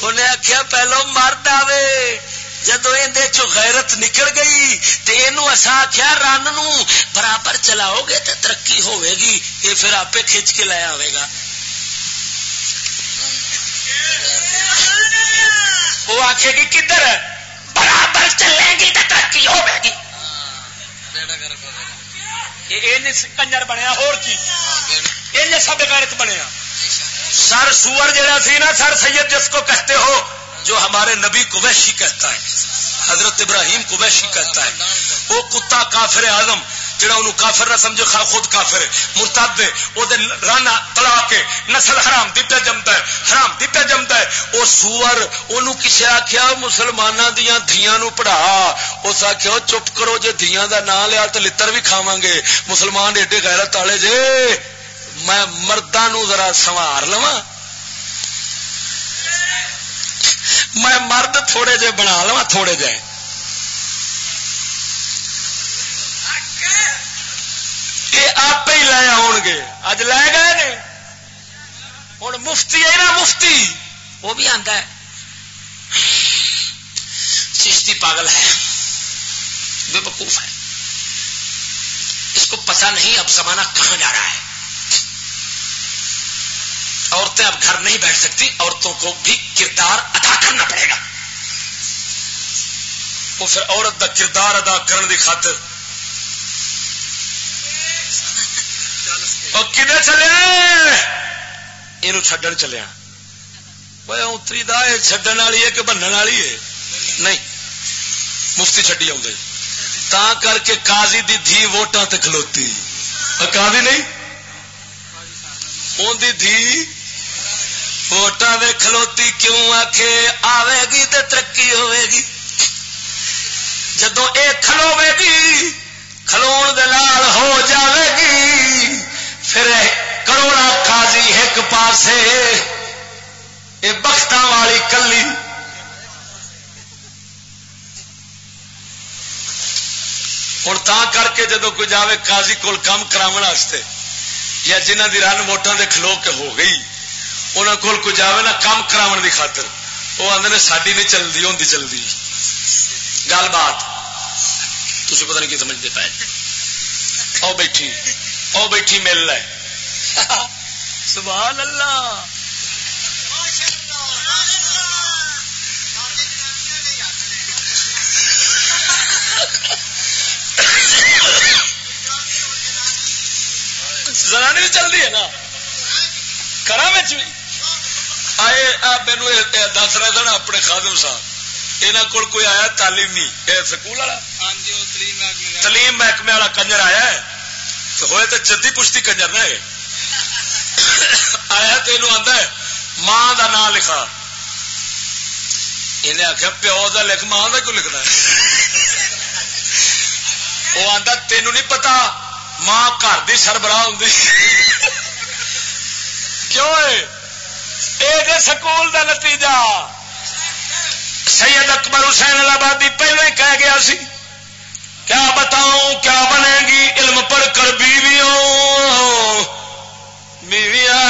انہیں آخیا پہلو مرد آوے۔ جدو اندر غیرت نکل گئی تو یہ اصا آخیا رن نو برابر چلاؤ گے تو ترقی ہوے گی۔ یہ پھر آپ کھچ کے لے آئے گا۔ وہ آخے گی، کدھر؟ برابر چلے گی تو ترقی ہوے گی۔ کنجر بنیا ہو سب غیرت بنیا۔ سر سور جہاں سی نا، سر سید جس کو کہتے ہو، جو ہمارے نبی کو ویشی کہتا ہے، حضرت ابراہیم کو ویشی کہتا ہے۔ وہ کتا کافر اعظم جہاں انہوں کافر نہ سمجھے خود کافر ہے۔ مرتاد وہ رانا تلا کے نسل حرام دیپے جمتا ہے۔ حرام دیپے جمتا ہے۔ وہ سور، انہوں کسے آخیا مسلمانوں دیا دیا پڑھا۔ اس آخیا چپ کرو جی دیا کا نام لیا تو لڑ بھی کھاوا گے۔ مسلمان ایڈے غیرت والے جے۔ میں مردوں ذرا سوار لوا میں مرد تھوڑے جے بنا لوا تھوڑے جائے یہ آپ ہی لے آؤ گے۔ اج لے گئے نے۔ ہوں مفتی ہے نا مفتی۔ وہ بھی آتا ہے۔ چشتی پاگل ہے۔ بے وقوف ہے۔ اس کو پتا نہیں اب زمانہ کہاں جا رہا ہے۔ عورتیں اب گھر نہیں بیٹھ سکتی عورتوں کو بھی کردار ادا کرنا پڑے گا۔ وہ پھر عورت کا کردار ادا کرنے کی خاطر کدھر چلے یہ چڈن چلیا اتری دا چڈن والی ہے کہ بننے والی ہے؟ نہیں۔ مفتی چڈی آؤ تا کر کے کازی دی دھی ووٹاں تے کھلوتی۔ کازی نہیں؟ ان دی دھی ووٹاں دے کھلوتی کیوں آکھے؟ آوے گی تے ترقی ہوے گی۔ جدو اے کھلوے گی، کھلون دے لال ہو جاوے گی۔ پھر کروڑا قاضی ایک پاسے یہ بخت والی کلی۔ ہوں تا کر کے جدو کوئی جائے قاضی کول کام کرا یا جنہ دی رن ووٹان دے کھلو کے ہو گئی انہوں کول کوئی جائے نا کام کرا دی خاطر۔ وہ آدھے نے ساری نہیں چلتی ہوں چلتی گل بات تھی پتہ نہیں کی سمجھتے پائے؟ او بیٹھی۔ او بیٹھی مل ہے سبحان اللہ۔ زنانی بھی چلتی ہے نا؟ کرا بھی۔ آئے مینو دس رہے سن اپنے خادم صاحب۔ یہاں کول کوئی آیا تعلیمی؟ سکول والا؟ ہاں جی، تعلیم محکمے والا کنجر آیا ہے؟ تو ہوئے تو جدی پشتی کنجر نہ آیا تو یہ آتا ہے، ماں کا نام لکھا۔ انہیں آخیا پیو کا لکھ ماں کا کیوں لکھنا ہے؟ وہ آتا تینوں نہیں پتا ماں گھر کی سربراہ ہوں کیوں یہ سکول کا نتیجہ۔ سید اکبر حسین آبادی پہلے ہی کہہ گیا سی۔ کیا بتاؤں، کیا بنے گی؟ علم پڑھ کر بیویوں۔ بیویاں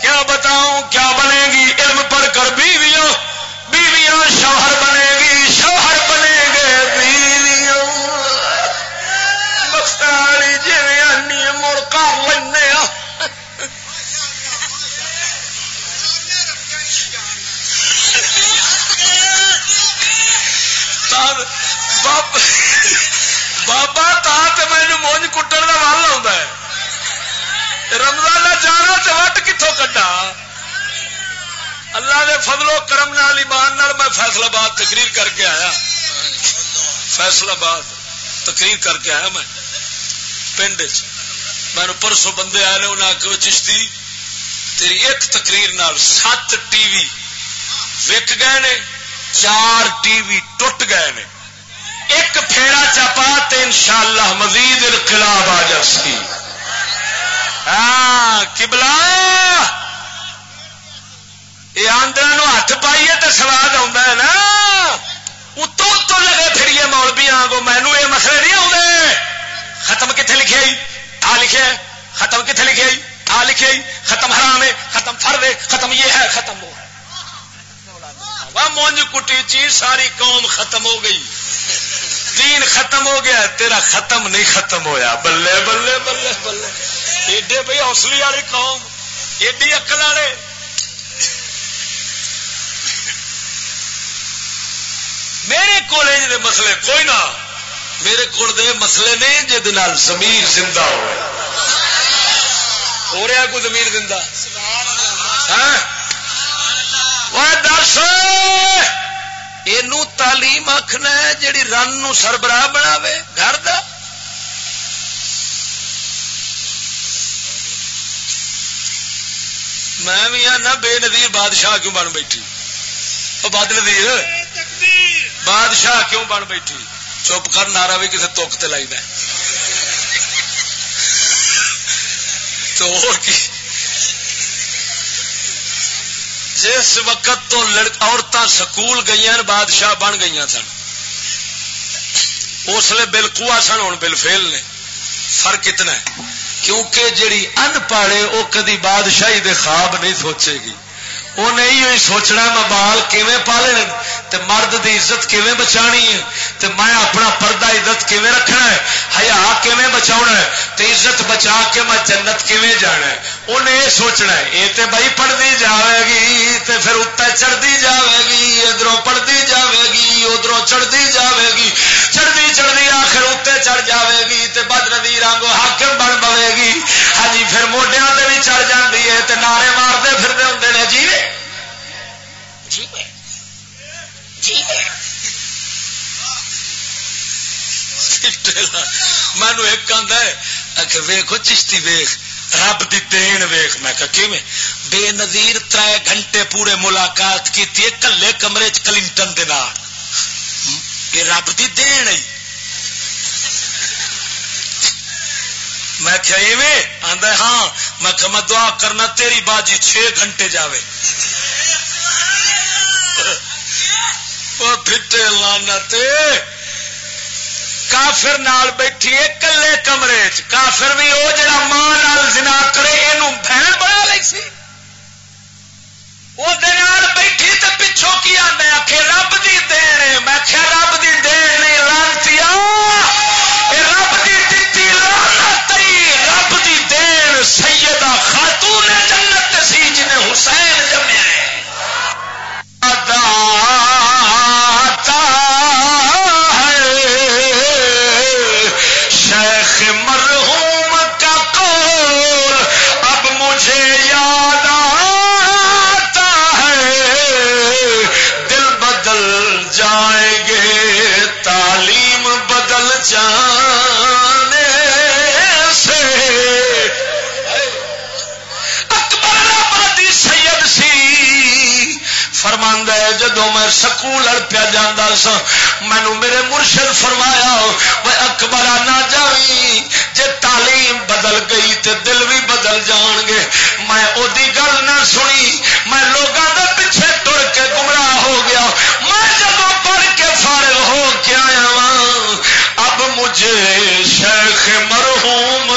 کیا بتاؤں، کیا بنے گی؟ علم پڑھ کر بیویوں۔ بیویاں شوہر بنے گی، شوہر بنے گے بیویوں۔ مختاری جی آنی مڑ کر لینا بابا، تا مینو مونج کٹن کا ول آ رمضان جانا تو وٹ کتوں کٹا اللہ نے فضل و کرم نال، ایمان نال میں فیصلہ باد تقریر کر کے آیا۔ فیصلہ باد تقریر کر کے آیا میں پنڈ میں پرسوں بندے آئے نے انہیں آخر چشتی، تیری ایک تقریر نال سات ٹی وی وک گئے نے۔ چار ٹی وی ٹوٹ گئے نے۔ ایک پھیرا چپا تو ان شاء اللہ مزید انقلاب آ جاسی ہاں کبلا یہ آندر ہاتھ پائیے تو سواد آتا ہے نا۔ اتو اتو لگے پھریے مولبی آگو مینو یہ مسئلے نہیں آتے ختم کتنے لکھے آئی؟ آ لکھے ختم کتنے لکھے آئی؟ آ لکھے ختم حرام ہے، ختم فرد ہے، ختم یہ ہے، ختم وہ ہے۔ مونج کٹی چیز ساری قوم ختم ہو گئی۔ دین ختم ہو گیا، تیرا ختم نہیں ختم ہویا۔ بلے بلے بلے بلے۔ ایڈے بھائی حوصلی والی قوم، ایڈی اکل والے۔ میرے کالج دے مسئلے کوئی نہ۔ میرے کو مسئلے نے جہد زمیر زندہ ہو ہو رہا کوئی زمیر زندہ؟ ہاں؟ وہ دس یہ تعلیم آخنا ہے جیڑی رن نو سربراہ بنا گھر کا میں بھی ہاں بے نظیر بادشاہ کیوں بن بیٹھی بد نظیر بادشاہ کیوں بن بیٹھی چپ کر نارا بھی کسی توک تے لائی تو جس وقت تو عورتیں سکول گئی بادشاہ بن گئی سن۔ اس لیے سن ہوں بل فیل نے۔ فرق اتنا ہے۔ کیونکہ جیڑی ان پاڑے وہ کدی بادشاہی دے خواب نہیں سوچے گی۔ وہ نہیں سوچنا، میں بال کیویں پالے تے مرد دی عزت کیویں بچانی ہے؟ تے میں اپنا پردہ عزت کیویں رکھنا ہے؟ حیا کیویں بچاؤنا ہے؟ تے عزت بچا کے میں جنت کیویں جانا ہے؟ انہیں یہ سوچنا ہے، یہ تے بھائی پڑھتی جاوے گی تے پھر اتنے چڑھتی جاوے گی ادھر پڑھتی جاوے گی ادھر چڑھتی جاوے گی چڑھتی چڑھتی آخر اتنے چڑھ جاوے گی تے بد ندی رنگو حاکم بن پوے گی ہاں جی پھر موڈیا تے بھی چڑھ جاتی ہے، تے نعرے مارتے پھرتے ہوں نے جی جی جی مینو ایک آدھا ویخو چشتی ویخ رب دی دین ویخ میں کہ بے نظیر تر گھنٹے پورے ملاقات کی کلے کمرے چ کلنٹن دے یہ رب دی دین ہے۔ میں کیا ہاں۔ میں کہ میں دعا کرنا تیری باجی چھ گھنٹے جاوے۔ پھٹے لانا کافر نال بیٹھی ہے کلے کمرے چ کافر بھی وہ جڑا ماں نال زنا کرے یہ بہن بنا لی سی۔ وہ بیٹھی تو پچھوں کی آدھے آخ رب کی دین میں کیا رب کی دین نہیں لانتی رب کی دتی لانتی رب کی دین سیدہ خاتون جنت سی جنہیں حسین جمیا جدو سکول لڑ پیا جانا سا۔ مینو میرے مرشد فرمایا میں اکبر نہ جائی جے تعلیم بدل گئی تے دل بھی بدل جان گے۔ میں وہ گل نہ سنی، میں لوگوں کے پیچھے تر کے گمراہ ہو گیا۔ میں جب پڑھ کے فارغ ہو کے آیا اب مجھے شیخ مرحوم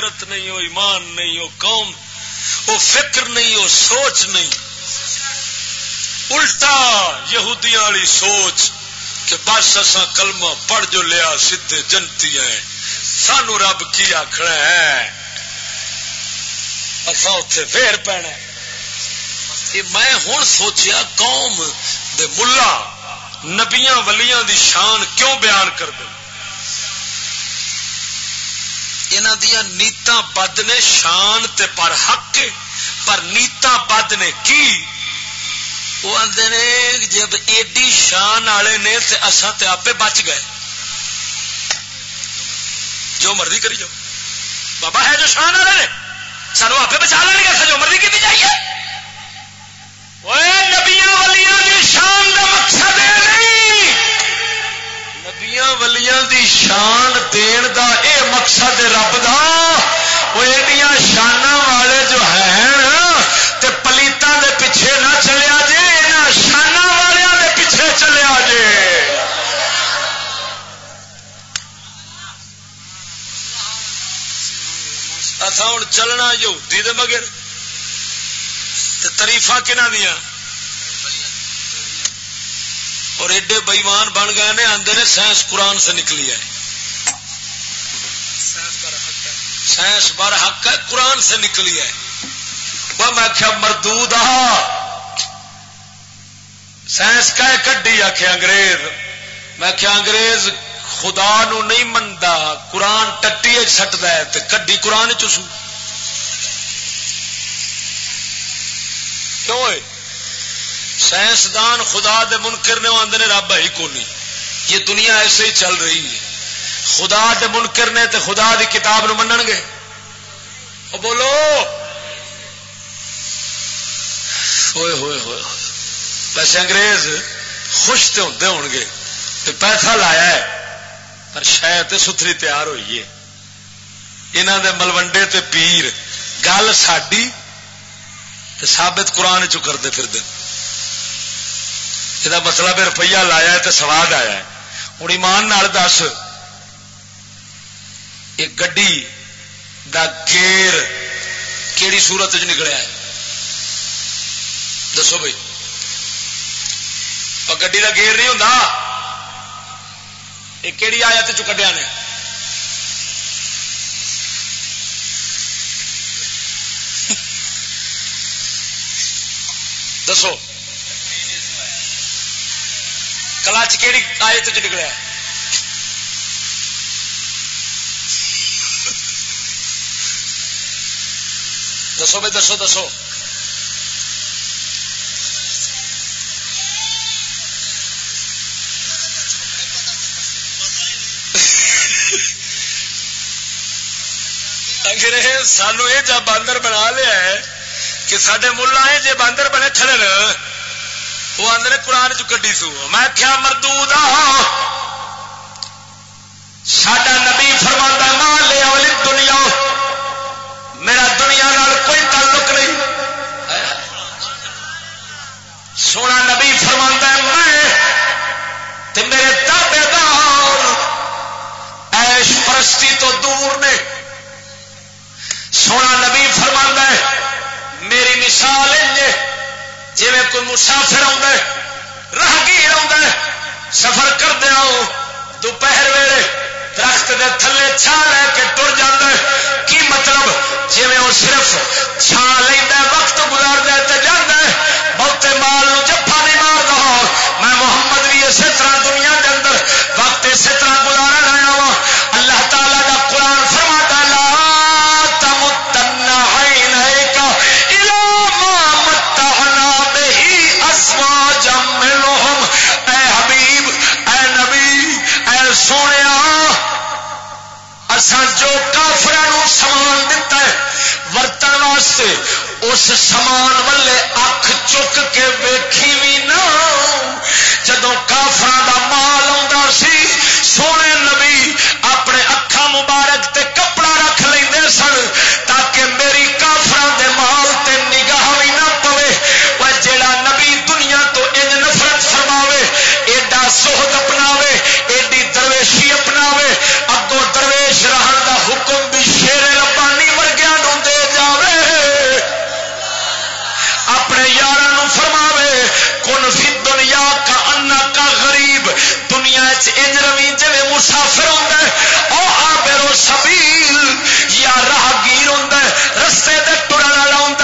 غیرت نہیں ہو، ایمان نہیں ہو، قوم، وہ فکر نہیں ہو سوچ نہیں۔ الٹا یہودیاں والی سوچ کہ بس اصا کلمہ پڑھ جو لیا سیدے جنتی ہیں۔ سانو رب کی آخر ہے؟ اصا اتے پھر پینا میں ہوں سوچیا قوم دے ملا، نبیاں ولیاں دی شان کیوں بیان کر دیں انہوں دیا نیتا بد نے شان تے پر حق پر نیتا بد نے کی؟ وہ آدھے نے جب ایڈی شان والے نے اصا تے آپ بچ گئے۔ جو مرضی کری جاؤ۔ بابا ہے جو شان والے نے۔ سانو آپ بچا لیں گے جو مرضی کی چاہیے نبیا والیا دی شان کا مقصد نہیں۔ نبیا والیا دی شان دین دا اے مقصد رب دا، وہ ایڈیاں شانہ والے جو ہیں، تے پلیتاں دے پیچھے نہ چلیا جی شانہ والوں دے پیچھے چلیا جے۔ اتھا ہوں چلنا یہودی دے مگر تے تریفا کنہ دیا اور ایڈے بئیمان بن گئے نے آدھے نے سائنس قرآن سے نکلی ہے۔ سائنس بار حق ہے۔ قرآن سے نکلی ہے۔ میں آخیا مردود سائنس کا کڈی آخ انگریز۔ میں کیا انگریز خدا نو نہیں منتا قرآن ٹٹی سٹتا ہے تو کڈی قرآن چسو سنو سائنسدان خدا دے منکر نے آدھے نے رب ہی کونی۔ یہ دنیا ایسے ہی چل رہی ہے۔ خدا دے منکر نے تے خدا دی کتاب نو منن گے۔ بولو۔ ہوئے ہوئے ہوئے ویسے انگریز خوش تو ہوتے ہو گے۔ پیسہ لایا ہے۔ پر شاید ستھری تیار ہوئی ہے۔ یہاں دے ملوڈے تے پیر۔ گل ساڈی سابت قرآن چ کرتے پھر یہ مطلب روپیہ لایا تو سواد آیا ہے۔ ہوں ایمان نال دس ایک گڈی دا گیر کیڑی صورت چ نکلیا ہے؟ دسو بھائی۔ گڈی کا گیر نہیں ہوں یہ کہڑی آیت چ کڈیا نے؟ دسو۔ کلچ کہڑی آیت چ نکلیا دسو بھائی، دسو دسو۔ سانو یہ جا باندر بنا لیا ہے کہ سڈے ملا ہے جی باندر بنے کھڑے وہ آدھے قرآن چی سو۔ میں کیا مردو سڈا نبی فرما ماں لیا والی دنیا۔ میرا دنیا نال کوئی تعلق نہیں۔ سونا نبی فرما میں میرے تابے دار۔ ایش پرستی تو دور نے۔ سونا نبی فرما میری مثال جی کوئی مسافر آگیر آ سفر کردیا دوپہر ویلے درخت دے تھلے چھان لے کے تر جا کی مطلب؟ جی وہ صرف چھان لینا وقت گزار دے تو جانا بہتے مال جفا نہیں مار رہا میں محمد بھی اسی طرح دنیا کے اندر، وقت اسی طرح گزارا ورتن واسطے، اس سامان والے اکھ چک کے ویکھی بھی نہ جدو کافر دا مال آ سونے نبی اپنے اکھا مبارک تے کپڑا رکھ لیں سن۔ دنیا چنج روی جی مسافر ہوں او آبرو سبیل یا راہگیر ہوں رستے دے ٹرن والا ہوں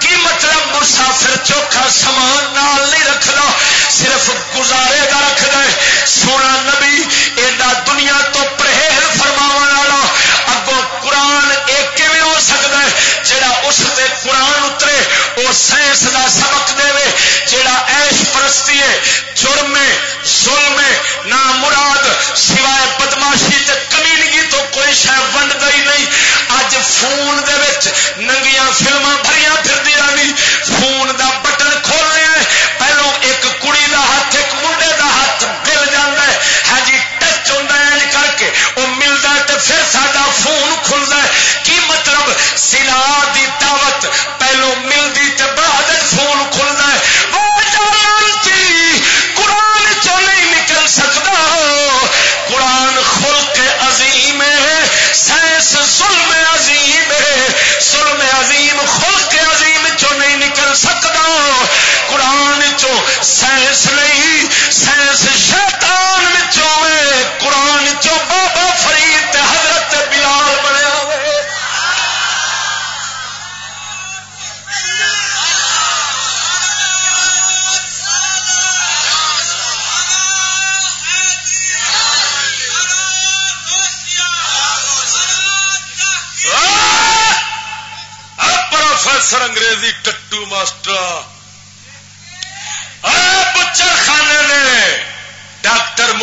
کی مطلب مسافر چوکھا سامان نال نہیں رکھنا صرف گزارے گا رکھ دے سونا نبی، ایڈا دنیا تو پرہیز فرماو والا، اگوں قرآن ایک ہو سکتا ہے، جڑا اس دے قرآن اترے وہ سائنس دا سبق دے جڑا ایش پرستی ہے، جرم ہے۔ ظلم نہ مراد سوائے بدماشی تے کمینگی تو کوئی شہ ونڈتا ہی نہیں۔ اج فون دے وچ ننگیاں فلماں بھریاں پھردی نہیں فون دا بٹن کھول رہے ہیں۔ پہلو ایک کڑی دا ہاتھ، ایک منڈے دا ہاتھ مل جا ہے۔ ہاں جی ٹچ ہوندا ہے یعنی کر کے، وہ ملتا ہے تو پھر سارا فون کھلدا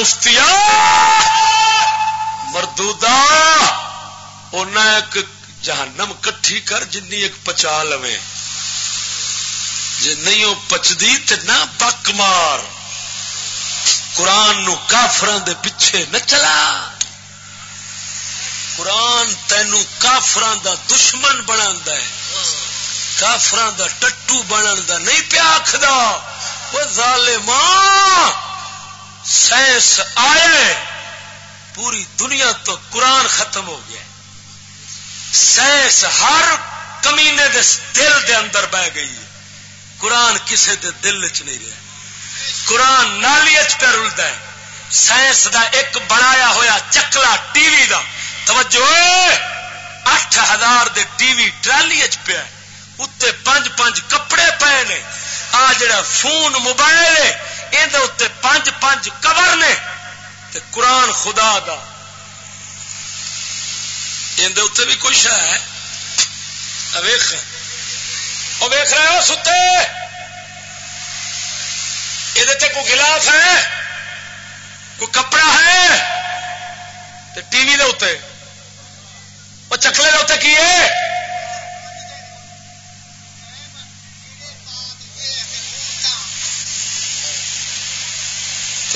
مفتیا مردودا ایک جہنم کٹھی کر جن ایک پچا لو جی نہیں وہ پچدی تو نہ پک مار۔ قرآن نو کافران دے پیچھے نہ چلا۔ قرآن تینوں کافران دا دشمن بنا ہے۔ کافران دا ٹٹو بنن دا نہیں پیا آخد وہ ظالمان سائنس آئے، پوری دنیا تو قرآن ختم ہو گیا۔ سائنس ہر کمینے دے دل دے اندر بہ گئی ہے۔ قرآن کسے دے دل چ نہیں رہا۔ قرآن نالی پہ رلتا ہے۔ سائنس دا ایک بنایا ہویا چکلا ٹی وی دا۔ توجہ، اٹھ ہزار دے ٹی وی ٹرالی پیا اتنے پانچ پانچ کپڑے پے نے آ جڑا فون موبائل ہے یہ پانچ پانچ کور نے تے قرآن خدا دا۔ اندر اتنے بھی کچھ ہے۔ ویخ ویخ رہے ہو ستے۔ یہ کوئی خلاف ہے؟ کوئی کپڑا ہے؟ تے ٹی وی دے اتنے وہ چکلے دے اتنے کی ہے؟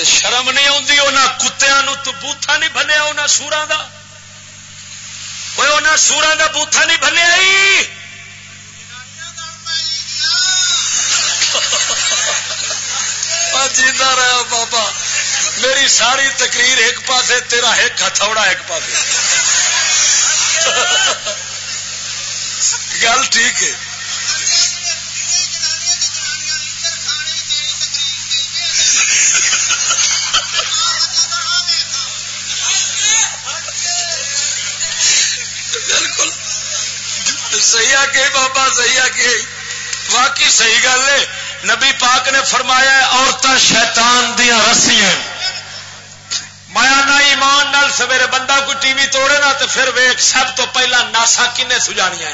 شرم نہیں آتی وہ کتیا تو بوتھا نہیں بنیا انہیں سورا کا سورا کا بوتھا نہیں بنیا جیتا رہا بابا۔ میری ساری تقریر ایک پاسے، تیرا ایک ہتھوڑا ایک پاس گل ٹھیک ہے۔ صحیح آ کے بابا صحیح آ کے واقعی صحیح گل ہے۔ نبی پاک نے فرمایا عورتیں شیطان دیا رسیاں۔ مایا نہ ایمان نال، سویرے بندہ کوئی ٹی وی توڑے نا تو پھر ویک سب تو پہلا ناسا کنے سجانیا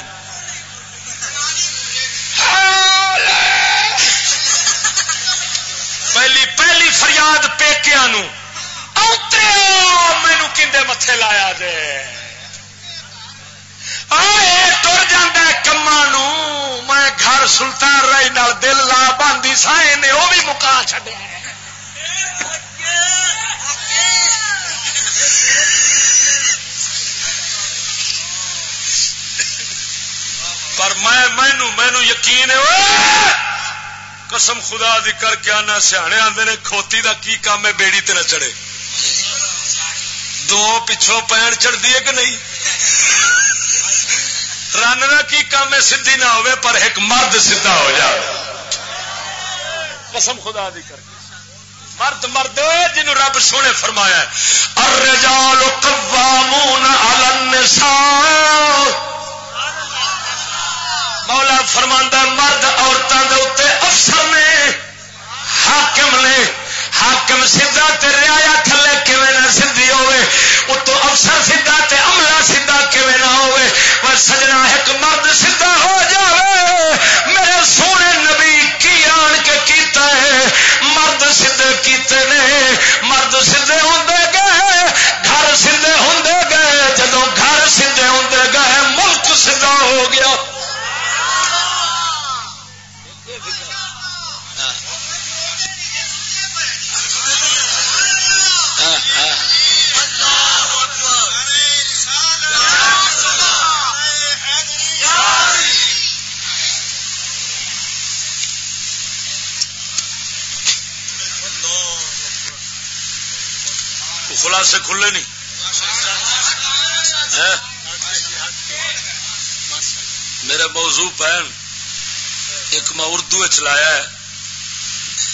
پہلی پہلی فریاد پیکیا مینو کھے متے لایا جائے تر کما میں گھر سلطان رائی نال دل لا باندھی سائے نے وہ بھی مکا چڈیا پر میں مینو مینو یقین ہے قسم خدا دی کر کے آنا، سیانے آتے نے، کھوتی دا کی کام ہے، بیڑی تے نہ چڑے دو پچھوں پین چڑھتی ہے کہ نہیں؟ رن کا کی کام ہے؟ سدھی نہ ہوئے پر ایک مرد سیدا ہو جائے۔ قسم خدا دی کر مرد مرد جن رب سونے فرمایا الرجال قوامون علی النساء۔ مولا فرماندا مرد عورتوں دے اوتے افسر نے، حاکم نے۔ حاکم سیدا تے تھلے کیویں نہ سدھی ہوے اتو افسر سیدا تے عملہ سیدا کیویں نہ ہوے پر سجنا ایک مرد سیدا ہو جاوے۔ میرے سونے نبی کی آن کے کیتا ہے۔ مرد سیدھے کیتے نے۔ مرد سیدھے ہوندے خلاصے کھلے نہیں۔ میرا موضوع پہن ایک میں اردو چلایا ہے۔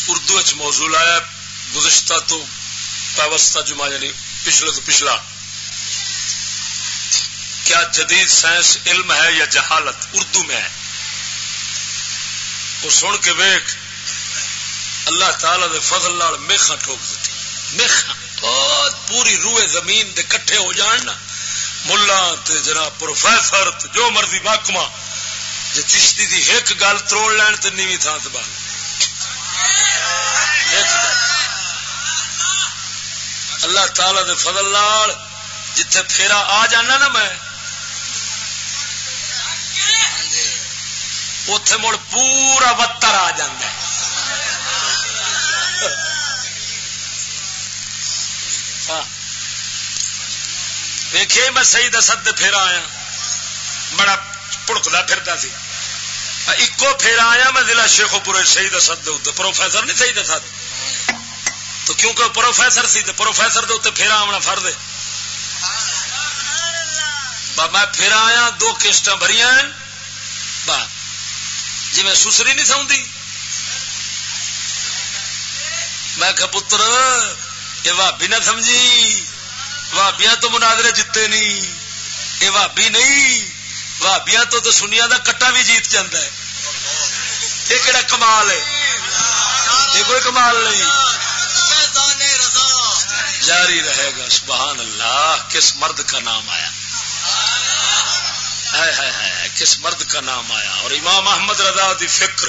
اردو چ موضوع لایا گزشتہ تو پیوستہ جمع یعنی پچھلے تو پچھلا۔ کیا جدید سائنس علم ہے یا جہالت؟ اردو میں ہے۔ وہ سن کے ویک اللہ تعالی دے فضل میخا ٹھوک دیتی۔ میخا بہت پوری روئے زمین دے کٹھے ہو جان نا۔ ملا جناب پروفیسر جو مرضی محکمہ جی چشتی دی ایک گل تروڑ لین تو نیوی تھان سے بال اللہ تعالی دے فضل لال جتھے پھیرا آ جانا نا میں اتے مڑ پورا بتر آ جائے ویکھے میں صحیح دسد پھیرا آیا۔ بڑا پڑکتا پھرتا سی۔ ایکو پھیرا آیا میں ضلع شیخ پورے صحیح دسد پروفیسر نہیں صحیح دسد تو کیونکہ پروفیسر سی تو پروفیسر دے اتنے پھیرا آنا فر دے میں پھر آیا، دو کشت بھری جی میں سسری نہیں سوندی میں کہ پتر، یہ بھابی نہ سمجھی۔ بھابیا تو مناظرے جیتے نہیں یہ بھابی نہیں بھابیا تو تو سنیا دا کٹا بھی جیت جاتا ہے۔ یہ کہڑا کمال ہے؟ یہ کوئی کمال نہیں۔ جاری رہے گا سبحان اللہ کس مرد کا نام آیا؟ ہے کس مرد کا نام آیا؟ اور امام احمد رضا دی فکر۔